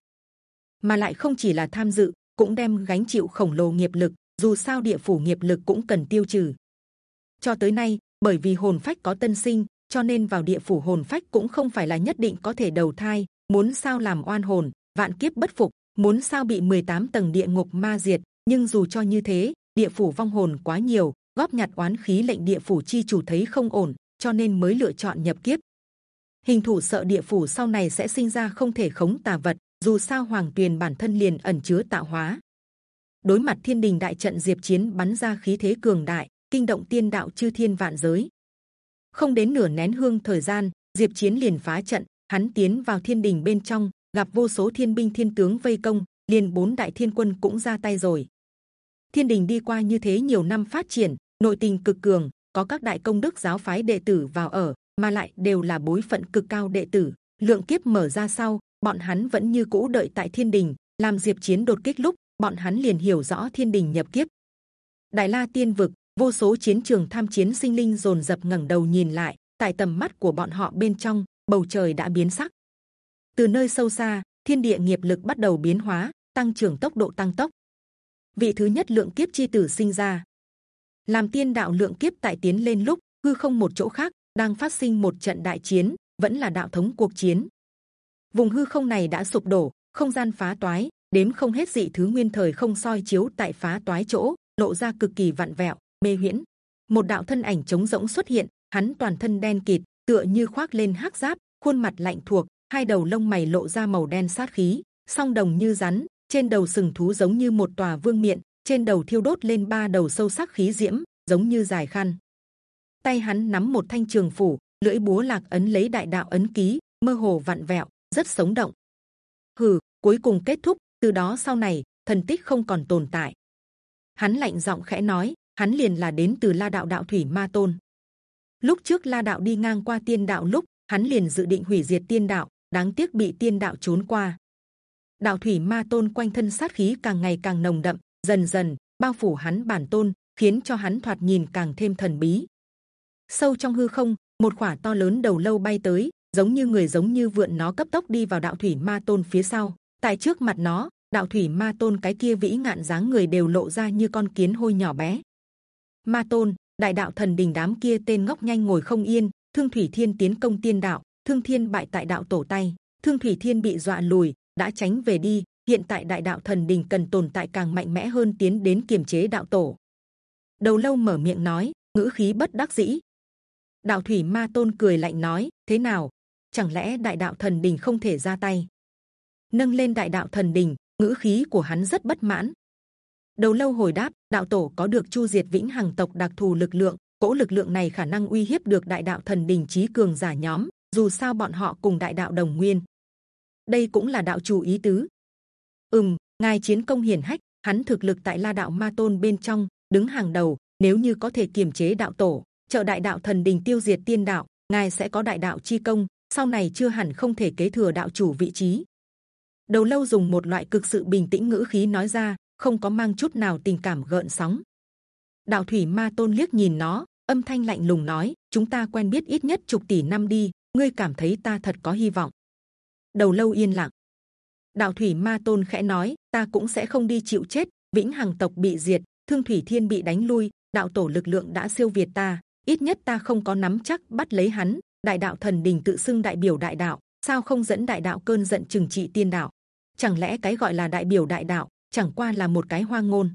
mà lại không chỉ là tham dự, cũng đem gánh chịu khổng lồ nghiệp lực, dù sao địa phủ nghiệp lực cũng cần tiêu trừ. Cho tới nay, bởi vì hồn phách có tân sinh cho nên vào địa phủ hồn phách cũng không phải là nhất định có thể đầu thai. Muốn sao làm oan hồn, vạn kiếp bất phục, muốn sao bị 18 tầng địa ngục ma diệt. Nhưng dù cho như thế, địa phủ vong hồn quá nhiều, góp nhặt oán khí lệnh địa phủ chi chủ thấy không ổn, cho nên mới lựa chọn nhập kiếp. Hình thủ sợ địa phủ sau này sẽ sinh ra không thể khống tà vật, dù sao hoàng tuyền bản thân liền ẩn chứa tạo hóa. Đối mặt thiên đình đại trận diệp chiến bắn ra khí thế cường đại, kinh động tiên đạo chư thiên vạn giới không đến nửa nén hương thời gian, diệp chiến liền phá trận, hắn tiến vào thiên đình bên trong, gặp vô số thiên binh thiên tướng vây công, liền bốn đại thiên quân cũng ra tay rồi. Thiên đình đi qua như thế nhiều năm phát triển, nội tình cực cường, có các đại công đức giáo phái đệ tử vào ở, mà lại đều là bối phận cực cao đệ tử. Lượng kiếp mở ra sau, bọn hắn vẫn như cũ đợi tại thiên đình, làm diệp chiến đột kích lúc, bọn hắn liền hiểu rõ thiên đình nhập kiếp. Đại la tiên vực vô số chiến trường tham chiến sinh linh dồn dập ngẩng đầu nhìn lại, tại tầm mắt của bọn họ bên trong, bầu trời đã biến sắc. Từ nơi sâu xa, thiên địa nghiệp lực bắt đầu biến hóa, tăng trưởng tốc độ tăng tốc. Vị thứ nhất lượng kiếp chi tử sinh ra. Làm tiên đạo lượng kiếp tại tiến lên lúc, hư không một chỗ khác, đang phát sinh một trận đại chiến, vẫn là đạo thống cuộc chiến. Vùng hư không này đã sụp đổ, không gian phá toái, đếm không hết dị thứ nguyên thời không soi chiếu tại phá toái chỗ, lộ ra cực kỳ vặn vẹo mê huyễn. Một đạo thân ảnh trống rỗng xuất hiện, hắn toàn thân đen kịt, tựa như khoác lên hắc giáp, khuôn mặt lạnh thuộc, hai đầu lông mày lộ ra màu đen sát khí, song đồng như rắn, trên đầu sừng thú giống như một tòa vương miện, trên đầu thiêu đốt lên ba đầu sâu sắc khí diễm, giống như dài khăn. Tay hắn nắm một thanh trường phủ, lưỡi búa lạc ấn lấy đại đạo ấn ký, mơ hồ vặn vẹo, rất sống động. Hừ, cuối cùng kết thúc, từ đó sau này, thần tích không còn tồn tại. Hắn lạnh giọng khẽ nói hắn liền là đến từ la đạo đạo thủy ma tôn. Lúc trước la đạo đi ngang qua tiên đạo lúc, hắn liền dự định hủy diệt tiên đạo, đáng tiếc bị tiên đạo trốn qua. Đạo thủy ma tôn quanh thân sát khí càng ngày càng nồng đậm, dần dần, bao phủ hắn bản tôn, khiến cho hắn thoạt nhìn càng thêm thần bí. Sâu trong hư không, một quả to lớn đầu lâu bay tới, giống như người giống như vượn nó cấp tốc đi vào đạo thủy ma tôn phía sau. Tại trước mặt nó, đạo thủy ma tôn cái kia vĩ ngạn dáng người đều lộ ra như con kiến hôi nhỏ bé ma tôn, đại đạo thần đình đám kia tên ngốc nhanh ngồi không yên, thương thủy thiên tiến công tiên đạo, thương thiên bại tại đạo tổ tay, thương thủy thiên bị dọa lùi, đã tránh về đi, hiện tại đại đạo thần đình cần tồn tại càng mạnh mẽ hơn tiến đến kiềm chế đạo tổ. Đầu lâu mở miệng nói, ngữ khí bất đắc dĩ. Đạo thủy ma tôn cười lạnh nói, thế nào? Chẳng lẽ đại đạo thần đình không thể ra tay? Nâng lên đại đạo thần đình, ngữ khí của hắn rất bất mãn đầu lâu hồi đáp, đạo tổ có được chu diệt vĩnh hằng tộc đặc thù lực lượng, cỗ lực lượng này khả năng uy hiếp được đại đạo thần đình trí cường giả nhóm, dù sao bọn họ cùng đại đạo đồng nguyên. Đây cũng là đạo chủ ý tứ. Ừm, ngài chiến công hiển hách, hắn thực lực tại la đạo ma tôn bên trong, đứng hàng đầu, nếu như có thể kiềm chế đạo tổ, trợ đại đạo thần đình tiêu diệt tiên đạo, ngài sẽ có đại đạo chi công, sau này chưa hẳn không thể kế thừa đạo chủ vị trí. Đầu lâu dùng một loại cực sự bình tĩnh ngữ khí nói ra không có mang chút nào tình cảm gợn sóng. Đạo thủy ma tôn liếc nhìn nó, âm thanh lạnh lùng nói, chúng ta quen biết ít nhất chục tỷ năm đi, ngươi cảm thấy ta thật có hy vọng. Đầu lâu yên lặng. Đạo thủy ma tôn khẽ nói, ta cũng sẽ không đi chịu chết, vĩnh hằng tộc bị diệt, thương thủy thiên bị đánh lui, đạo tổ lực lượng đã siêu việt ta, ít nhất ta không có nắm chắc bắt lấy hắn, đại đạo thần đình tự xưng đại biểu đại đạo, sao không dẫn đại đạo cơn giận trừng trị tiên đạo? Chẳng lẽ cái gọi là đại biểu đại đạo chẳng qua là một cái hoang ngôn.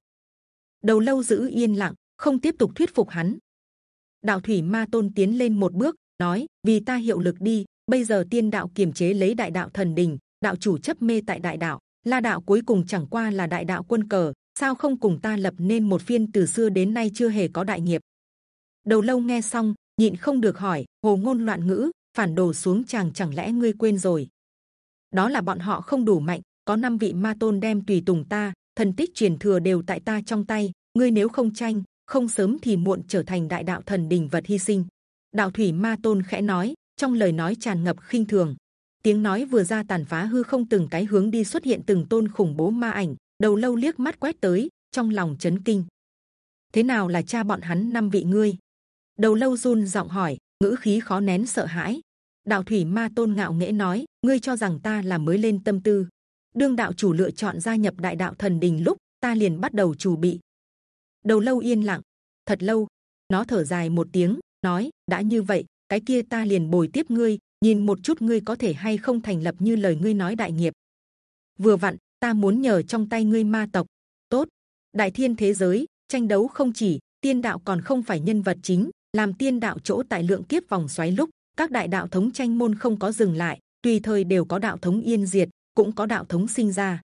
Đầu lâu giữ yên lặng, không tiếp tục thuyết phục hắn. Đạo thủy ma tôn tiến lên một bước, nói, vì ta hiệu lực đi, bây giờ tiên đạo kiềm chế lấy đại đạo thần đình, đạo chủ chấp mê tại đại đạo, la đạo cuối cùng chẳng qua là đại đạo quân cờ, sao không cùng ta lập nên một phiên từ xưa đến nay chưa hề có đại nghiệp? Đầu lâu nghe xong, nhịn không được hỏi, hồ ngôn loạn ngữ, phản đồ xuống chàng chẳng lẽ ngươi quên rồi? Đó là bọn họ không đủ mạnh có năm vị ma tôn đem tùy tùng ta, thần tích truyền thừa đều tại ta trong tay. Ngươi nếu không tranh, không sớm thì muộn trở thành đại đạo thần đình vật hy sinh. Đạo thủy ma tôn khẽ nói, trong lời nói tràn ngập khinh thường. Tiếng nói vừa ra tàn phá hư không từng cái hướng đi xuất hiện từng tôn khủng bố ma ảnh, đầu lâu liếc mắt quét tới, trong lòng chấn kinh. Thế nào là cha bọn hắn năm vị ngươi? Đầu lâu run giọng hỏi, ngữ khí khó nén sợ hãi. Đạo thủy ma tôn ngạo nghễ nói, ngươi cho rằng ta là mới lên tâm tư đương đạo chủ lựa chọn gia nhập đại đạo thần đình lúc, ta liền bắt đầu chủ bị. Đầu lâu yên lặng. Thật lâu, nó thở dài một tiếng, nói, đã như vậy, cái kia ta liền bồi tiếp ngươi, nhìn một chút ngươi có thể hay không thành lập như lời ngươi nói đại nghiệp. Vừa vặn, ta muốn nhờ trong tay ngươi ma tộc. Tốt. Đại thiên thế giới, tranh đấu không chỉ, tiên đạo còn không phải nhân vật chính, làm tiên đạo chỗ tại lượng kiếp vòng xoáy lúc, các đại đạo thống tranh môn không có dừng lại, tùy thời đều có đạo thống yên diệt cũng có đạo thống sinh ra.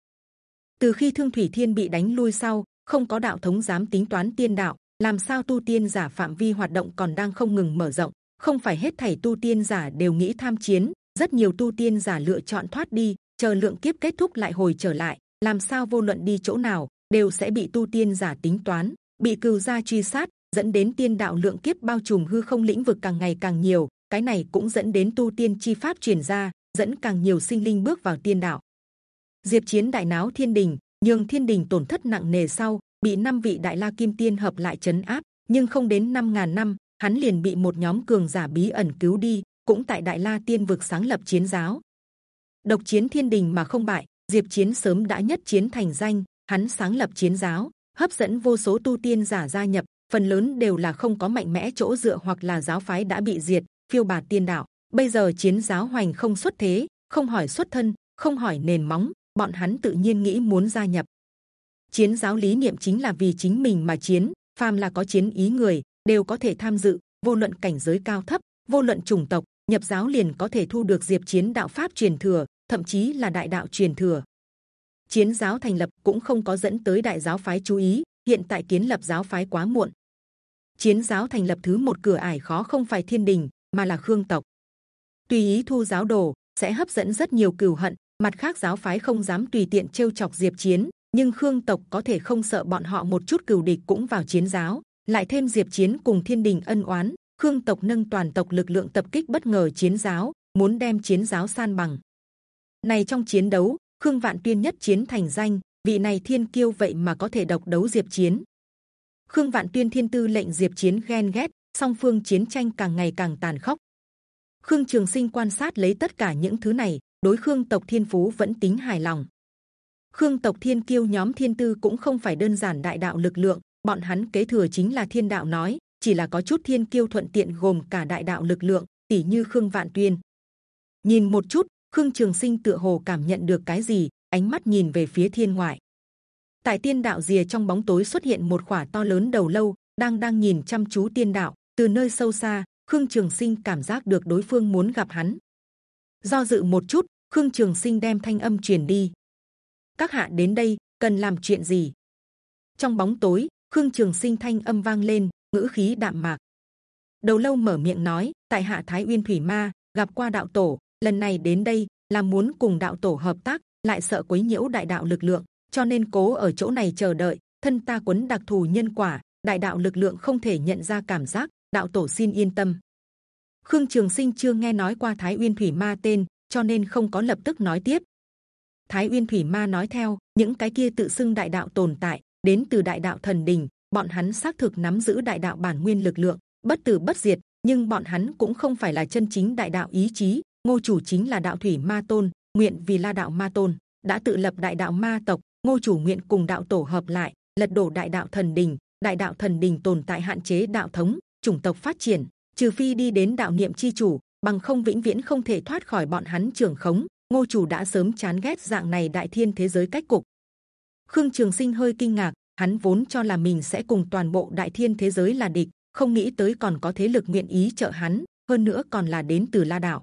Từ khi thương thủy thiên bị đánh lui sau, không có đạo thống dám tính toán tiên đạo, làm sao tu tiên giả phạm vi hoạt động còn đang không ngừng mở rộng. Không phải hết thảy tu tiên giả đều nghĩ tham chiến, rất nhiều tu tiên giả lựa chọn thoát đi, chờ lượng kiếp kết thúc lại hồi trở lại. Làm sao vô luận đi chỗ nào, đều sẽ bị tu tiên giả tính toán, bị cừu gia truy sát, dẫn đến tiên đạo lượng kiếp bao trùm hư không lĩnh vực càng ngày càng nhiều. Cái này cũng dẫn đến tu tiên chi pháp truyền ra dẫn càng nhiều sinh linh bước vào tiên đạo. Diệp chiến đại náo thiên đình nhưng thiên đình tổn thất nặng nề sau, bị năm vị đại la kim tiên hợp lại chấn áp, nhưng không đến năm ngàn năm, hắn liền bị một nhóm cường giả bí ẩn cứu đi, cũng tại đại la tiên vực sáng lập chiến giáo. Độc chiến thiên đình mà không bại, diệp chiến sớm đã nhất chiến thành danh, hắn sáng lập chiến giáo, hấp dẫn vô số tu tiên giả gia nhập, phần lớn đều là không có mạnh mẽ chỗ dựa hoặc là giáo phái đã bị diệt, phiêu bạt tiên đạo bây giờ chiến giáo hoành không xuất thế, không hỏi xuất thân, không hỏi nền móng, bọn hắn tự nhiên nghĩ muốn gia nhập. Chiến giáo lý niệm chính là vì chính mình mà chiến, phàm là có chiến ý người, đều có thể tham dự, vô luận cảnh giới cao thấp, vô luận chủng tộc, nhập giáo liền có thể thu được diệp chiến đạo pháp truyền thừa, thậm chí là đại đạo truyền thừa. Chiến giáo thành lập cũng không có dẫn tới đại giáo phái chú ý, hiện tại kiến lập giáo phái quá muộn. Chiến giáo thành lập thứ một cửa ải khó không phải thiên đình, mà là khương tộc tùy ý thu giáo đồ sẽ hấp dẫn rất nhiều cừu hận, mặt khác giáo phái không dám tùy tiện trêu chọc diệp chiến, nhưng khương tộc có thể không sợ bọn họ một chút cừu địch cũng vào chiến giáo. Lại thêm diệp chiến cùng thiên đình ân oán, khương tộc nâng toàn tộc lực lượng tập kích bất ngờ chiến giáo, muốn đem chiến giáo san bằng. Này trong chiến đấu, khương vạn tuyên nhất chiến thành danh, vị này thiên kiêu vậy mà có thể độc đấu diệp chiến. Khương vạn tuyên thiên tư lệnh diệp chiến ghen ghét, song phương chiến tranh càng ngày càng tàn khốc khương trường sinh quan sát lấy tất cả những thứ này, đối khương tộc thiên phú vẫn tính hài lòng. Khương tộc thiên kiêu nhóm thiên tư cũng không phải đơn giản đại đạo lực lượng, bọn hắn kế thừa chính là thiên đạo nói, chỉ là có chút thiên kiêu thuận tiện gồm cả đại đạo lực lượng tỷ như khương vạn tuyên. Nhìn một chút, khương trường sinh tựa hồ cảm nhận được cái gì, ánh mắt nhìn về phía thiên ngoại. Tại tiên đạo rìa trong bóng tối xuất hiện một khỏa to lớn đầu lâu, đang đang nhìn chăm chú tiên đạo, từ nơi sâu xa khương trường sinh cảm giác được đối phương muốn gặp hắn. Do dự một chút, khương trường sinh đem thanh âm truyền đi. Các hạ đến đây, cần làm chuyện gì? Trong bóng tối, khương trường sinh thanh âm vang lên, ngữ khí đạm mạc. Đầu lâu mở miệng nói, tại hạ thái uyên thủy ma, gặp qua đạo tổ, lần này đến đây là muốn cùng đạo tổ hợp tác, lại sợ quấy nhiễu đại đạo lực lượng, cho nên cố ở chỗ này chờ đợi, thân ta quấn đặc thù nhân quả, đại đạo lực lượng không thể nhận ra cảm giác đạo tổ xin yên tâm. Khương trường sinh chưa nghe nói qua thái uyên thủy ma tên, cho nên không có lập tức nói tiếp. Thái uyên thủy ma nói theo, những cái kia tự xưng đại đạo tồn tại, đến từ đại đạo thần đình, bọn hắn xác thực nắm giữ đại đạo bản nguyên lực lượng, bất tử bất diệt, nhưng bọn hắn cũng không phải là chân chính đại đạo ý chí, ngô chủ chính là đạo thủy ma tôn, nguyện vì la đạo ma tôn, đã tự lập đại đạo ma tộc, ngô chủ nguyện cùng đạo tổ hợp lại, lật đổ đại đạo thần đình, đại đạo thần đình tồn tại hạn chế đạo thống chủng tộc phát triển, trừ phi đi đến đạo niệm chi chủ, bằng không vĩnh viễn không thể thoát khỏi bọn hắn trưởng khống. Ngô chủ đã sớm chán ghét dạng này đại thiên thế giới cách cục. Khương trường sinh hơi kinh ngạc, hắn vốn cho là mình sẽ cùng toàn bộ đại thiên thế giới là địch, không nghĩ tới còn có thế lực nguyện ý trợ hắn, hơn nữa còn là đến từ la đạo.